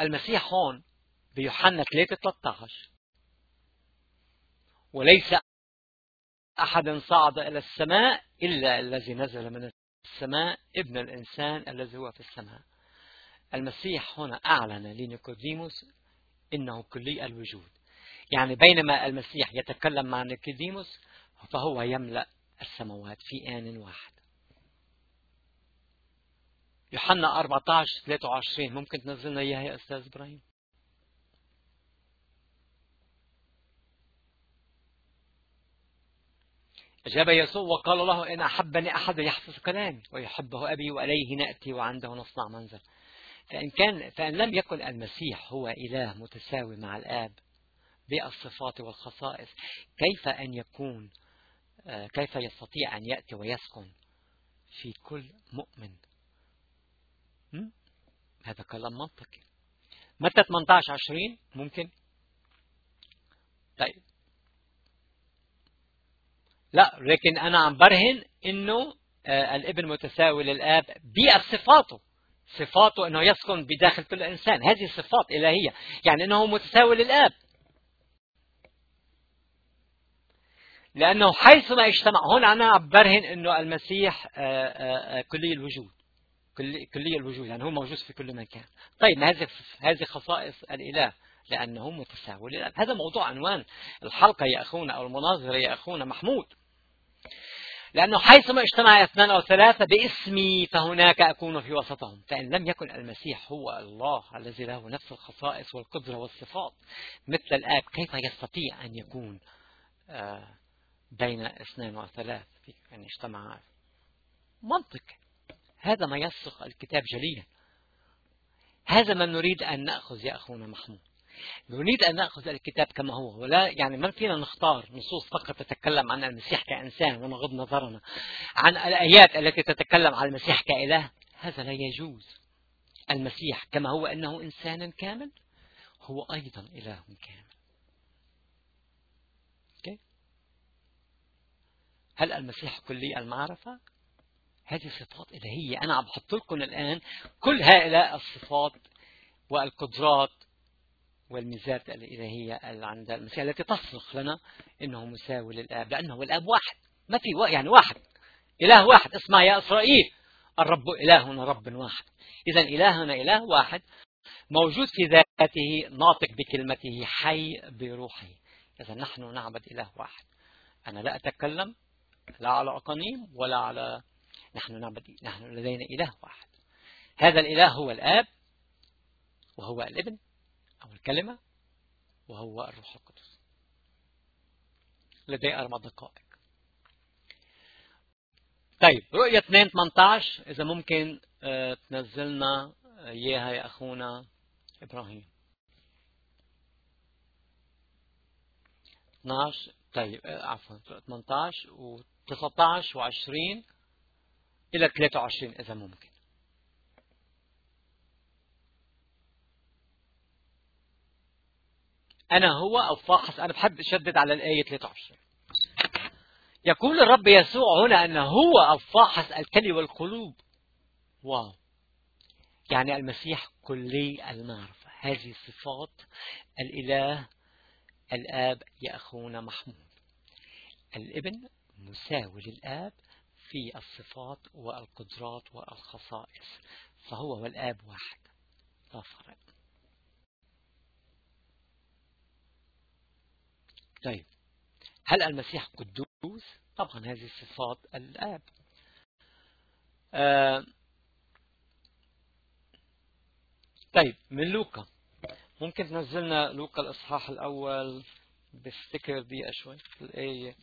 المسيح هون بيوحنا 3 13 وليس أحد صعد إلى السماء إلا الذي نزل من السماء ابن الإنسان الذي هو في السماء. المسيح هنا أعلن لنيكوديموس إنه كلي الوجود. يعني بينما المسيح يتكلم مع نيكوديموس فهو يملأ السماوات في آن واحد. يوحنا 14 23 ممكن تنزلنا إياها يا أستاذ إبراهيم؟ أجاب يسوع وقال له إن أحبني أحد يحفظ كلامي ويحبه أبي وإليه نأتي وعنده نصنع منزل. فإن كان فإن لم يكن المسيح هو إله متساوي مع الآب بالصفات والخصائص كيف أن يكون كيف يستطيع أن يأتي ويسكن في كل مؤمن؟ هذا كلام منطقي. متى 18 20 ممكن. طيب. لا لكن أنا عم برهن إنه آه الابن متساوي للآب بصفاته صفاته. أنه يسكن بداخل كل إنسان. هذه صفات إلهية. يعني أنه متساوي للآب. لأنه حيثما اجتمع هنا أنا عم برهن أنه المسيح آه آه كلي الوجود. كلية الوجود يعني هو موجود في كل مكان. طيب هذه هذه خصائص الإله؟ لأنه متساوي للآب هذا موضوع عنوان الحلقة يا أخونا أو المناظرة يا أخونا محمود. لأنه حيثما اجتمع اثنان أو ثلاثة باسمي فهناك أكون في وسطهم. فإن لم يكن المسيح هو الله الذي له نفس الخصائص والقدرة والصفات مثل الآب كيف يستطيع أن يكون آه، بين اثنين وثلاث أن يجتمع منطق؟ هذا ما يصرخ الكتاب جليا هذا ما نريد أن نأخذ يا أخونا محمود. نريد أن نأخذ الكتاب كما هو. ولا يعني ما فينا نختار نصوص فقط تتكلم عن المسيح كإنسان ونغض نظرنا عن الآيات التي تتكلم عن المسيح كإله. هذا لا يجوز. المسيح كما هو أنه إنسان كامل هو أيضا إله كامل. هل المسيح كلي المعرفة؟ هذه صفات إلهية أنا عم بحط لكم الآن كل هؤلاء الصفات والقدرات والميزات الإلهية اللي عند المسيح التي تصرخ لنا إنه مساوي للآب لأنه الآب واحد ما في يعني واحد إله واحد اسمع يا إسرائيل الرب إلهنا رب واحد. إذا إلهنا إله واحد موجود في ذاته ناطق بكلمته حي بروحه. إذا نحن نعبد إله واحد. أنا لا أتكلم لا على أقانيم ولا على نحن نعبد نحن لدينا إله واحد. هذا الإله هو الآب وهو الابن أو الكلمة وهو الروح القدس. لدي أربع دقائق. طيب رؤية 2 18 إذا ممكن آه، تنزلنا إياها يا أخونا إبراهيم. 12 طيب آه، عفوا 18 و 19 و20 إلى 23 إذا ممكن. أنا هو أو فاحص أنا بحب أشدد على الآية 23 يقول الرب يسوع هنا أنه هو الفاحص الكلي والقلوب. واو. يعني المسيح كلي المعرفة. هذه صفات الإله الآب يا أخونا محمود. الابن مساوي للآب في الصفات والقدرات والخصائص فهو والآب واحد. لا فرق. طيب هل المسيح قدوس؟ طبعا هذه صفات الآب. آه طيب من لوقا. ممكن تنزلنا لوقا الإصحاح الأول بالستيكر دي شوي. الآية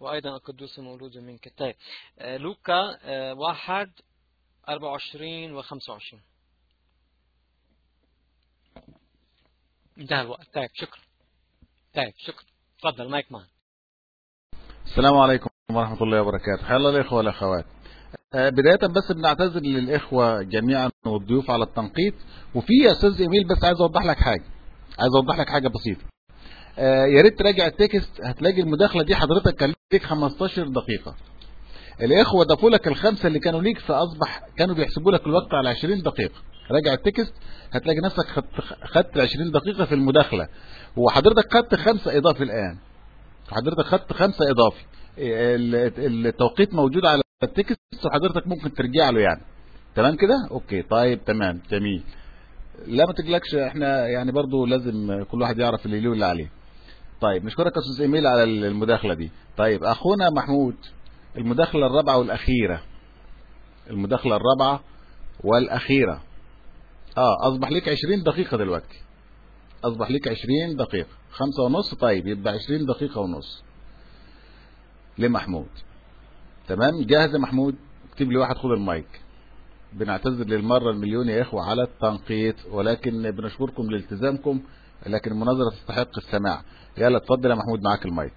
وأيضا القدوس المولود منك. طيب آه، لوكا آه، واحد أربعة وعشرين وخمسة وعشرين. انتهى الوقت. طيب شكرا. طيب شكرا. تفضل مايك مان السلام عليكم ورحمة الله وبركاته. حيا الله الإخوة والأخوات. آه، بداية بس بنعتذر للإخوة جميعا والضيوف على التنقيط. وفي يا أستاذ إيميل بس عايز أوضح لك حاجة. عايز أوضح لك حاجة بسيطة. يا ريت تراجع ال text هتلاقي المداخلة دي حضرتك كان ليك 15 دقيقة. الإخوة ضافوا لك الخمسة اللي كانوا ليك فأصبح كانوا بيحسبوا لك الوقت على 20 دقيقة. راجع ال text هتلاقي نفسك خدت خدت 20 دقيقة في المداخلة. وحضرتك خدت خمسة إضافي الآن. حضرتك خدت خمسة إضافي. التوقيت موجود على ال text وحضرتك ممكن ترجع له يعني. تمام كده؟ okay طيب تمام جميل. لا ما تقلقش إحنا يعني برضو لازم كل واحد يعرف اللي له واللي عليه. طيب نشكرك يا أستاذ إيميل على المداخلة دي. طيب أخونا محمود المداخلة الرابعة والأخيرة. المداخلة الرابعة والأخيرة. آه أصبح لك 20 دقيقة دلوقتي. أصبح لك 20 دقيقة. خمسة ونص؟ طيب يبقى 20 دقيقة ونص. لمحمود. تمام؟ جاهز يا محمود؟ اكتب لي واحد خد المايك. بنعتذر للمرة المليون يا إخوة على التنقيط ولكن بنشكركم لالتزامكم. لكن المناظرة تستحق السماع. يلا اتفضل يا محمود معاك المايك.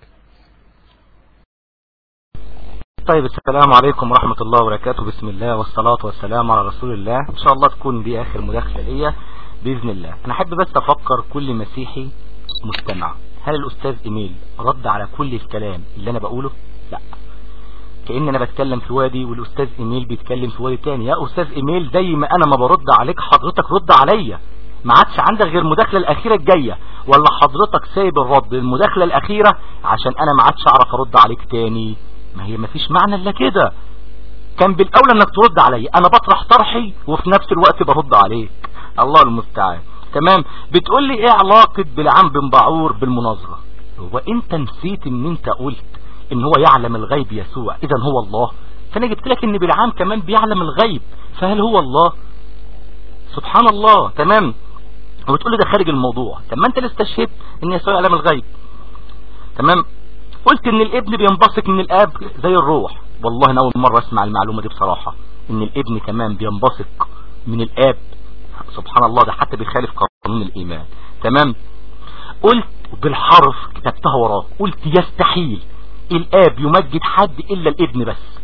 طيب السلام عليكم ورحمة الله وبركاته. بسم الله والصلاة والسلام على رسول الله. إن شاء الله تكون دي آخر مداخلة ليا بإذن الله. أنا أحب بس أفكر كل مسيحي مستمع. هل الأستاذ إيميل رد على كل الكلام اللي أنا بقوله؟ لا. كأن أنا بتكلم في وادي والأستاذ إيميل بيتكلم في وادي تاني. يا أستاذ إيميل زي ما أنا ما برد عليك حضرتك رد عليا. ما عادش عندك غير المداخله الأخيرة الجاية. ولا حضرتك سايب الرد. المداخلة الأخيرة عشان أنا ما عادش أعرف أرد عليك تاني. ما هي ما فيش معنى إلا كده. كان بالأولى إنك ترد عليا. أنا بطرح طرحي وفي نفس الوقت برد عليك. الله المستعان. تمام؟ بتقول لي إيه علاقة بالعم بن باعور بالمناظرة؟ هو أنت نسيت إن أنت قلت إن هو يعلم الغيب يسوع. اذا هو الله. فأنا جبت لك إن بالعام كمان بيعلم الغيب. فهل هو الله؟ سبحان الله. تمام؟ وبتقول لي ده خارج الموضوع. طب ما انت اللي استشهدت ان يسوع يعلم الغيب. تمام؟ قلت إن الابن بينبثق من الآب زي الروح. والله أنا أول مرة أسمع المعلومة دي بصراحة. إن الابن كمان بينبثق من الآب. سبحان الله ده حتى بيخالف قانون الإيمان. تمام؟ قلت بالحرف كتبتها وراه قلت يستحيل الآب يمجد حد إلا الابن بس.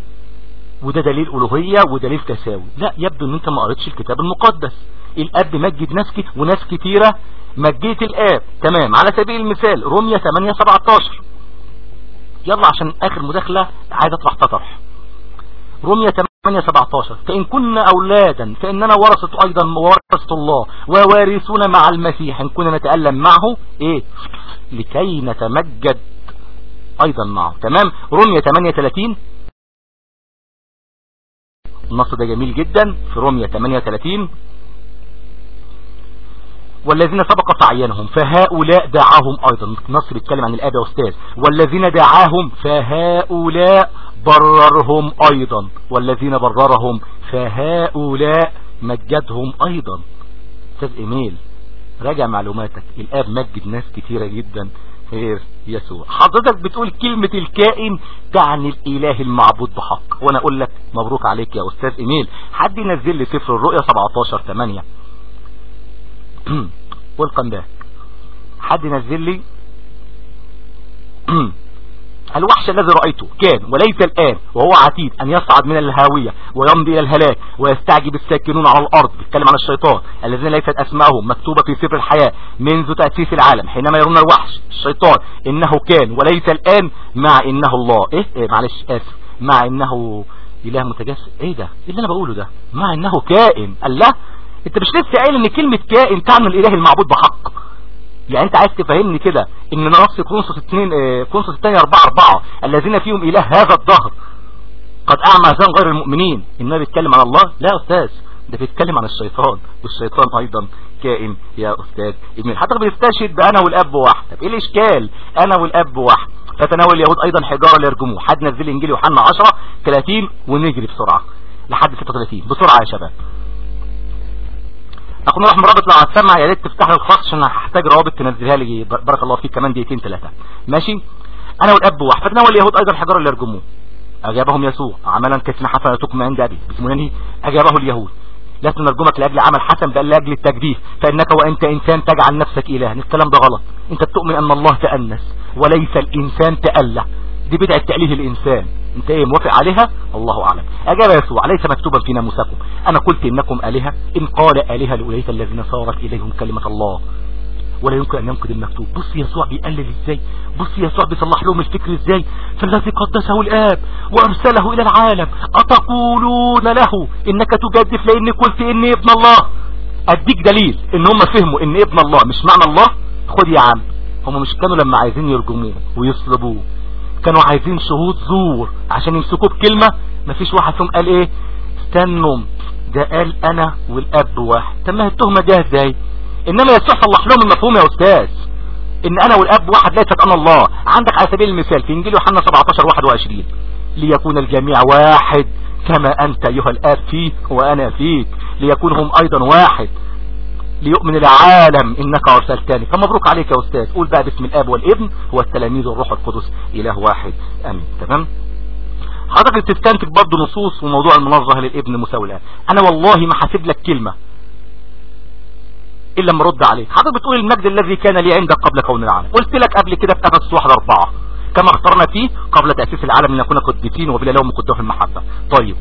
وده دليل ألوهية ودليل تساوي لا يبدو إن أنت ما قريتش الكتاب المقدس. الاب مجد ناس وناس كتيرة. مجيت الآب. تمام. على سبيل المثال روميا 8 17 يلا عشان آخر مداخلة عايز اطرح تطرح روميا 8 17 فإن كنا أولادا فإننا ورثة أيضا ورثة الله ووارثون مع المسيح. إن كنا نتألم معه إيه؟ لكي نتمجد أيضا معه. تمام. روميا 38 النص ده جميل جدا. في روميا 38 والذين سبق فعينهم فهؤلاء دعاهم أيضا. نص بيتكلم عن الأب يا أستاذ. والذين دعاهم فهؤلاء بررهم أيضا. والذين بررهم فهؤلاء مجدهم أيضا. أستاذ إيميل راجع معلوماتك. الأب مجد ناس كتيرة جدا. غير يسوع. حضرتك بتقول كلمة الكائن تعني الإله المعبود بحق. وأنا أقول لك مبروك عليك يا أستاذ إيميل. حد ينزل لي سفر الرؤيا 17 8 welcome back حد ينزل لي الوحش الذي رأيته كان وليس الآن وهو عتيد أن يصعد من الهاوية ويمضي إلى الهلاك ويستعجب الساكنون على الأرض بيتكلم عن الشيطان الذين ليست أسمائهم مكتوبة في سفر الحياة منذ تأسيس العالم. حينما يرون الوحش الشيطان إنه كان وليس الآن مع إنه الله. إيه, إيه معلش آسف. مع إنه إله متجسد. إيه ده؟ إيه اللي أنا بقوله ده؟ مع إنه كائن. الله؟ انت مش لسه قايل ان كلمة كائن تعني الإله المعبود بحق. يعني انت عايز تفهمني كده ان نص كورنثوس 2 كورنثوس الثاني 4 4 الذين فيهم إله هذا الدهر قد أعمى أذهان غير المؤمنين. انه بيتكلم عن الله؟ لا أستاذ. ده بيتكلم عن الشيطان. والشيطان أيضا كائن. يا أستاذ ابن حتى بيستشهد بأنا والأب واحد. إيه الإشكال؟ أنا والأب واحد. فتناول اليهود أيضا حجارة ليرجموه. حد نزل إنجيل يوحنا 10 30 ونجري بسرعة. لحد 36 بسرعة يا شباب. اخونا رحمه رابط لو هتسمع يا ريت تفتح لي الخاص عشان هحتاج روابط تنزلها لي بارك الله فيك كمان دقيقتين ثلاثة ماشي؟ أنا والأب واحد فتناول اليهود أيضا حجارة اللي يرجموه. أجابهم يسوع عملا كسنا حسنتكم عند أبي. باسمه أجابه اليهود. لست نرجمك لأجل عمل حسن بل لأجل التجديد. فإنك وأنت إنسان تجعل نفسك إله. الكلام ده غلط. أنت بتؤمن أن الله تأنس وليس الإنسان تأله. دي بدعة تأليه الإنسان. انت إيه موافق عليها الله أعلم. أجاب يسوع ليس مكتوبا في ناموسكم؟ أنا قلت إنكم آلهة. إن قال آلهة لأولئك الذين صارت إليهم كلمة الله. ولا يمكن أن ينقض المكتوب. بص يسوع بيقلل إزاي؟ بص يسوع بيصلح لهم الفكر إزاي؟ فالذي قدسه الآب وأرسله إلى العالم. أتقولون له إنك تجدف لأني قلت إني ابن الله. أديك دليل إن هم فهموا إن ابن الله مش معنى الله؟ خد يا عم. هم مش كانوا لما عايزين يرجموه ويصلبوه. كانوا عايزين شهود زور عشان يمسكوه بكلمة. مفيش واحد فيهم قال إيه؟ استنوا ده قال أنا والأب واحد. ما التهمة دي إزاي؟ إنما يسوع صلح لهم المفهوم يا أستاذ. إن أنا والأب واحد ليست أنا الله. عندك على سبيل المثال في إنجيل يوحنا 17 21 ليكون الجميع واحد كما أنت أيها الأب فيه وأنا فيك. ليكون هم أيضا واحد. ليؤمن العالم إنك أرسلتني. فمبروك عليك يا أستاذ. قول بقى باسم الآب والابن والتلاميذ والروح القدس. إله واحد. آمين. تمام؟ حضرتك تستنتج برضه نصوص وموضوع المنظه للابن مساوي أنا والله ما حاسب لك كلمة. إلا لما أرد عليك. حضرتك بتقول المجد الذي كان لي عندك قبل كون العالم. قلت لك قبل كده في افسس واحد أربعة. كما اخترنا فيه قبل تأسيس العالم ان نكون قديسين وبلا لوم قدام في المحبة. طيب.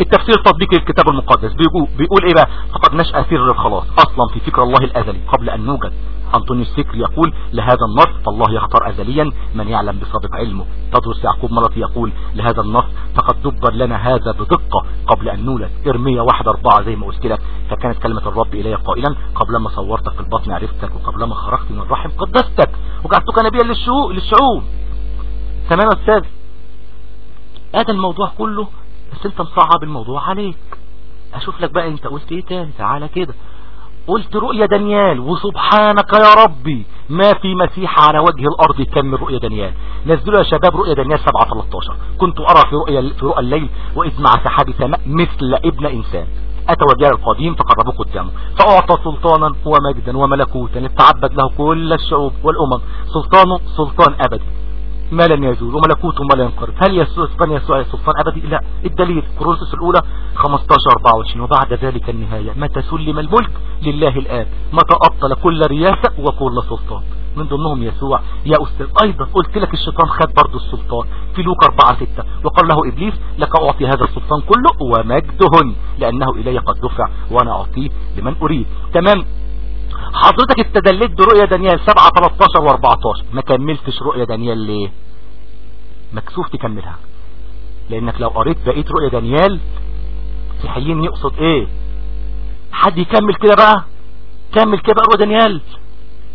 التفسير التطبيقي للكتاب المقدس بيقول, إيه بقى؟ فقد نشأ سر الخلاص أصلا في فكر الله الأزلي قبل أن نوجد أنطونيوس السكر يقول لهذا النص فالله يختار ازليا من يعلم بسابق علمه. تدرس يعقوب مرتي يقول لهذا النص فقد دبر لنا هذا بدقة قبل أن نولد. ارمية واحد أربعة زي ما قلت لك. فكانت كلمة الرب إلي قائلا قبل ما صورتك في البطن عرفتك وقبل ما خرجت من الرحم قدستك وجعلتك نبيا للشعوب. تمام يا أستاذ؟ هذا الموضوع كله بس انت مصعب الموضوع عليك. أشوف لك بقى انت قلت إيه تاني؟ تعالى كده. قلت رؤيا دانيال وسبحانك يا ربي ما في مسيح على وجه الأرض يكمل رؤيا دانيال. نزلوا يا شباب رؤيا دانيال 7 13 كنت أرى في رؤيا في رؤى الليل وإذ مع سحاب سماء مثل ابن إنسان. اتى وجاء القديم فقربوه قدامه. فأعطى سلطانا ومجدا وملكوتا يتعبد له كل الشعوب والأمم. سلطانه سلطان أبدي. ما لن يزول وملكوته ما لا ينقرض. هل يسوع سلطان يسوع سلطان ابدي لا. الدليل كورنثوس الأولى 15 24 وبعد ذلك النهاية. متى سلم الملك؟ لله الآب. متى أبطل كل رياسة وكل سلطان. من ضمنهم يسوع. يا أستاذ أيضا قلت لك الشيطان خد برضه السلطان. في لوكا 4 6 وقال له إبليس لك أعطي هذا السلطان كله ومجدهن لأنه إلي قد دفع وأنا أعطيه لمن أريد. تمام. حضرتك استدلت برؤية دانيال 7 13 و14 ما كملتش رؤية دانيال ليه؟ مكسوف تكملها. لأنك لو قريت بقية رؤية دانيال مسيحيين يقصد إيه؟ حد يكمل كده بقى؟ كمل كده بقى رؤية دانيال.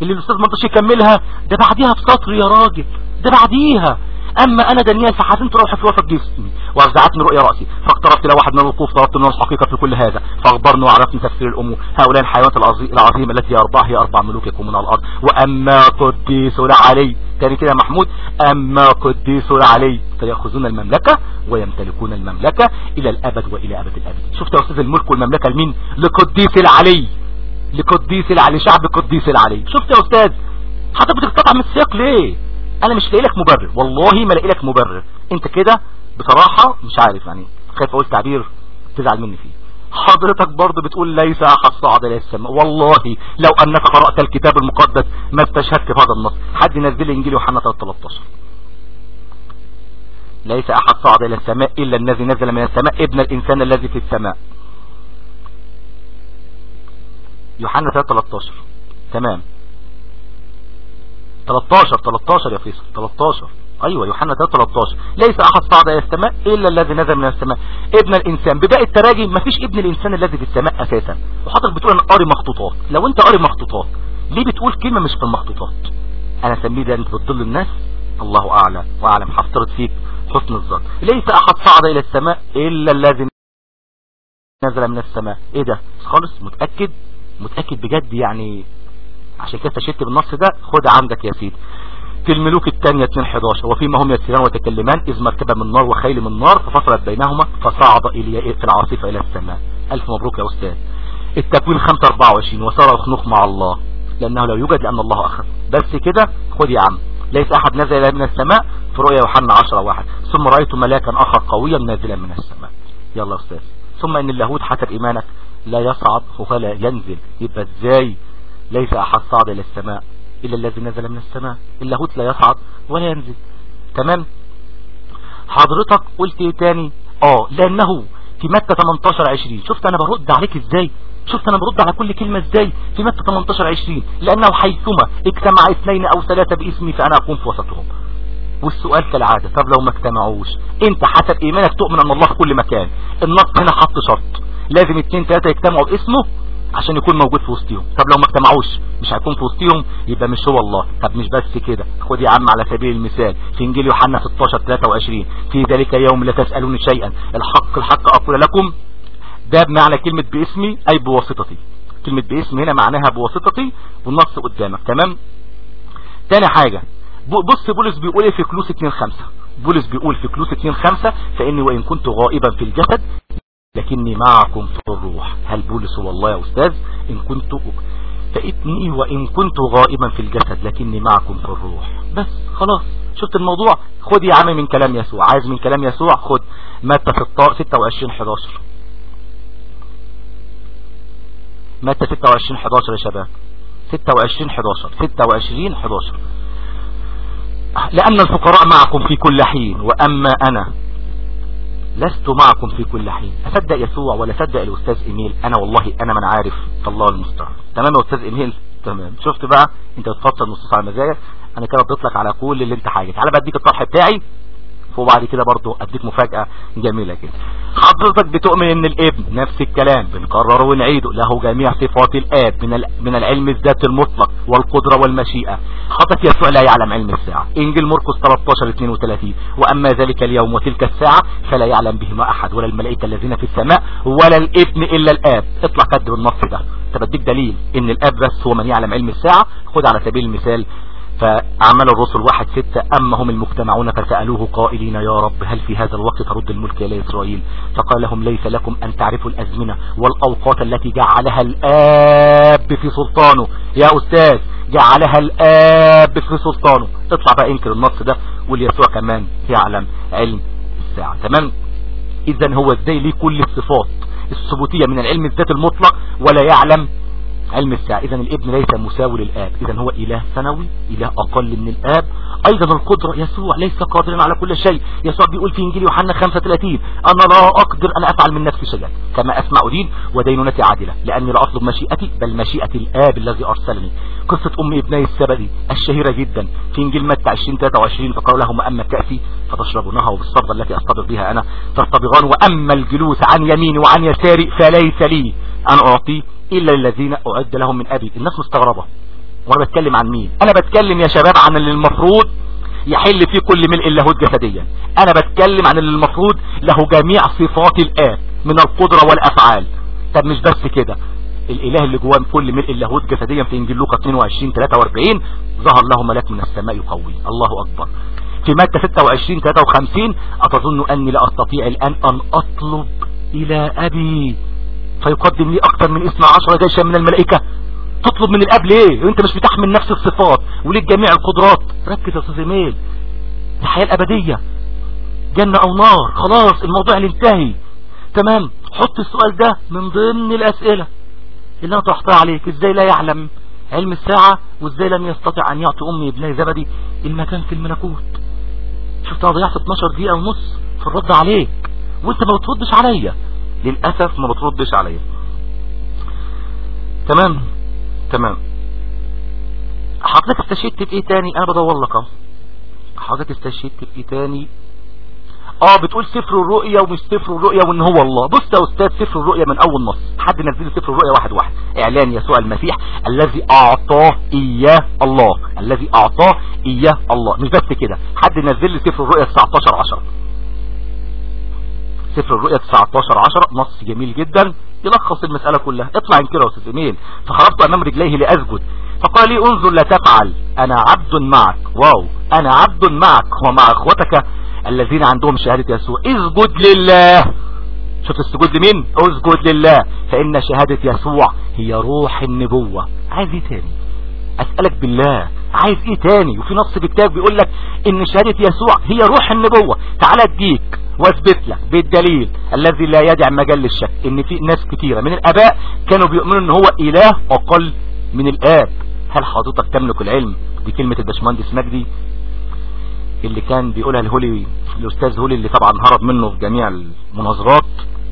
اللي الأستاذ رضاش يكملها ده بعديها بسطر يا راجل. ده بعديها. أما أنا دانيال فحزنت روحي في وسط جسمي وارزعتني رؤيا رأسي. فاقتربت إلى واحد من الوقوف طلبت منه الحقيقة في كل هذا. فأخبرني وعرفني تفسير الأمور. هؤلاء الحيوانات العظي- العظيمة التي أربع هي أربع ملوك يقومون على الأرض. وأما قديس العلي. تاني كده محمود. أما قديس العلي. فيأخذون المملكة ويمتلكون المملكة إلى الأبد وإلى أبد الأبد. شفت يا أستاذ الملك والمملكة لمين؟ لقديس العلي. لقديس العلي شعب قديس العلي. شفت يا أستاذ؟ حضرتك بتقطع من السياق ليه؟ أنا مش لاقي لك مبرر. والله ما لاقي لك مبرر. أنت كده بصراحة مش عارف يعني. خايف أقول تعبير تزعل مني فيه. حضرتك برضه بتقول ليس احد صعد إلى السماء. والله لو أنك قرأت الكتاب المقدس ما استشهدت بهذا النص. حد ينزل إنجيل يوحنا 13 ليس احد صعد إلى السماء إلا الذي نزل من السماء ابن الإنسان الذي في السماء. يوحنا 13 تمام. 13 13 يا فيصل 13 أيوه يوحنا 13 ليس أحد صعد إلى السماء إلا الذي نزل من السماء. ابن الإنسان. بباقي التراجم مفيش ابن الإنسان الذي في السماء أساسا. وحضرتك بتقول أنا قاري مخطوطات. لو أنت قاري مخطوطات ليه بتقول كلمة مش في المخطوطات؟ أنا أسميه ده أنت بتضل الناس. الله اعلى وأعلم. هفترض فيك حسن الظن. ليس أحد صعد إلى السماء إلا الذي نزل من السماء. إيه ده؟ خالص؟ متأكد؟ متأكد بجد يعني عشان كده استشهدت بالنص ده. خد عندك يا سيدي. في الملوك الثانية 2 11 وفيما هم يسيران ويتكلمان. إذ مركبة من نار وخيل من نار ففصلت بينهما فصعد إلي في العاصفة إلى السماء. ألف مبروك يا أستاذ. التكوين 5 24 وصار الخنوق مع الله. لأنه لا يوجد لأن الله أخذ. بس كده خد يا عم. ليس أحد نزل من السماء. في رؤيا يوحنا 10 واحد. ثم رأيت ملاكا آخر قويا نازلا من السماء. يلا أستاذ. ثم إن اللاهوت حسب إيمانك لا يصعد ولا ينزل. يبقى إزاي؟ ليس أحد صعد إلى السماء إلا الذي نزل من السماء اللاهوت لا يصعد ولا ينزل. تمام؟ حضرتك قلت إيه تاني؟ آه لأنه في متى 18 20 شفت أنا برد عليك إزاي؟ شفت أنا برد على كل كلمة إزاي؟ في متى 18 20 لأنه حيثما اجتمع اثنين أو ثلاثة باسمي فأنا أكون في وسطهم. والسؤال كالعادة طب لو ما اجتمعوش أنت حسب إيمانك تؤمن أن الله في كل مكان. النص هنا حط شرط. لازم اتنين ثلاثة يجتمعوا باسمه عشان يكون موجود في وسطهم طب لو ما اجتمعوش مش هيكون في وسطهم يبقى مش هو الله. طب مش بس كده. خد يا عم على سبيل المثال. في إنجيل يوحنا 16 23 في ذلك يوم لا تسألوني شيئا. الحق الحق أقول لكم ده بمعنى كلمة باسمي أي بواسطتي. كلمة باسمي هنا معناها بواسطتي والنص قدامك. تمام؟ تاني حاجة. بص بولس بيقول إيه في كلوس 2 5 بولس بيقول في كلوس 2 5 فإني وإن كنت غائبا في الجسد لكني معكم في الروح. هل بولس هو الله يا أستاذ؟ إن كنت فإني وإن كنت غائبا في الجسد لكني معكم في الروح. بس خلاص شفت الموضوع؟ خد يا عم من كلام يسوع. عايز من كلام يسوع؟ خد. متى 26 11 متى 26 11 يا شباب؟ 26 11 26 11 لأن الفقراء معكم في كل حين وأما أنا لست معكم في كل حين. أصدق يسوع ولا أصدق الأستاذ إيميل؟ أنا والله أنا من عارف الله المستعان. تمام يا أستاذ إيميل؟ تمام. شفت بقى؟ أنت بتفصل نصوص على أنا كده لك على كل اللي أنت حاجة تعالى بديك الطرح بتاعي. وبعد كده برضه أديك مفاجأة جميلة كده حضرتك بتؤمن إن الإبن نفس الكلام بنكرره ونعيده. له جميع صفات الآب من من العلم الذات المطلق والقدرة والمشيئة. حضرتك يسوع لا يعلم علم الساعة. إنجيل مرقس 13 32 وأما ذلك اليوم وتلك الساعة فلا يعلم بهما أحد ولا الملائكة الذين في السماء ولا الإبن إلا الآب. اطلع كدب النص ده. طب أديك دليل إن الآب بس هو من يعلم علم الساعة؟ خد على سبيل المثال فأعمال الرسل واحد ستة أما هم المجتمعون فسألوه قائلين يا رب هل في هذا الوقت ترد الملك إلى إسرائيل؟ فقال لهم ليس لكم أن تعرفوا الأزمنة والأوقات التي جعلها الآب في سلطانه. يا أستاذ جعلها الآب في سلطانه. اطلع بقى انكر النص ده واليسوع كمان يعلم علم الساعة. تمام؟ إذا هو إزاي ليه كل الصفات الثبوتية من العلم الذات المطلق ولا يعلم علم الساعة. اذا الابن ليس مساوي للآب. اذا هو إله ثانوي إله أقل من الآب. أيضا القدرة يسوع ليس قادرا على كل شيء. يسوع بيقول في إنجيل يوحنا 35 أنا لا أقدر أن أفعل من نفسي شيئا. كما أسمع ادين ودينونتي عادلة. لأني لا أطلب مشيئتي بل مشيئة الآب الذي أرسلني. قصة أم ابني السبدي الشهيرة جدا. في إنجيل متى 20 23 فقالوا لهم أما كأسي فتشربونها وبالصبغة التي اصطبغ بها أنا تصطبغان وأما الجلوس عن يميني وعن يساري فليس لي أن اعطيه إلا الذين أعد لهم من أبي. الناس مستغربة. وأنا بتكلم عن مين؟ أنا بتكلم يا شباب عن اللي المفروض يحل فيه كل ملء اللاهوت جسديا. أنا بتكلم عن اللي المفروض له جميع صفات الآب من القدرة والأفعال. طب مش بس كده. الإله اللي جواه كل ملء اللاهوت جسديا في إنجيل لوقا 22 43 ظهر له ملاك من السماء يقوي الله أكبر. في متى 26 53 أتظن أني لا أستطيع الآن أن أطلب إلى أبي. فيقدم لي أكثر من 12 جيشا من الملائكة. تطلب من الاب ليه وانت مش بتحمل نفس الصفات وليك جميع القدرات. ركز يا أستاذ إيميل. الحياة الأبدية. جنة أو نار. خلاص الموضوع ينتهي. تمام؟ حط السؤال ده من ضمن الأسئلة اللي أنا طرحتها عليك. إزاي لا يعلم علم الساعة وإزاي لم يستطع أن يعطي أمي ابني زبدي؟ المكان في الملكوت. شفت أنا ضيعت 12 دقيقة ونص في الرد عليك. وأنت ما بتردش عليا. للأسف ما بتردش عليا. تمام؟ تمام. حضرتك استشهدت بإيه تاني؟ أنا بدور لك أهو. حضرتك استشهدت بإيه تاني؟ آه بتقول سفر الرؤيا ومش سفر الرؤيا وإن هو الله. بص يا أستاذ سفر الرؤيا من أول نص. حد نزل سفر الرؤيا واحد واحد. إعلان يسوع المسيح. الذي أعطاه إياه الله. الذي أعطاه إياه الله. مش بس كده. حد نزل لي سفر الرؤيا 19 10 سفر الرؤيا 19 10 نص جميل جدا. يلخص المسألة كلها. اطلع انكره يا إيميل. فخرجت أمام رجليه لأسجد. فقال لي انظر لا تفعل. أنا عبد معك. واو. أنا عبد معك. ومع إخوتك الذين عندهم شهادة يسوع. اسجد لله. شفت السجود لمين؟ اسجد لله. فإن شهادة يسوع هي روح النبوة. عايز إيه تاني؟ أسألك بالله. عايز إيه تاني؟ وفي نص بالكتاب بيقول لك إن شهادة يسوع هي روح النبوة. تعال أديك واثبت لك بالدليل الذي لا يدع مجال للشك إن في ناس كتيرة من الآباء كانوا بيؤمنوا إن هو إله أقل من الآب. هل حضرتك تملك العلم دي كلمة الباشمهندس مجدي؟ اللي كان بيقولها الهولي الأستاذ هولي اللي طبعا هرب منه في جميع المناظرات.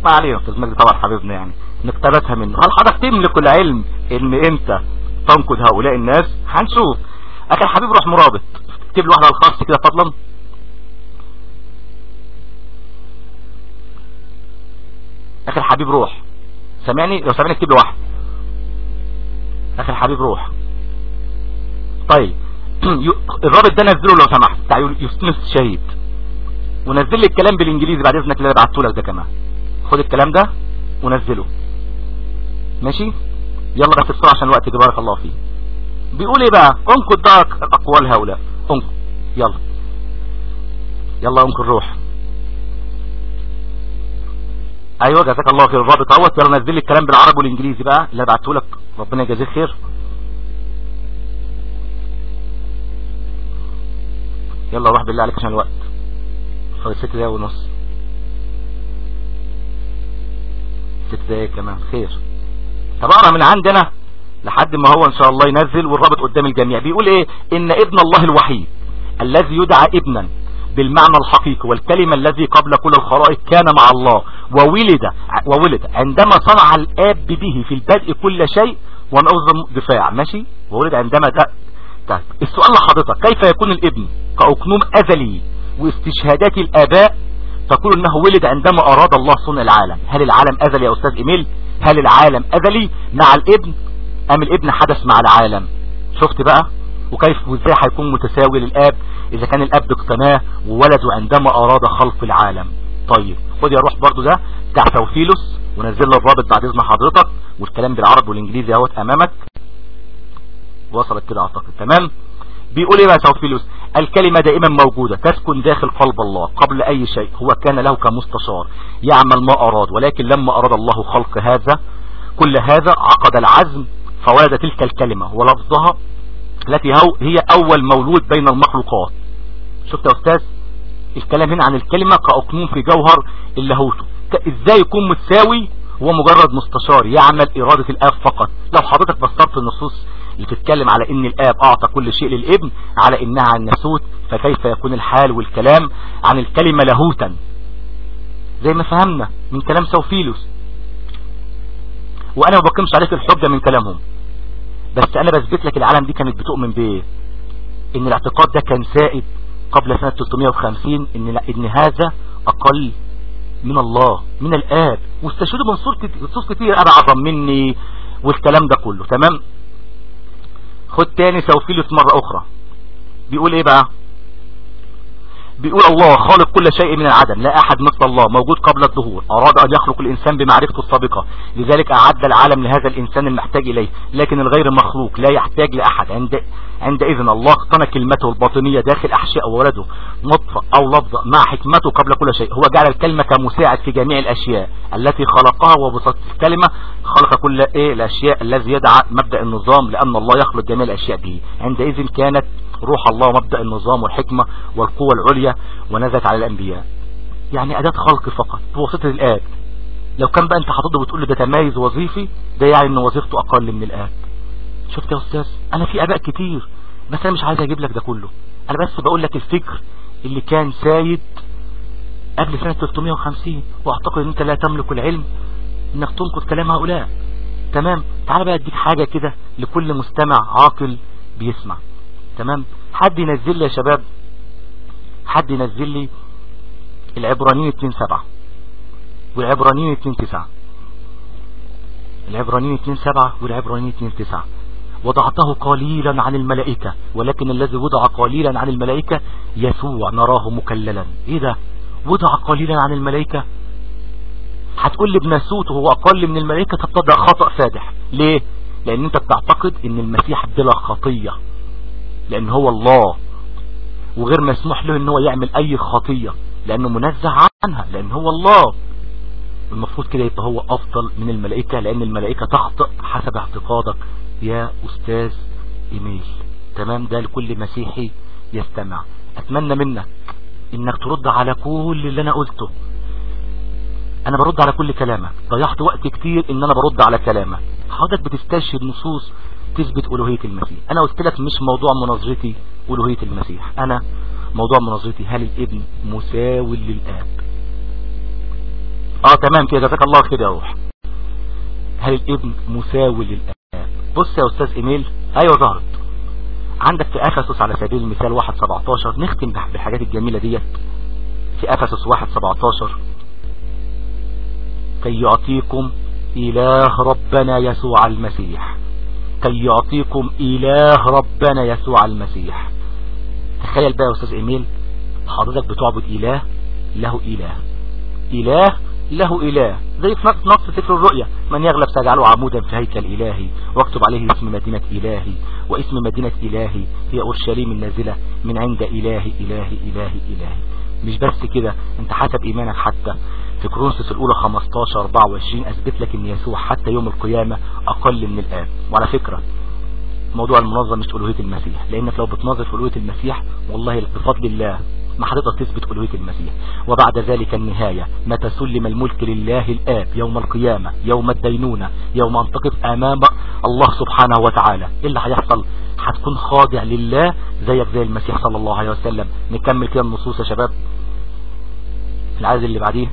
ما علينا أستاذ مجدي طبعا حبيبنا يعني. نقتبتها منه. هل حضرتك تملك العلم إن أنت تنقذ هؤلاء الناس؟ هنشوف. أخي الحبيب روح مرابط. اكتب له واحدة على الخاص كده فضلا. أخي الحبيب روح. سامعني؟ لو سامعني اكتب له واحد أخي الحبيب روح. طيب. الرابط ده نزله لو سمحت. بتاع يوستنس شهيد ونزل لي الكلام بالإنجليزي بعد إذنك اللي بعته لك ده كمان. خد الكلام ده ونزله. ماشي؟ يلا بس بسرعة عشان الوقت بارك الله فيه. بيقول إيه بقى؟ انقد بقى أقوال هؤلاء. انقد يلا. يلا انقد روح. أيوه جزاك الله خير. الرابط اهوت يلا نزل لي الكلام بالعربي والإنجليزي بقى. اللي بعته لك. ربنا يجازيك خير. يلا روح بالله عليك عشان الوقت. فاضل ست دقايق ونص. ست دقايق كمان. خير. طب اقرا من عندنا لحد ما هو إن شاء الله ينزل والرابط قدام الجميع. بيقول إيه؟ إن ابن الله الوحيد الذي يدعى ابنا بالمعنى الحقيقي والكلمة الذي قبل كل الخرائط كان مع الله وولد وولد. عندما صنع الآب به في البدء كل شيء ونظم دفاع. ماشي؟ وولد عندما ده طيب السؤال لحضرتك كيف يكون الابن كأقنوم أزلي واستشهادات الآباء تقول إنه ولد عندما أراد الله صنع العالم؟ هل العالم أزلي يا أستاذ إيميل؟ هل العالم ازلي مع الابن أم الابن حدث مع العالم؟ شفت بقى؟ وكيف وإزاي هيكون متساوي للآب إذا كان الآب اقتناه وولده عندما أراد خلق العالم؟ طيب خد يا روح برضو ده بتاع توفيلوس ونزل له الرابط بعد إذن حضرتك والكلام بالعربي والإنجليزي أهوت أمامك. وصلت كده أعتقد تمام؟ بيقول إيه بقى توفيلوس الكلمة دائما موجودة تسكن داخل قلب الله قبل أي شيء هو كان له كمستشار يعمل ما أراد ولكن لما أراد الله خلق هذا كل هذا عقد العزم فولد تلك الكلمة ولفظها التي هي أول مولود بين المخلوقات. شفت يا أستاذ؟ الكلام هنا عن الكلمة كأقنون في جوهر اللاهوت. إزاي يكون متساوي؟ هو مجرد مستشار يعمل إرادة الآب فقط. لو حضرتك بصرت النصوص اللي تتكلم على إن الآب أعطى كل شيء للابن على إنها عن ناسوت فكيف يكون الحال والكلام عن الكلمة لاهوتا؟ زي ما فهمنا من كلام سوفيلوس. وأنا ما بقيمش عليك الحجة من كلامهم. بس أنا بثبت لك العالم دي كانت بتؤمن بايه إن الاعتقاد ده كان سائد قبل سنة 350 إن إن هذا أقل من الله من الآب. واستشهدوا من صوص كتير أبا اعظم مني والكلام ده كله. تمام؟ خد تاني سوفيلوس مرة أخرى. بيقول إيه بقى؟ بيقول الله خالق كل شيء من العدم لا أحد مثل الله موجود قبل الظهور أراد أن يخلق الإنسان بمعرفته السابقة لذلك أعد العالم لهذا الإنسان المحتاج إليه لكن الغير مخلوق لا يحتاج لأحد. عند عندئذ الله اقتنى كلمته الباطنية داخل أحشاء ولده نطفة أو لفظة مع حكمته قبل كل شيء هو جعل الكلمة كمساعد في جميع الأشياء التي خلقها وبسط الكلمة خلق كل إيه الأشياء الذي يدعى مبدأ النظام لأن الله يخلق جميع الأشياء به. عندئذ كانت روح الله مبدأ النظام والحكمة والقوة العليا ونزلت على الأنبياء. يعني أداة خلق فقط بواسطة الآب. لو كان بقى أنت حضرتك بتقول لي ده تمايز وظيفي ده يعني أن وظيفته أقل من الآب. شفت يا أستاذ؟ أنا في أباء كتير بس أنا مش عايز أجيب لك ده كله. أنا بس بقول لك الفكر اللي كان سايد قبل سنة 350 وأعتقد أن أنت لا تملك العلم أنك تنقض كلام هؤلاء. تمام؟ تعال بقى أديك حاجة كده لكل مستمع عاقل بيسمع. تمام حد ينزل لي يا شباب؟ حد ينزل لي العبرانيين 2 7 والعبرانيين 2 9 العبرانيين 2 7 والعبرانيين 2 9 وضعته قليلا عن الملائكة ولكن الذي وضع قليلا عن الملائكة يسوع نراه مكللا. إيه ده؟ وضع قليلا عن الملائكة؟ هتقول لي بناسوت وهو أقل من الملائكة تبتدأ خطأ فادح. ليه؟ لأن أنت بتعتقد إن المسيح بلا خطية. لأن هو الله. وغير مسموح له إن هو يعمل أي خطية لأنه منزه عنها لأن هو الله. المفروض كده يبقى هو أفضل من الملائكة لأن الملائكة تخطئ حسب اعتقادك. يا أستاذ إيميل تمام؟ ده لكل مسيحي يستمع. أتمنى منك إنك ترد على كل اللي أنا قلته. أنا برد على كل كلامك. ضيعت وقت كتير إن أنا برد على كلامك. حضرتك بتستشهد نصوص تثبت ألوهية المسيح. أنا قلت لك مش موضوع مناظرتي ألوهية المسيح. أنا موضوع مناظرتي هل الابن مساوي للآب؟ آه تمام كده. جزاك الله خير يا روح. هل الابن مساوي للآب؟ بص يا أستاذ إيميل. أيوة ظهرت. عندك في أفسس على سبيل المثال واحد 17 نختم بالحاجات الجميلة ديت. في أفسس واحد 17 كي يعطيكم إله ربنا يسوع المسيح. كي يعطيكم إله ربنا يسوع المسيح. تخيل بقى يا أستاذ إيميل حضرتك بتعبد إله له إله. إله له إله. زي في نص سفر الرؤيا. من يغلب سيجعله عمودا في هيكل إلهي. واكتب عليه اسم مدينة إلهي. واسم مدينة إلهي هي أورشليم النازلة من عند إلهي إلهي إلهي إلهي مش بس كده أنت حسب إيمانك حتى في كرونسوس الأولى 15 24 أثبت لك إن يسوع حتى يوم القيامة أقل من الآب وعلى فكرة موضوع المنظم مش ألوهية المسيح لأنك لو بتنظر في ألوهية المسيح والله بفضل الله ما حضرتك تثبت ألوهية المسيح. وبعد ذلك النهاية متى سلم الملك لله الآب يوم القيامة يوم الدينونة يوم أن تقف أمام الله سبحانه وتعالى. إيه اللي هيحصل؟ هتكون خاضع لله زيك زي المسيح صلى الله عليه وسلم. نكمل كده النصوص يا شباب. العدد اللي بعديه.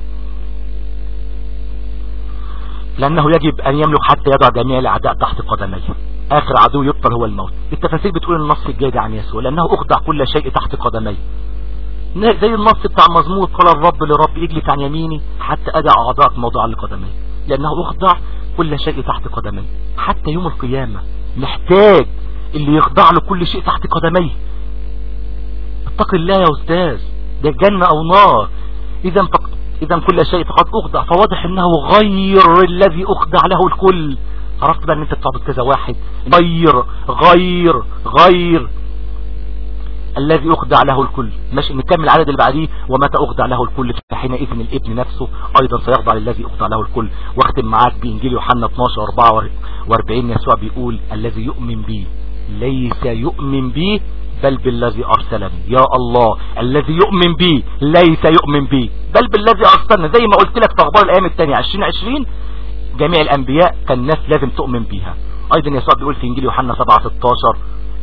لأنه يجب أن يملك حتى يضع جميع الأعداء تحت قدميه. آخر عدو يبطل هو الموت. التفاسير بتقول النص الجاي عن يسوع لأنه أخضع كل شيء تحت قدميه. زي النص بتاع مزمور قال الرب لرب اجلس عن يميني حتى أدع اعضاءك موضوعا لقدمي لأنه أخضع كل شيء تحت قدمي حتى يوم القيامة محتاج اللي يخضع له كل شيء تحت قدميه. اتق الله يا أستاذ. ده جنة أو نار. إذا اذا كل شيء فقد أخضع. فواضح أنه غير الذي أخضع له الكل. عرفت بقى ان انت بتعبد كذا واحد. غير غير غير الذي أخضع له الكل. ماشي نكمل العدد اللي بعديه. ومتى أخضع له الكل؟ فحينئذ الابن نفسه أيضا سيخضع للذي أخضع له الكل. واختم معاك بإنجيل يوحنا 12 44 يسوع بيقول الذي يؤمن بي ليس يؤمن بي بل بالذي أرسلني. يا الله الذي يؤمن بي ليس يؤمن بي. بل بالذي أرسلني. زي ما قلت لك في أخبار الأيام الثانية 2020 جميع الأنبياء كان الناس لازم تؤمن بيها. أيضا يسوع بيقول في إنجيل يوحنا 7 16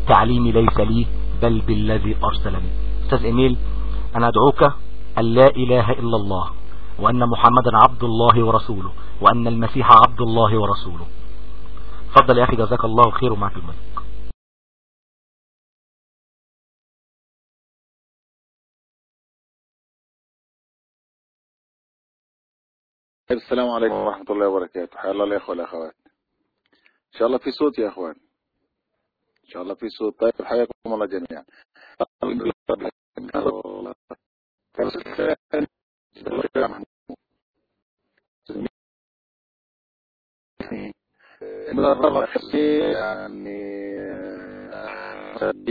تعليمي ليس لي بل بالذي أرسلني. أستاذ إيميل أنا أدعوك أن لا إله إلا الله وأن محمدا عبد الله ورسوله وأن المسيح عبد الله ورسوله. فضل يا أخي جزاك الله خير ومعك الملك السلام عليكم ورحمة الله وبركاته. حيا الله الإخوة والأخوات. إن شاء الله في صوت يا أخوان. إن شاء الله في صوت. طيب حياكم الله جميعا. يعني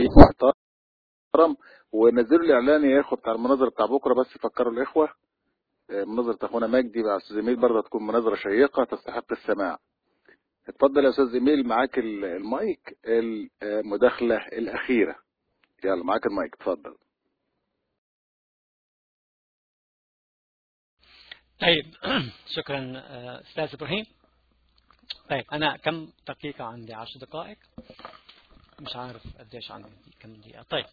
محترم. ونزلوا الإعلان يا إخوة بتاع المناظر بتاع بكرة بس فكروا الإخوة. مناظرة أخونا مجدي مع أستاذ إيميل برضه تكون مناظرة شيقة تستحق السماع. اتفضل يا أستاذ إيميل معاك المايك المداخلة الأخيرة. يلا معاك المايك اتفضل. طيب شكرا أستاذ إبراهيم. طيب أنا كم دقيقة عندي؟ عشر دقائق؟ مش عارف قديش عندي كم دقيقة. طيب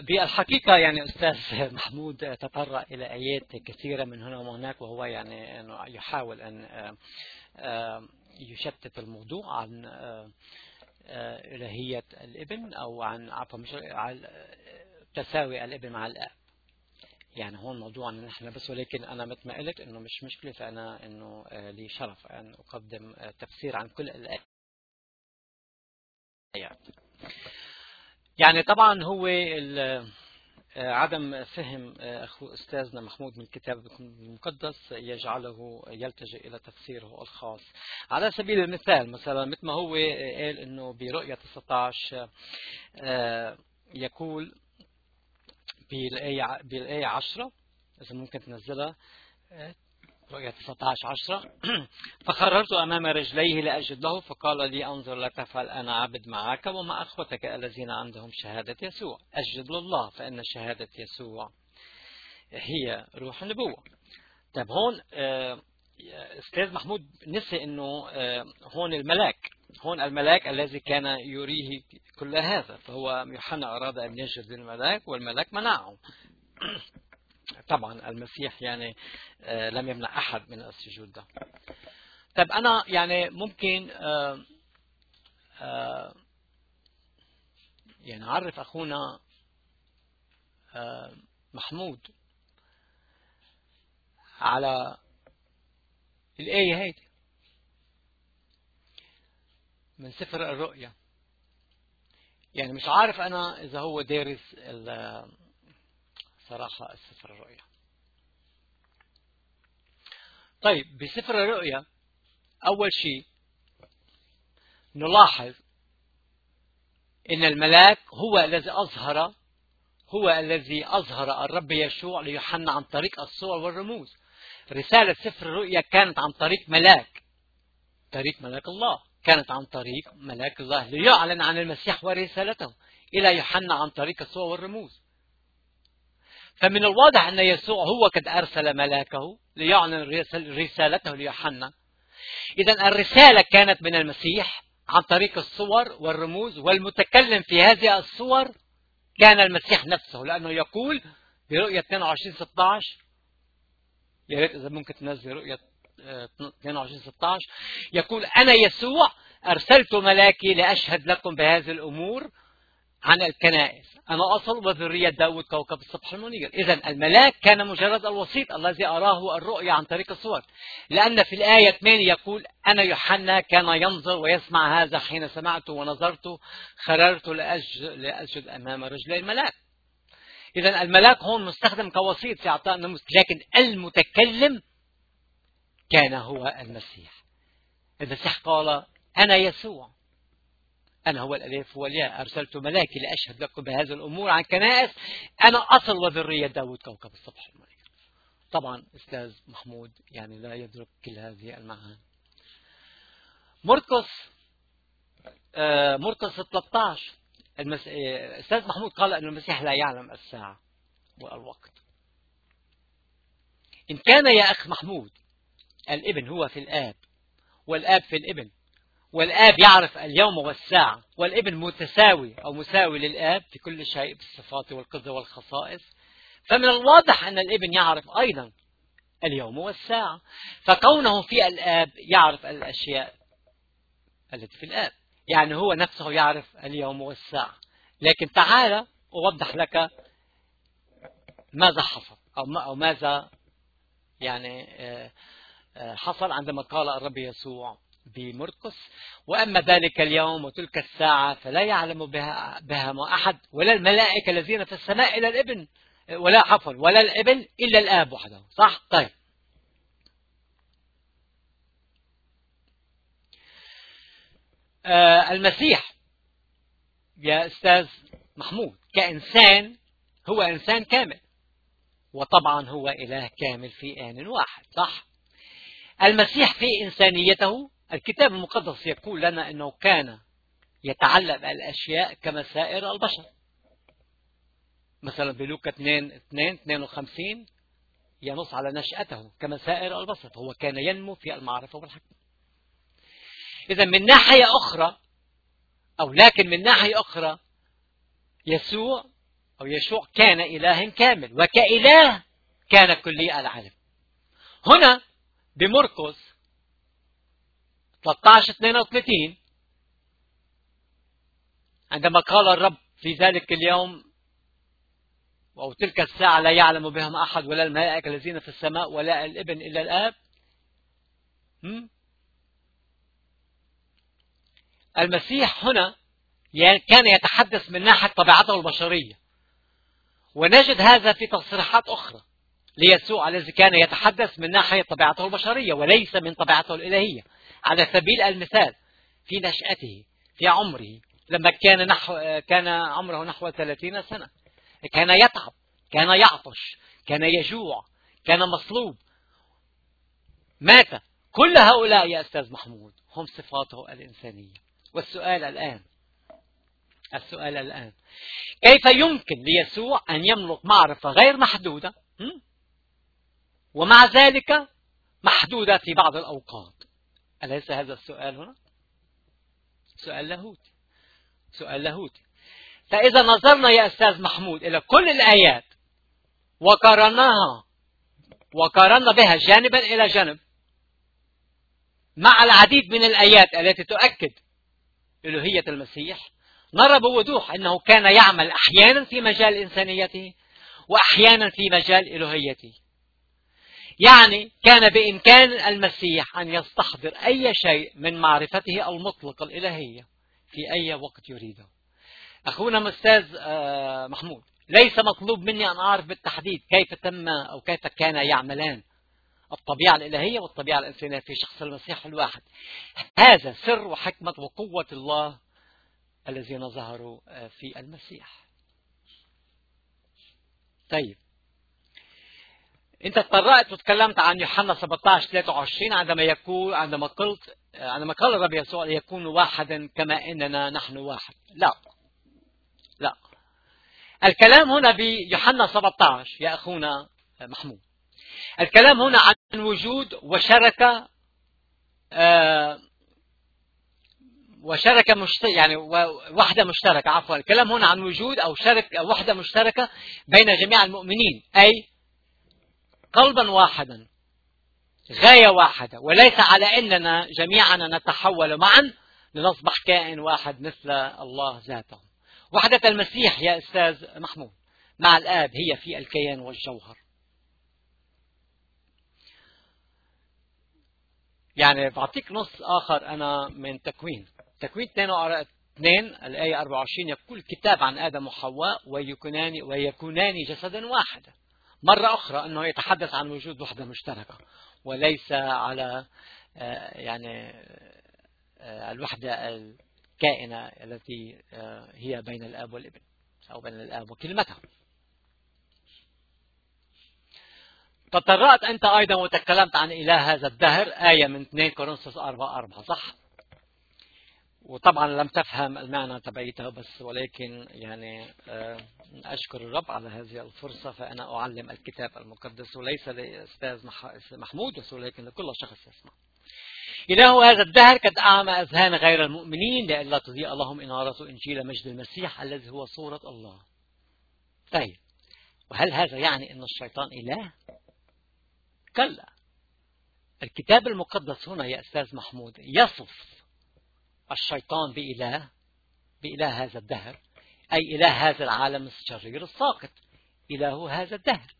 بالحقيقة يعني أستاذ محمود تطرق إلى آيات كثيرة من هنا وهناك وهو يعني أنه يحاول أن يشتت الموضوع عن إلهية الإبن أو عن عفوا مش تساوي الإبن مع الآب. يعني هون موضوع أن نحن بس ولكن أنا مثل ما قلت أنه مش مشكلة فأنا أنه لي شرف أن أقدم تفسير عن كل الآيات. يعني طبعا هو عدم فهم أخو أستاذنا محمود من الكتاب المقدس يجعله يلتجئ إلى تفسيره الخاص. على سبيل المثال مثلا مثل ما هو قال أنه برؤية 19 يقول بالآية, بالآية 10 إذا ممكن تنزلها رؤية 19 10 فخررت أمام رجليه لأجد له فقال لي أنظر لا تفعل أنا عبد معك ومع أخوتك الذين عندهم شهادة يسوع. أسجد لله فإن شهادة يسوع هي روح النبوة. طيب هون أستاذ محمود نسي أنه هون الملاك هون الملاك الذي كان يريه كل هذا فهو يوحنا أراد أن يسجد للملاك والملاك منعه. طبعا المسيح يعني لم يمنع أحد من السجود ده. طب أنا يعني ممكن يعني أعرف أخونا محمود على الآية هيدي من سفر الرؤيا. يعني مش عارف أنا إذا هو دارس صراحة السفر الرؤيا طيب بسفر الرؤيا أول شيء نلاحظ إن الملاك هو الذي أظهر هو الذي أظهر الرب يشوع ليوحنا عن طريق الصور والرموز. رسالة سفر الرؤيا كانت عن طريق ملاك طريق ملاك الله. كانت عن طريق ملاك الله ليعلن عن المسيح ورسالته إلى يوحنا عن طريق الصور والرموز. فمن الواضح أن يسوع هو قد أرسل ملاكه ليعلن رسالته ليوحنا. إذا الرسالة كانت من المسيح عن طريق الصور والرموز والمتكلم في هذه الصور كان المسيح نفسه لأنه يقول برؤية 22 16 يا ريت إذا ممكن تنزل رؤية 22 16 يقول أنا يسوع أرسلت ملاكي لأشهد لكم بهذه الأمور عن الكنائس. أنا أصل وذرية داود كوكب الصبح المنير. إذا الملاك كان مجرد الوسيط الذي أراه الرؤيا عن طريق الصور. لأن في الآية 8 يقول أنا يوحنا كان ينظر ويسمع هذا حين سمعت ونظرت خررت لأسجد, أمام رجلي الملاك. إذا الملاك هون مستخدم كوسيط في إعطاء لكن المتكلم كان هو المسيح. المسيح قال أنا يسوع. أنا هو الألف والياء أرسلت ملاكي لأشهد لكم بهذه الأمور عن كنائس. أنا أصل وذرية داود كوكب الصبح المنير طبعا أستاذ محمود يعني لا يدرك كل هذه المعاني. مرقس آه مرقس 13 المس... آه، أستاذ محمود قال أن المسيح لا يعلم الساعة والوقت. إن كان يا أخ محمود الإبن هو في الآب والآب في الإبن. والآب يعرف اليوم والساعة والابن متساوي أو مساوي للآب في كل شيء بالصفات والقدرة والخصائص. فمن الواضح أن الابن يعرف أيضا اليوم والساعة. فكونه في الآب يعرف الأشياء التي في الآب يعني هو نفسه يعرف اليوم والساعة. لكن تعال أوضح لك ماذا حصل أو ماذا يعني آه، آه، حصل عندما قال الرب يسوع بمرقس. وأما ذلك اليوم وتلك الساعة فلا يعلم بها, بها ما أحد ولا الملائكة الذين في السماء إلا الإبن ولا عفوا ولا الإبن إلا الآب وحده. صح؟ طيب. آه المسيح. يا أستاذ محمود كإنسان هو إنسان كامل. وطبعا هو إله كامل في آن واحد. صح؟ المسيح في إنسانيته الكتاب المقدس يقول لنا أنه كان يتعلم الأشياء كما سائر البشر. مثلا بلوكا 2 2 52 ينص على نشأته كما سائر البشر. هو كان ينمو في المعرفة والحكمة. إذا من ناحية أخرى أو لكن من ناحية أخرى يسوع أو يشوع كان إله كامل وكإله كان كلي العلم هنا بمرقس 13 32 عندما قال الرب في ذلك اليوم أو تلك الساعة لا يعلم بهم أحد ولا الملائكة الذين في السماء ولا الإبن إلا الآب. المسيح هنا كان يتحدث من ناحية طبيعته البشرية. ونجد هذا في تصريحات أخرى ليسوع الذي كان يتحدث من ناحية طبيعته البشرية وليس من طبيعته الإلهية. على سبيل المثال في نشأته في عمره لما كان نحو كان عمره نحو 30 سنة كان يتعب كان يعطش كان يجوع كان مصلوب. مات. كل هؤلاء يا أستاذ محمود هم صفاته الإنسانية. والسؤال الآن السؤال الآن كيف يمكن ليسوع أن يملك معرفة غير محدودة؟ ومع ذلك محدودة في بعض الأوقات. أليس هذا السؤال هنا؟ سؤال لاهوتي سؤال لاهوتي فإذا نظرنا يا أستاذ محمود إلى كل الآيات وقارناها وقارنا بها جانبا إلى جانب مع العديد من الآيات التي تؤكد ألوهية المسيح نرى بوضوح أنه كان يعمل أحيانا في مجال إنسانيته وأحيانا في مجال إلهيته. يعني كان بإمكان المسيح أن يستحضر أي شيء من معرفته المطلقة الإلهية في أي وقت يريده. أخونا أستاذ آه، محمود ليس مطلوب مني أن أعرف بالتحديد كيف تم أو كيف كان يعملان الطبيعة الإلهية والطبيعة الإنسانية في شخص المسيح الواحد. هذا سر وحكمة وقوة الله الذين ظهروا آه، في المسيح. طيب انت تطرقت وتكلمت عن يوحنا 17 23 عندما يقول عندما قلت عندما قال الرب يسوع يكون واحدا كما إننا نحن واحد. لا. لا. الكلام هنا بيوحنا 17 يا أخونا محمود. الكلام هنا عن وجود وشركة آه وشركة مشت... يعني وحدة مشتركة عفوا. الكلام هنا عن وجود أو شركة وحدة مشتركة بين جميع المؤمنين أي قلبا واحدا غاية واحدة. وليس على أننا جميعا نتحول معا لنصبح كائن واحد مثل الله ذاته. وحدة المسيح يا أستاذ محمود مع الآب هي في الكيان والجوهر. يعني بعطيك نص آخر أنا من تكوين. تكوين 2 الآية 24 يقول الكتاب عن آدم وحواء ويكونان ويكونان جسدا واحدا. مرة أخرى أنه يتحدث عن وجود وحدة مشتركة وليس على آه، يعني آه، الوحدة الكائنة التي آه، هي بين الآب والابن أو بين الآب وكلمته تطرأت أنت أيضا وتكلمت عن إله هذا الدهر آية من 2 كورنثوس 4 4 صح؟ وطبعا لم تفهم المعنى تبعيتها بس ولكن يعني آه، أشكر الرب على هذه الفرصة فأنا أعلم الكتاب المقدس وليس لأستاذ محمود بس ولكن لكل شخص يسمع. إله هذا الدهر قد أعمى أذهان غير المؤمنين لئلا تضيء لهم إنارة إنجيل مجد المسيح الذي هو صورة الله. طيب وهل هذا يعني أن الشيطان إله؟ كلا. الكتاب المقدس هنا يا أستاذ محمود يصف الشيطان بإله بإله هذا الدهر أي إله هذا العالم الشرير الساقط. إله هذا الدهر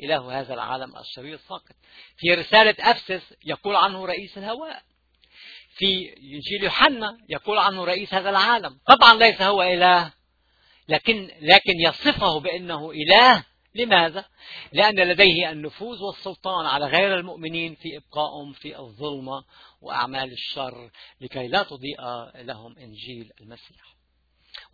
إله هذا العالم الشرير الساقط. في رسالة أفسس يقول عنه رئيس الهواء. في إنجيل يوحنا يقول عنه رئيس هذا العالم. طبعا ليس هو إله لكن لكن يصفه بأنه إله لماذا؟ لأن لديه النفوذ والسلطان على غير المؤمنين في إبقائهم في الظلمة وأعمال الشر لكي لا تضيء لهم إنجيل المسيح.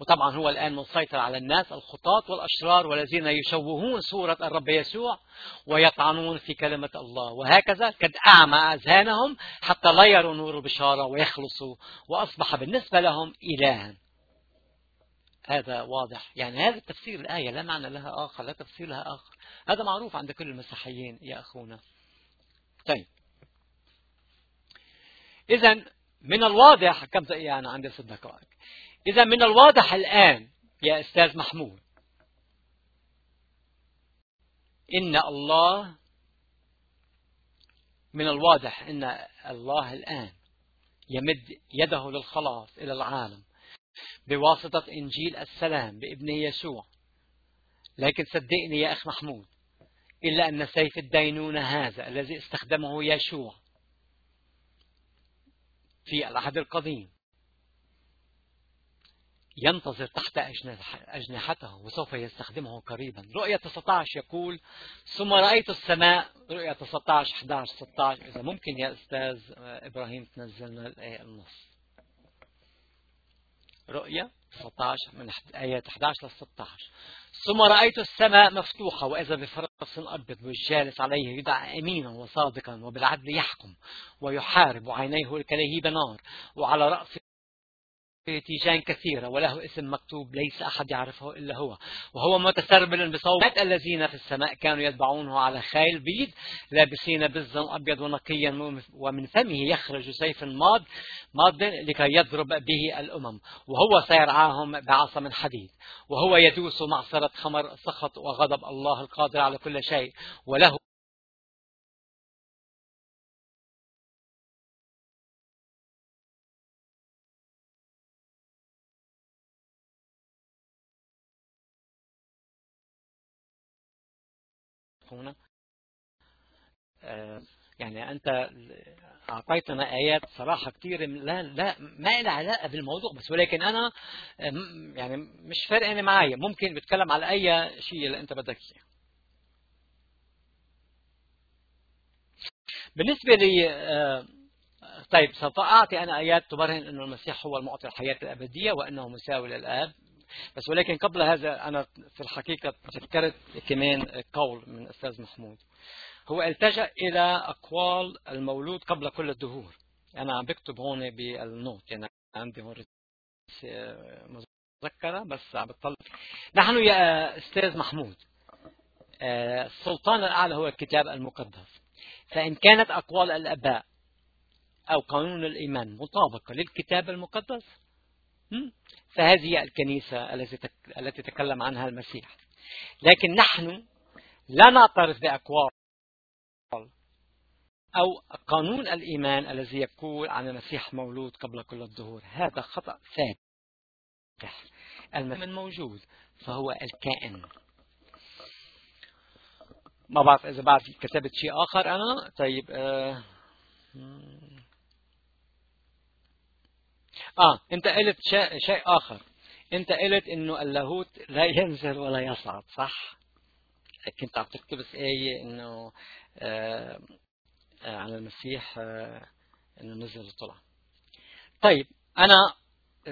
وطبعا هو الآن مسيطر على الناس الخطاة والأشرار والذين يشوهون صورة الرب يسوع ويطعنون في كلمة الله. وهكذا قد أعمى أذهانهم حتى لا يروا نور البشارة ويخلصوا وأصبح بالنسبة لهم إلها. هذا واضح. يعني هذا تفسير الآية لا معنى لها آخر لا تفسير لها آخر. هذا معروف عند كل المسيحيين يا أخونا. طيب. إذا من الواضح كم يعني عندي ست دقائق. إذا من الواضح الآن يا أستاذ محمود إن الله من الواضح أن الله الآن يمد يده للخلاص إلى العالم. بواسطة إنجيل السلام بابنه يسوع. لكن صدقني يا أخ محمود إلا أن سيف الدينونة هذا الذي استخدمه يشوع في العهد القديم ينتظر تحت أجنحته وسوف يستخدمه قريبا. رؤية 19 يقول ثم رأيت السماء. رؤية 19 11 16 إذا ممكن يا أستاذ إبراهيم تنزلنا الآية النص. رؤية 16 من آيات 11 ل 16 ثم رأيت السماء مفتوحة وإذا بفرس أبيض والجالس عليه يدعى أمينا وصادقا وبالعدل يحكم ويحارب وعينيه كلهيب نار وعلى رأسه تيجان كثيرة وله اسم مكتوب ليس أحد يعرفه إلا هو. وهو متسربل بصوت الذين في السماء كانوا يتبعونه على خيل بيض لابسين بزا أبيض ونقيا ومن فمه يخرج سيف ماض ماض لكي يضرب به الأمم. وهو سيرعاهم بعصا من حديد. وهو يدوس معصرة خمر سخط وغضب الله القادر على كل شيء. وله هنا آه، يعني أنت أعطيتنا آيات صراحة كثير لا لا ما لها علاقة بالموضوع بس ولكن أنا آه، يعني مش فارقة معي ممكن بتكلم على أي شيء اللي أنت بدك إياه. بالنسبة لي آه، طيب سوف أعطي أنا آيات تبرهن أن المسيح هو المعطي الحياة الأبدية وأنه مساوي للآب. بس ولكن قبل هذا أنا في الحقيقة تذكرت كمان قول من أستاذ محمود. هو التجأ إلى أقوال المولود قبل كل الدهور. أنا عم بكتب هون بالنوت. يعني عندي هون مذكرة بس عم بطلع نحن يا أستاذ محمود السلطان الأعلى هو الكتاب المقدس. فإن كانت أقوال الآباء أو قانون الإيمان مطابقة للكتاب المقدس فهذه الكنيسة التي تكلم عنها المسيح. لكن نحن لا نعترف بأقوال أو قانون الإيمان الذي يقول عن المسيح مولود قبل كل الظهور. هذا خطأ فادح المن موجود فهو الكائن. ما بعرف إذا بعد كتبت شيء آخر أنا؟ طيب آه, آه أنت قلت شيء, شيء آخر. أنت قلت إنه اللاهوت لا ينزل ولا يصعد صح؟ كنت عم تقتبس آية إنه آه آه على المسيح آه إنه نزل وطلع. طيب أنا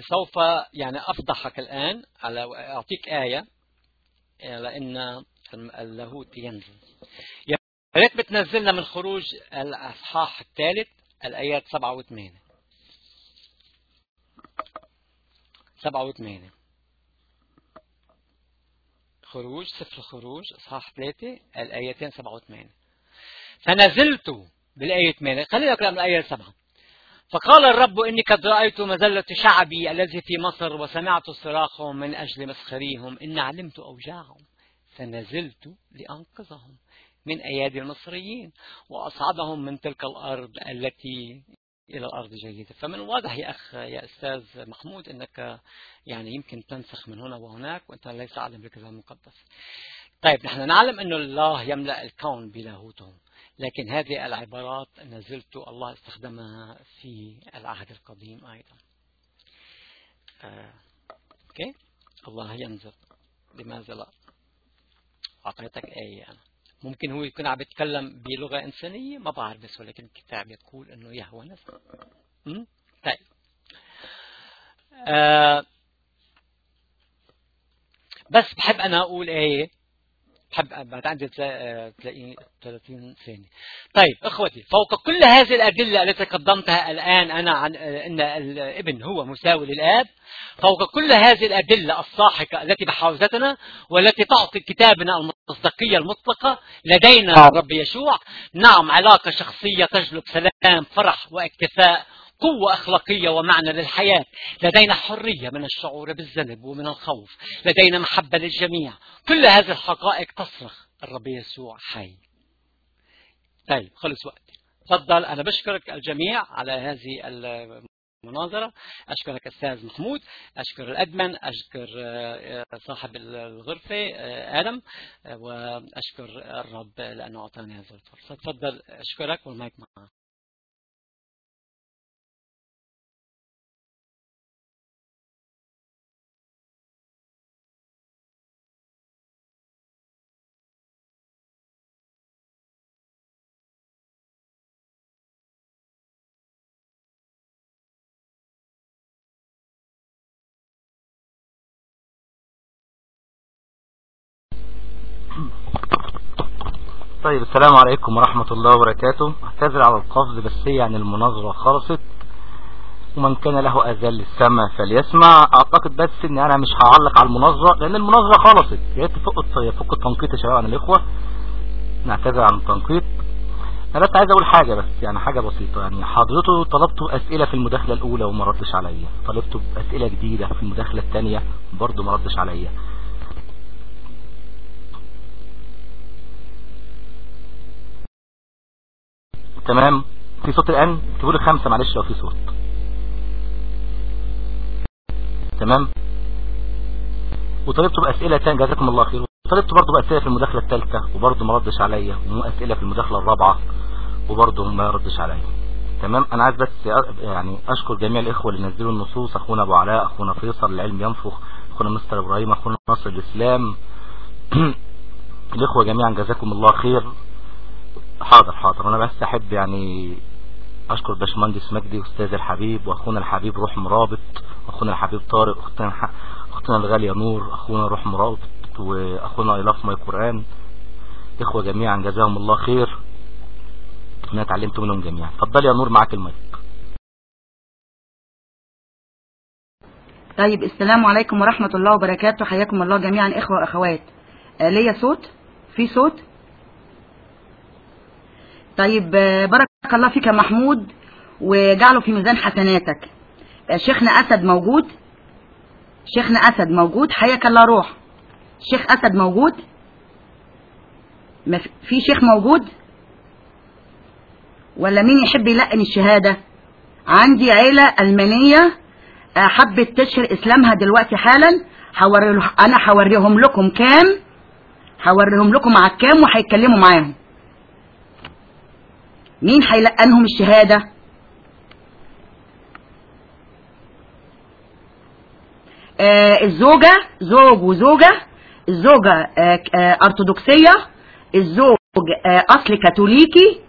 سوف يعني أفضحك الآن على أعطيك آية لأن اللاهوت ينزل. يا ريت بتنزلنا من خروج الأصحاح الثالث الآيات سبعة وثمانية سبعة وثمانية. خروج سفر الخروج إصحاح ثلاثة الآيتين سبعة وثمانية. فنزلت بالآية 8 خلينا نقرأ من الآية 7 فقال الرب إني قد رأيت مذلة شعبي الذي في مصر وسمعت صراخهم من أجل مسخريهم. إن علمت أوجاعهم فنزلت لأنقذهم من أيادي المصريين وأصعدهم من تلك الأرض التي إلى الأرض جيدة. فمن الواضح يا أخ يا أستاذ محمود أنك يعني يمكن تنسخ من هنا وهناك وأنت ليس عالم بالكتاب المقدس. طيب نحن نعلم أن الله يملأ الكون بلاهوته لكن هذه العبارات نزلت الله استخدمها في العهد القديم أيضا. آه. أوكي؟ الله ينزل لماذا لا؟ أعطيتك آية أنا. ممكن هو يكون عم يتكلم بلغة إنسانية ما بعرف بس ولكن الكتاب يقول أنه يهوى نزل طيب. آه بس بحب أنا أقول آية؟ بحب بعد عندي تلاقي 30 ثانية. طيب إخوتي فوق كل هذه الأدلة التي قدمتها الآن أنا عن أن الابن هو مساوي للآب فوق كل هذه الأدلة الصاحقة التي بحوزتنا والتي تعطي كتابنا المصداقية المطلقة لدينا الرب يشوع نعم علاقة شخصية تجلب سلام فرح واكتفاء قوة أخلاقية ومعنى للحياة. لدينا حرية من الشعور بالذنب ومن الخوف. لدينا محبة للجميع. كل هذه الحقائق تصرخ. الرب يسوع حي. طيب خلص وقت. تفضل أنا بشكرك الجميع على هذه المناظرة. أشكرك أستاذ محمود. أشكر الأدمن. أشكر صاحب الغرفة آدم. وأشكر الرب لأنه أعطاني هذه الفرصة. تفضل أشكرك. والمايك معك. طيب السلام عليكم ورحمة الله وبركاته. أعتذر على القفز بس هي يعني المناظرة خلصت. ومن كان له أذان للسمع فليسمع. أعتقد بس إن أنا مش هعلق على المناظرة لأن المناظرة خلصت. يا ريت يفك التنقيط يا شباب عن الإخوة. نعتذر عن التنقيط. أنا بس عايز أقول حاجة بس يعني حاجة بسيطة. يعني حضرته طلبته أسئلة في المداخلة الأولى وما ردش عليا. طلبته أسئلة جديدة في المداخلة الثانية برضه ما ردش عليا. تمام؟ في صوت الآن؟ اكتبوا لي خمسة معلش لو في صوت. تمام؟ وطلبته بأسئلة تانية. جزاكم الله خير. وطلبته برضه بأسئلة في المداخلة الثالثة وبرضه ما ردش عليا. وأسئلة في المداخلة الرابعة وبرضه ما ردش عليا. تمام؟ أنا عايز بس يعني أشكر جميع الإخوة اللي نزلوا النصوص أخونا أبو علاء أخونا فيصل العلم ينفخ أخونا مستر إبراهيم أخونا نصر الإسلام. الإخوة جميعا جزاكم الله خير. حاضر حاضر. أنا بس أحب يعني أشكر باشمهندس مجدي أستاذ الحبيب وأخونا الحبيب روح مرابط واخونا الحبيب طارق أختنا أختنا الغالية نور أخونا روح مرابط وأخونا I love my Quran إخوة جميعا جزاهم الله خير. أنا اتعلمت منهم جميعا. اتفضل يا نور معاك المايك. طيب السلام عليكم ورحمة الله وبركاته. حياكم الله جميعا إخوة وأخوات. آه ليا صوت؟ في صوت؟ طيب آه بارك الله فيك يا محمود وجعله في ميزان حسناتك. آه شيخنا أسد موجود. شيخنا أسد موجود. حياك الله روح. شيخ أسد موجود. في شيخ موجود؟ ولا مين يحب يلقن الشهادة؟ عندي عيلة ألمانية حبت تشهر إسلامها دلوقتي حالا. هوري أنا هوريهم لكم كام؟ هوريهم لكم على الكام وهيتكلموا معاهم. مين هيلقنهم الشهادة؟ آه الزوجة زوج وزوجة الزوجة آه آه أرثوذكسية الزوج آه أصل كاثوليكي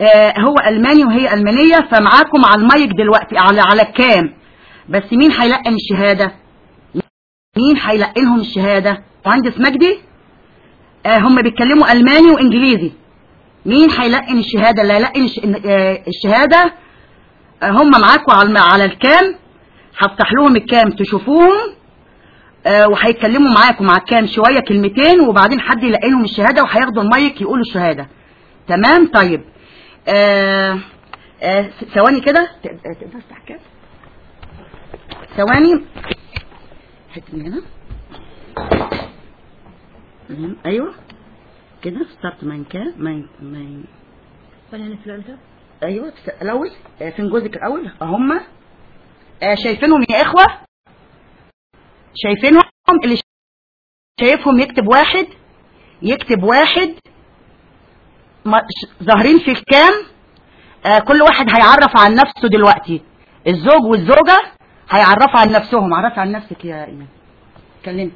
آه هو ألماني وهي ألمانية فمعاكم على المايك دلوقتي على على الكام. بس مين هيلقن الشهادة؟ مين هيلقنهم الشهادة؟ مهندس مجدي؟ آه هم بيتكلموا ألماني وإنجليزي. مين هيلقن الشهادة؟ اللي هيلقن آه الشهادة آه هم معاكم على على الكام. هفتح لهم الكام تشوفوهم. آه وهيتكلموا معاكم على الكام شوية كلمتين وبعدين حد يلاقيهم الشهادة وهياخدوا المايك يقولوا الشهادة. تمام؟ طيب. ثواني كده. تقدر تفتح كام ثواني. حتة من هنا. أيوه. كده ستارت ماين كام ماين ماين فلانتا أيوه الأول آه، فين جوزك الأول؟ هم آه، شايفينهم يا إخوة؟ شايفينهم؟ اللي شايفهم يكتب واحد يكتب واحد ظاهرين في الكام؟ آه، كل واحد هيعرف عن نفسه دلوقتي. الزوج والزوجة هيعرفوا عن نفسهم. عرفي عن نفسك يا إيمان. اتكلمي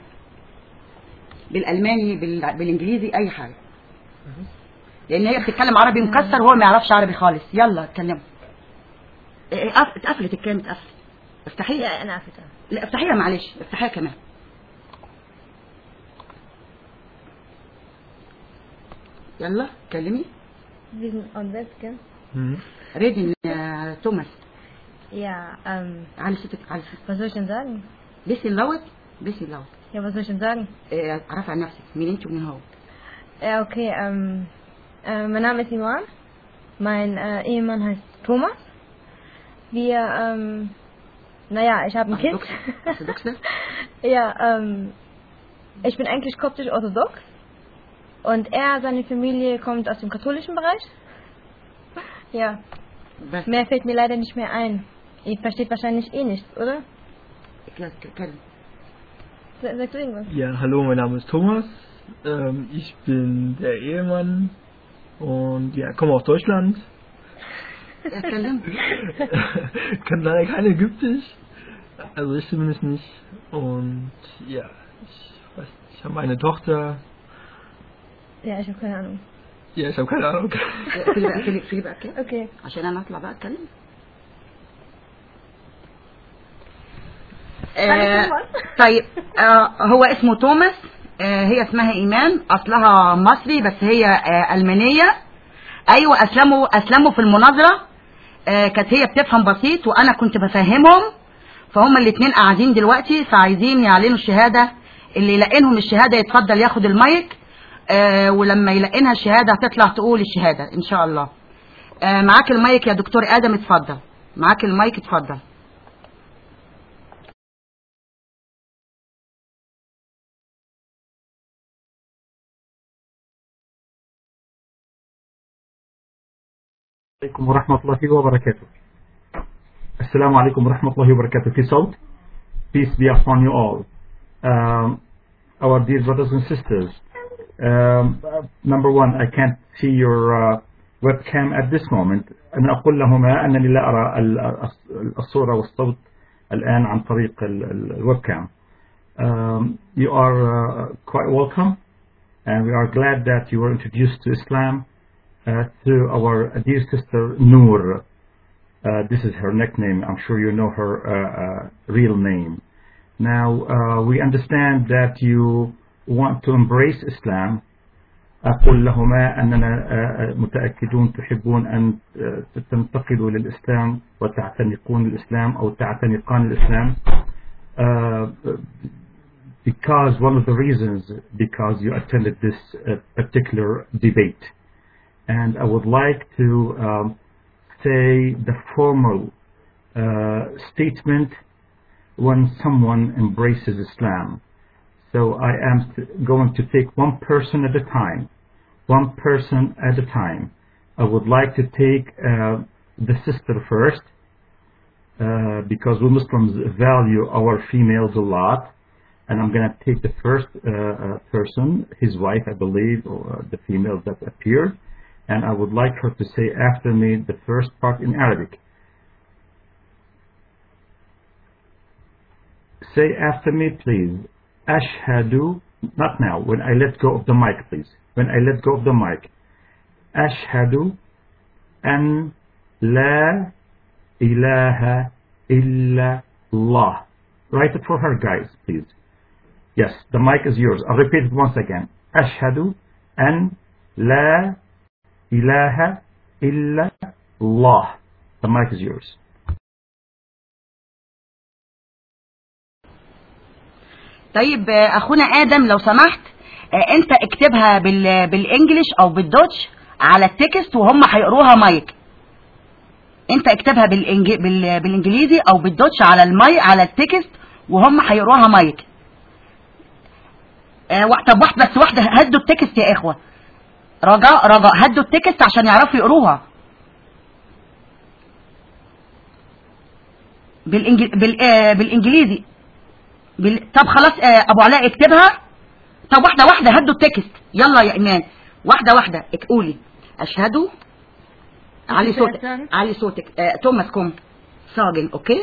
بالألماني بال... بالإنجليزي أي حاجة. لأن هي بتتكلم عربي مكسر وهو ما يعرفش عربي خالص. يلا اتكلموا. إيه، إيه، قف- اتقفلت الكلمة اتقفلت افتحيها. لا أنا عارفه لا افتحيها معلش. افتحيها كمان. يلا. ريدي يا توماس ähm, علي صوتك علي صوتك. was soll ich denn sagen? لوت لوت Ja, was soll ich denn sagen? إيه، عرفي عن نفسك مين انت ومين هو Ja, okay, ähm, äh, mein Name ist Iman. Mein äh, Ehemann heißt Thomas. Wir, ähm, naja, ich habe ein Kind. Orthodoxe? ja, ähm, ich bin eigentlich koptisch-orthodox. Und er, seine Familie kommt aus dem katholischen Bereich. Ja, بس mehr fällt mir leider nicht mehr ein. Ihr versteht wahrscheinlich eh nichts, oder? كده اتكلم Sag du irgendwas. Ja, hallo, mein Name ist Thomas. Ähm, ich bin der Ehemann und ja, komme aus Deutschland. Kann leider kein Ägyptisch. Also ich zumindest nicht. Und ja, ich weiß ich habe eine Tochter. Ja, ich habe keine Ahnung. Ja, ich habe keine Ahnung. Okay. آه طيب آه هو اسمه توماس. آه هي اسمها إيمان. أصلها مصري بس هي آه ألمانية. أيوه أسلموا أسلموا في المناظرة. آه كانت هي بتفهم بسيط وأنا كنت بفهمهم. فهم الاثنين قاعدين دلوقتي فعايزين يعلنوا الشهادة. اللي يلقنهم الشهادة يتفضل ياخد المايك. آه ولما يلقنها الشهادة هتطلع تقول الشهادة إن شاء الله. آه معاك المايك يا دكتور آدم اتفضل. معاك المايك اتفضل. عليكم ورحمة الله وبركاته السلام عليكم ورحمة الله وبركاته في صوت Peace be upon you all um, Our dear brothers and sisters um, Number one I can't see your uh, webcam at this moment أنا أقول لهما أنني لا أرى ال- الصورة والصوت الآن عن طريق ال- ال- الويبكام um, You are uh, quite welcome and we are glad that you were introduced to Islam uh, through our dear sister Noor. Uh, this is her nickname. I'm sure you know her uh, uh, real name. Now, uh, we understand that you want to embrace Islam. أقول لهما أننا uh, uh, متأكدون تحبون أن uh, تنتقلوا للإسلام وتعتنقون الإسلام أو تعتنقان الإسلام uh, because one of the reasons because you attended this uh, particular debate and I would like to um, say the formal uh, statement when someone embraces Islam. So I am going to take one person at a time, one person at a time. I would like to take uh, the sister first uh, because we Muslims value our females a lot. and I'm going to take the first uh, uh, person, his wife, I believe, or the female that appeared, and I would like her to say after me the first part in Arabic. Say after me, please. Ashhadu, not now, when I let go of the mic, please. When I let go of the mic. Ashhadu an la ilaha illa Allah. Write it for her, guys, please. Yes, the mic is yours. I'll repeat it once again. Ashhadu an la ilaha illa Allah. The mic is yours. طيب أخونا آدم لو سمحت آه، أنت اكتبها بال بال English أو بال Dutch على ال text وهم هيقروها مايك أنت اكتبها بالإنج... بال... بالإنجليزي أو بال Dutch على الماي على ال text وهم هيقروها مايك آه. طب واحد بس واحدة هدوا ال text يا إخوة رجاء رجاء. هدوا ال text عشان يعرفوا يقروها. بالإنج... بال... آه بالإنجليزي. بال... طب خلاص آه أبو علاء اكتبها. طب واحدة واحدة هدوا ال text يلا يا إيمان. واحدة واحدة. قولي. اشهد علي صوتك. علي صوتك. آه توماس komm. sagen. okay.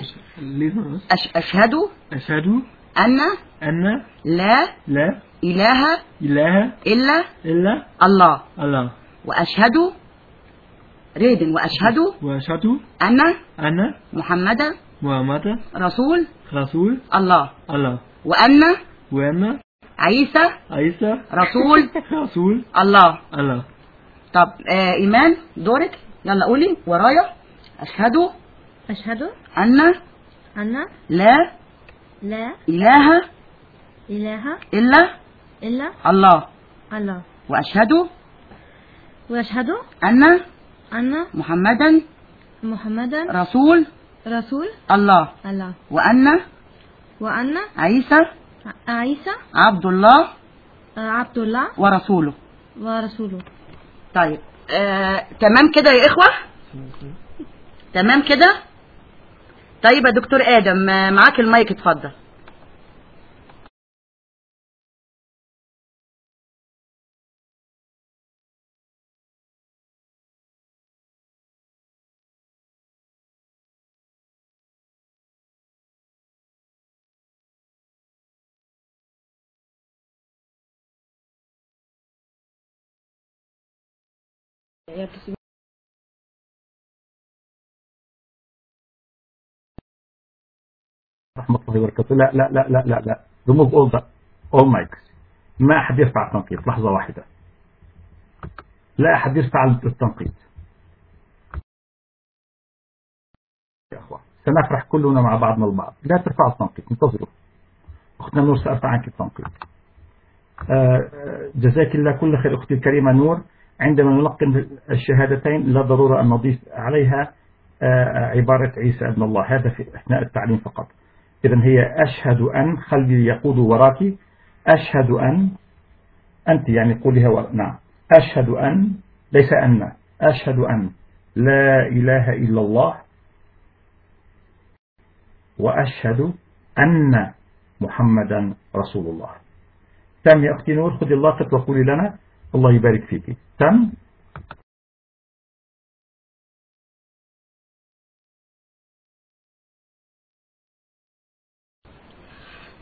أش... اشهد أشهد أن أن. لا. لا. اله إله إلا إلا الله. الله. وأشهد ريدن وأشهد وأشهد أن أن محمدا محمد رسول رسول الله. الله. وأن وأن عيسى عيسى رسول رسول الله. الله. طب آه إيمان دورك. يلا قولي. ورايا. أشهد أشهد أن أن لا لا إله إله إلا إلا الله. الله. وأشهد وأشهد أن أن محمدا محمدا رسول رسول الله. الله. وأن وأن عيسى عيسى عبد الله عبد الله ورسوله. ورسوله. طيب آه، تمام كده يا إخوة؟ تمام كده؟ طيب يا دكتور آدم آه، معاك المايك اتفضل. رحمة الله وبركاته لا لا لا لا لا لا. Remove all the all mics. ما أحد يرفع التنقيط. لحظة واحدة. لا أحد يرفع التنقيط. يا أخوة سنفرح كلنا مع بعضنا البعض. لا ترفعوا التنقيط. انتظروا. أختنا نور سأرفع عنك التنقيط. آه، آه، جزاك الله كل خير أختي الكريمة نور. عندما نلقن الشهادتين لا ضرورة أن نضيف عليها آه، عبارة عيسى ابن الله. هذا في أثناء التعليم فقط. إذا هي أشهد أن خلي يقود وراك أشهد أن أنت يعني قولها ورا نعم. أشهد أن ليس أن. أشهد أن. لا إله إلا الله. وأشهد أن محمدا رسول الله. تم يا أختي نور خذي اللقط وقولي لنا. الله يبارك فيك تم؟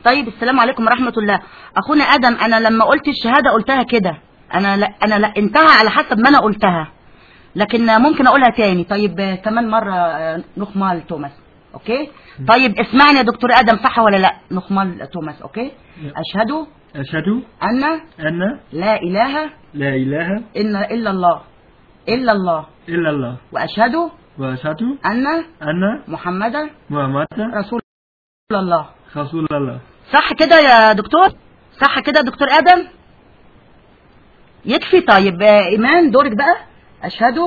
طيب السلام عليكم ورحمة الله. أخونا آدم أنا لما قلت الشهادة قلتها كده. أنا لا أنا لقنتها على حسب ما أنا قلتها. لكن ممكن أقولها تاني. طيب آه، كمان مرة آه، noch mal توماس. okay؟ طيب اسمعني يا دكتور آدم صح ولا لا؟ noch mal توماس okay؟ أشهد أشهد أن أن لا إله لا إله إلا إلا الله. إلا الله. إلا الله. وأشهد وأشهد أن أن محمدا محمد رسول الله. رسول الله. صح كده يا دكتور؟ صح كده يا دكتور آدم؟ يكفي طيب. آه، إيمان دورك بقى. أشهد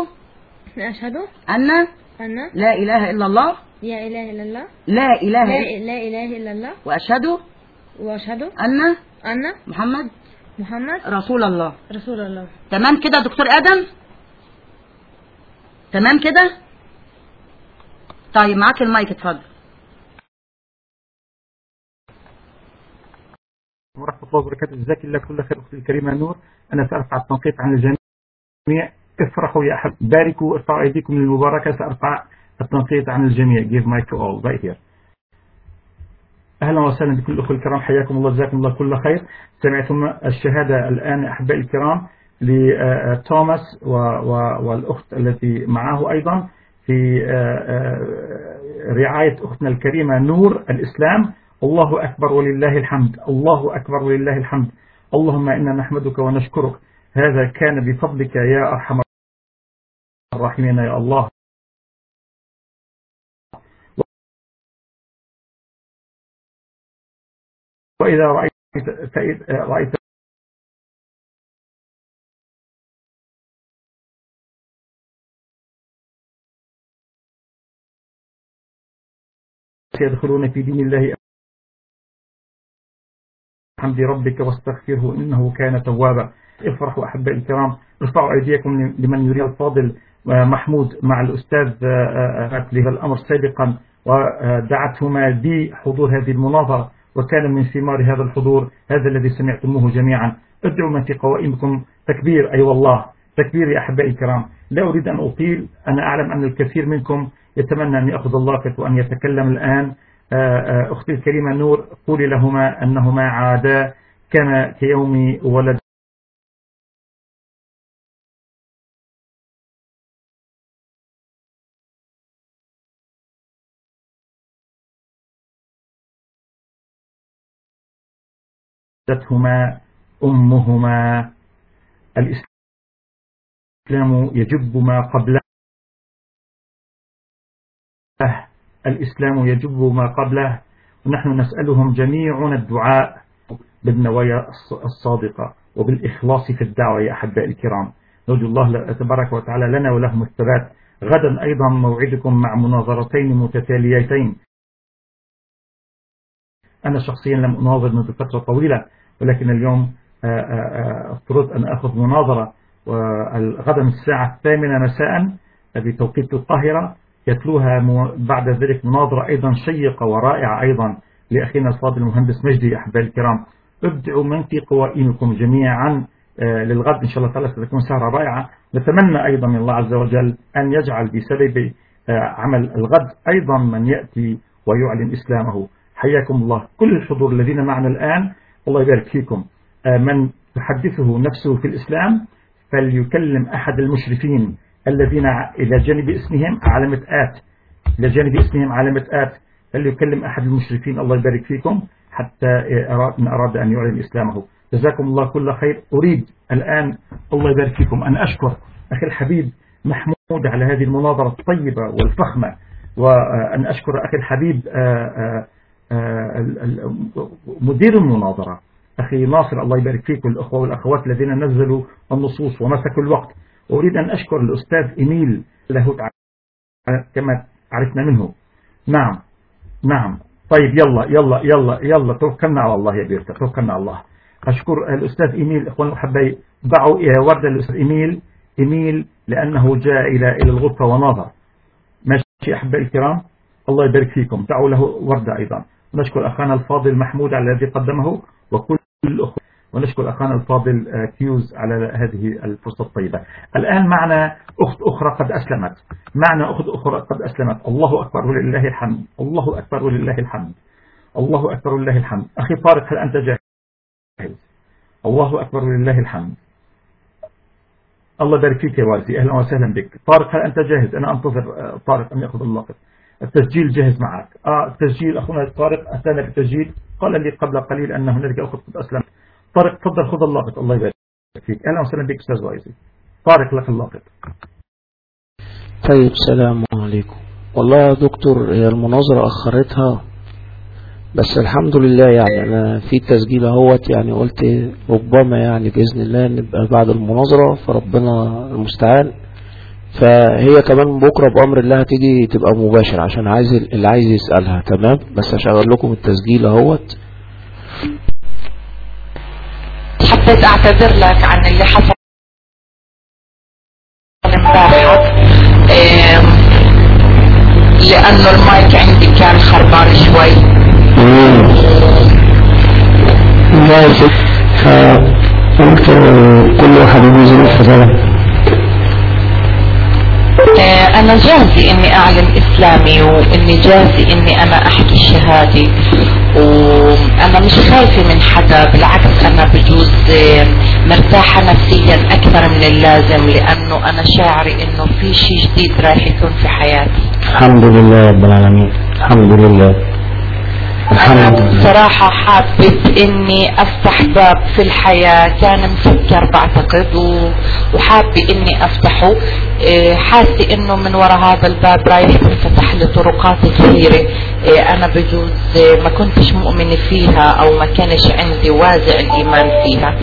أشهد أن أن لا إله إلا الله. لا إله إلا الله. لا إله لا إله إلا الله. وأشهد وأشهد أن أن محمد؟ محمد؟ رسول الله. رسول الله. تمام كده يا دكتور آدم؟ تمام كده؟ طيب معاك المايك اتفضل. ورحمة الله وبركاته. جزاك الله كل خير أختي الكريمة نور. أنا سأرفع التنقيط عن الجميع. افرحوا يا أحب. باركوا ارفعوا أيديكم للمباركة. سأرفع التنقيط عن الجميع. Give mic to all. Right here. أهلا وسهلا بكل الأخوة الكرام حياكم الله جزاكم الله كل خير. سمعتم الشهادة الآن أحبائي الكرام لتوماس والأخت التي معه أيضا في رعاية أختنا الكريمة نور الإسلام. الله أكبر ولله الحمد الله أكبر ولله الحمد. اللهم إنا نحمدك ونشكرك. هذا كان بفضلك يا أرحم الراحمين يا الله. وإذا رأيت, رأيت يدخلون في دين الله حمد ربك واستغفره إنه كان توابا. افرحوا أحبائي الكرام. ارفعوا أيديكم لمن يريد الفاضل محمود مع الأستاذ لهذا الأمر سابقا. ودعتهما بحضور هذه المناظرة. وكان من ثمار هذا الحضور هذا الذي سمعتموه جميعا. ادعوا من في قوائمكم. تكبير أي أيوة والله. تكبير يا أحبائي الكرام. لا أريد أن أطيل. أنا أعلم أن الكثير منكم يتمنى أن يأخذ اللافت وأن يتكلم الآن. أختي الكريمة نور قولي لهما أنهما عادا. كما كيوم ولد ولدتهما أمهما. الإسلام يجب ما قبله. الإسلام يجب ما قبله. ونحن نسألهم جميعنا الدعاء بالنوايا الصادقة وبالإخلاص في الدعوة يا أحبائي الكرام. نرجو الله تبارك وتعالى لنا ولهم الثبات. غدا أيضا موعدكم مع مناظرتين متتاليتين. أنا شخصيا لم أناظر منذ فترة طويلة ولكن اليوم افترض أن أخذ مناظرة غدا الساعة الثامنة مساء بتوقيت القاهرة يتلوها بعد ذلك مناظرة أيضا شيقة ورائعة أيضا لأخينا الفاضل المهندس مجدي أحبائي الكرام. ابدعوا من في قوائمكم جميعا للغد. إن شاء الله تعالى ستكون سهرة رائعة. نتمنى أيضا من الله عز وجل أن يجعل بسبب عمل الغد أيضا من يأتي ويعلن إسلامه. حياكم الله. كل الحضور الذين معنا الآن الله يبارك فيكم. من تحدثه نفسه في الإسلام فليكلم أحد المشرفين الذين إلى جانب اسمهم علامة آت. إلى جانب اسمهم علامة آت. فليكلم أحد المشرفين الله يبارك فيكم حتى إن أراد أن يعلن إسلامه. جزاكم الله كل خير. أريد الآن الله يبارك فيكم أن أشكر أخي الحبيب محمود على هذه المناظرة الطيبة والفخمة وأن أشكر أخي الحبيب مدير المناظرة. أخي ناصر الله يبارك فيك والأخوة والأخوات الذين نزلوا النصوص ومسكوا الوقت. أريد أن أشكر الأستاذ إيميل له كما عرفنا منه. نعم نعم. طيب يلا يلا يلا يلا توكلنا على الله يا بيرتا توكلنا على الله. أشكر الأستاذ إيميل إخوان الأحبائي ضعوا وردة الأستاذ إيميل إيميل لأنه جاء إلى إلى الغرفة وناظر. ماشي أحبائي الكرام الله يبارك فيكم. دعوا له وردة أيضا. نشكر أخانا الفاضل محمود على الذي قدمه وكل الأخوة ونشكر أخانا الفاضل كيوز على هذه الفرصة الطيبة. الآن معنا أخت أخرى قد أسلمت. معنا أخت أخرى قد أسلمت. الله أكبر ولله الحمد. الله أكبر ولله الحمد. الله أكبر ولله الحمد. أخي طارق هل أنت جاهز؟ الله أكبر ولله الحمد. الله يبارك فيك يا والدي أهلا وسهلا بك. طارق هل أنت جاهز؟ أنا أنتظر طارق أن يأخذ اللقب؟ التسجيل جاهز معك. آه التسجيل أخونا طارق أتانا بالتسجيل. قال لي قبل قليل أن هنالك أخت قد أسلم طارق تفضل خذ اللقط. الله يبارك فيك. أهلا وسهلا بك أستاذ وايزي طارق لك اللقط. طيب السلام عليكم. والله يا دكتور هي المناظرة أخرتها بس الحمد لله يعني أنا في تسجيل أهوت. يعني قلت ربما يعني بإذن الله نبقى بعد المناظرة فربنا المستعان. فهي كمان بكرة بأمر الله هتيجي تبقى مباشر عشان عايز اللي عايز يسألها تمام؟ بس هشغل لكم التسجيل أهوت. حبيت أعتذر لك عن اللي حصل. امبارح لأنه المايك عندي كان خربان شوي. واثق فقلت كل واحد له ظروف آه، أنا جاهزة إني أعلن إسلامي وإني جاهزة إني أنا أحكي الشهادة. وأنا مش خايفة من حدا بالعكس أنا بجوز آه، مرتاحة نفسيا أكثر من اللازم لأنه أنا شاعرة إنه في شيء جديد راح يكون في حياتي. الحمد لله رب العالمين. الحمد لله. لله. بصراحة حابة إني أفتح باب في الحياة. كان مسكر بعتقد وحابة إني أفتحه. إيه، حاسة إنه من وراء هذا الباب رايح تنفتح لي طرقات كثيرة. إيه، أنا بجوز إيه، ما كنتش مؤمنة فيها أو ما كانش عندي وازع الإيمان فيها.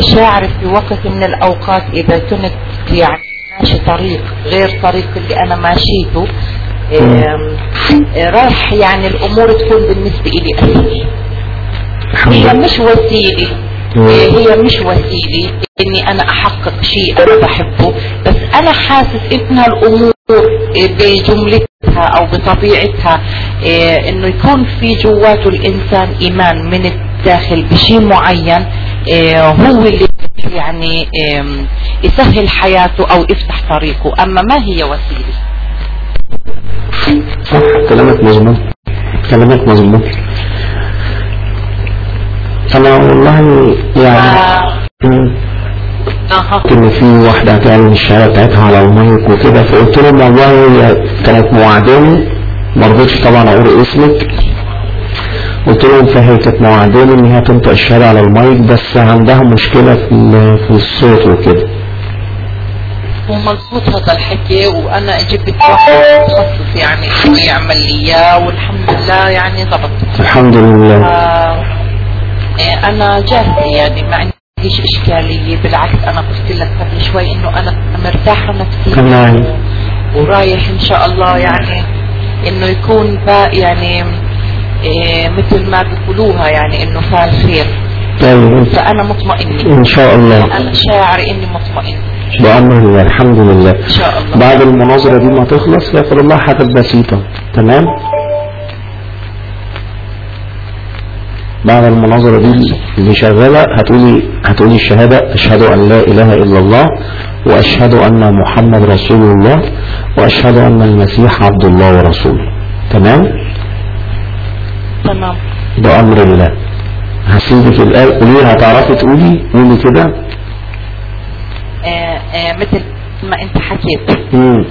شاعرة في وقت من الأوقات إذا كنت يعني ماشي طريق غير طريق اللي أنا ماشيته راح يعني الأمور تكون بالنسبة لي أسهل. هي مش وسيلة. إيه، هي مش وسيلة إني أنا أحقق شيء أنا بحبه. بس أنا حاسس انها الأمور إيه، بجملتها أو بطبيعتها إيه، إنه يكون في جواته الإنسان إيمان من الداخل بشيء معين هو اللي يعني يسهل حياته أو يفتح طريقه. أما ما هي وسيلة؟ صح كلامك مظبوط كلامك مظبوط أنا والله يعني مم. إن في واحدة هتعمل الشهادة بتاعتها على المايك وكده فقلت لهم والله هي كانت موعداني. ما رضيتش طبعا أقول اسمك. قلت لهم فهي كانت موعداني إن هي تنطق الشهادة على المايك بس عندها مشكلة في الصوت وكده. هو مظبوط هذا الحكي وأنا جبت واحد متخصص يعني إنه يعمل لي إياه والحمد لله يعني ضبط. الحمد لله. آه، إيه، أنا جاهزة يعني ما عنديش إشكالية بالعكس أنا قلت لك قبل شوي إنه أنا مرتاحة نفسيا تمام. ورايح إن شاء الله يعني إنه يكون يعني إيه مثل ما بيقولوها يعني إنه فال خير. طيب فأنا مطمئنة إن شاء الله. أنا شاعر إني مطمئنة بأمر الله الحمد لله. إن شاء الله. بعد المناظرة دي ما تخلص يقول الله حاجات بسيطة. تمام؟ بعد المناظرة دي اللي شغالة هتقولي هتقولي الشهادة أشهد أن لا إله إلا الله وأشهد أن محمد رسول الله وأشهد أن المسيح عبد الله ورسوله. تمام؟ تمام. بأمر الله. هسيبك الآن قولي هتعرفي تقولي قولي كده. آه آه مثل ما انت حكيت. آه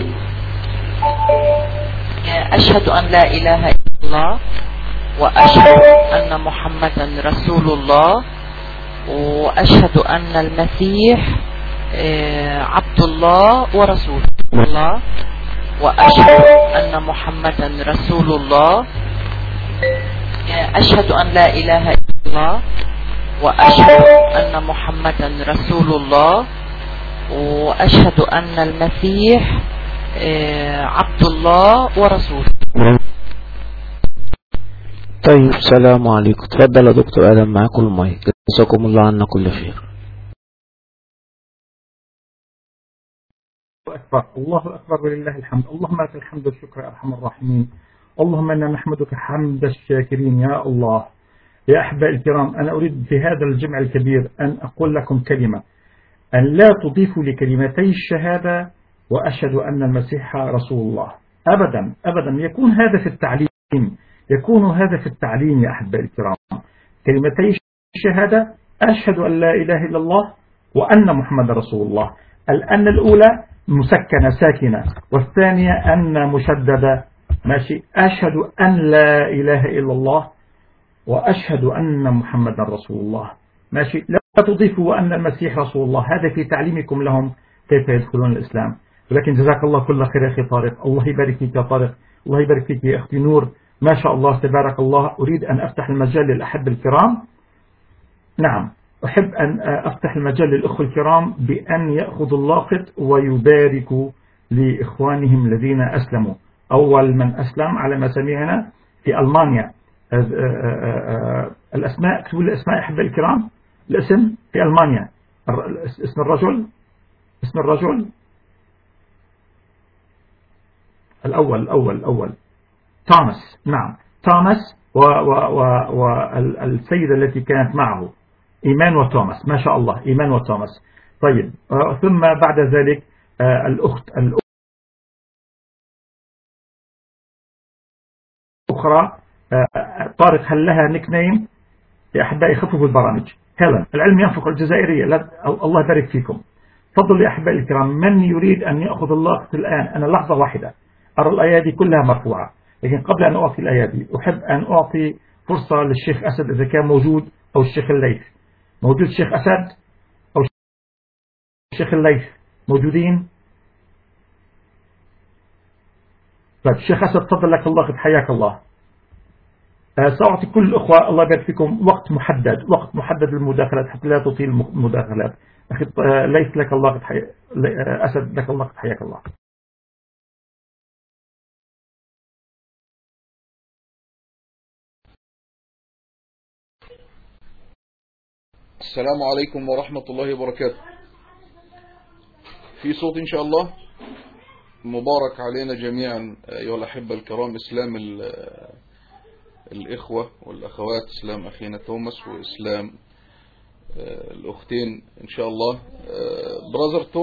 أشهد أن لا إله إلا الله وأشهد أن محمدا رسول الله وأشهد أن المسيح عبد الله ورسوله. الله. وأشهد أن محمدا رسول الله. أشهد أن لا إله إلا الله وأشهد أن محمدا رسول الله وأشهد أن المسيح آه، عبد الله ورسوله. طيب السلام عليكم. تفضل يا دكتور آدم معاكم المايك. جزاكم الله عنا كل خير. أكبر. الله أكبر. ولله الحمد. اللهم لك الحمد والشكر يا أرحم الراحمين. اللهم إنا نحمدك حمد الشاكرين يا الله. يا أحبائي الكرام أنا أريد في هذا الجمع الكبير أن أقول لكم كلمة. أن لا تضيفوا لكلمتي الشهادة وأشهد أن المسيح رسول الله. أبدا أبدا. يكون هذا في التعليم. يكون هذا في التعليم يا أحبائي الكرام. كلمتي الشهادة أشهد أن لا إله إلا الله وأن محمد رسول الله. الأن الأولى مسكنة ساكنة. والثانية أن مشددة ماشي. أشهد أن لا إله إلا الله وأشهد أن محمد رسول الله. ماشي. لا تضيفوا أن المسيح رسول الله. هذا في تعليمكم لهم كيف يدخلون الإسلام. ولكن جزاك الله كل خير يا أخي طارق. الله يبارك فيك يا طارق. الله يبارك فيك يا أختي نور. ما شاء الله تبارك الله. أريد أن أفتح المجال للأحب الكرام. نعم. أحب أن أفتح المجال للأخوة الكرام بأن يأخذوا اللاقط ويباركوا لإخوانهم الذين أسلموا. أول من أسلم على ما سمعنا في ألمانيا. الأسماء اكتبوا لي الأسماء أحبائي الكرام. الاسم في ألمانيا. اسم الرجل اسم الرجل. الأول الأول الأول. توماس نعم. توماس والسيدة التي كانت معه. إيمان وتوماس. ما شاء الله إيمان وتوماس. طيب ثم بعد ذلك آه، الأخت الأخرى آه، طارق هل لها نيك نيم يا أحبائي خففوا البرامج. هيلن العلم ينفق الجزائرية الله يبارك فيكم. تفضلوا يا أحبائي الكرام من يريد أن يأخذ اللقطة الآن؟ أنا لحظة واحدة. أرى الأيادي كلها مرفوعة لكن قبل أن أعطي الأيادي أحب أن أعطي فرصة للشيخ أسد إذا كان موجود أو الشيخ الليث. موجود الشيخ أسد؟ أو الشيخ الليث موجودين؟ طيب الشيخ أسد تفضل لك الله حياك الله. سأعطي كل الأخوة الله يبارك فيكم وقت محدد وقت محدد للمداخلات حتى لا تطيل المداخلات. أخي آه، ليس لك الله قد حياك آه، أسد لك الله قد حياك الله. السلام عليكم ورحمة الله وبركاته. في صوت إن شاء الله. مبارك علينا جميعا أيها الأحبة الكرام إسلام الإخوة والأخوات إسلام أخينا توماس وإسلام الأختين إن شاء الله. برازر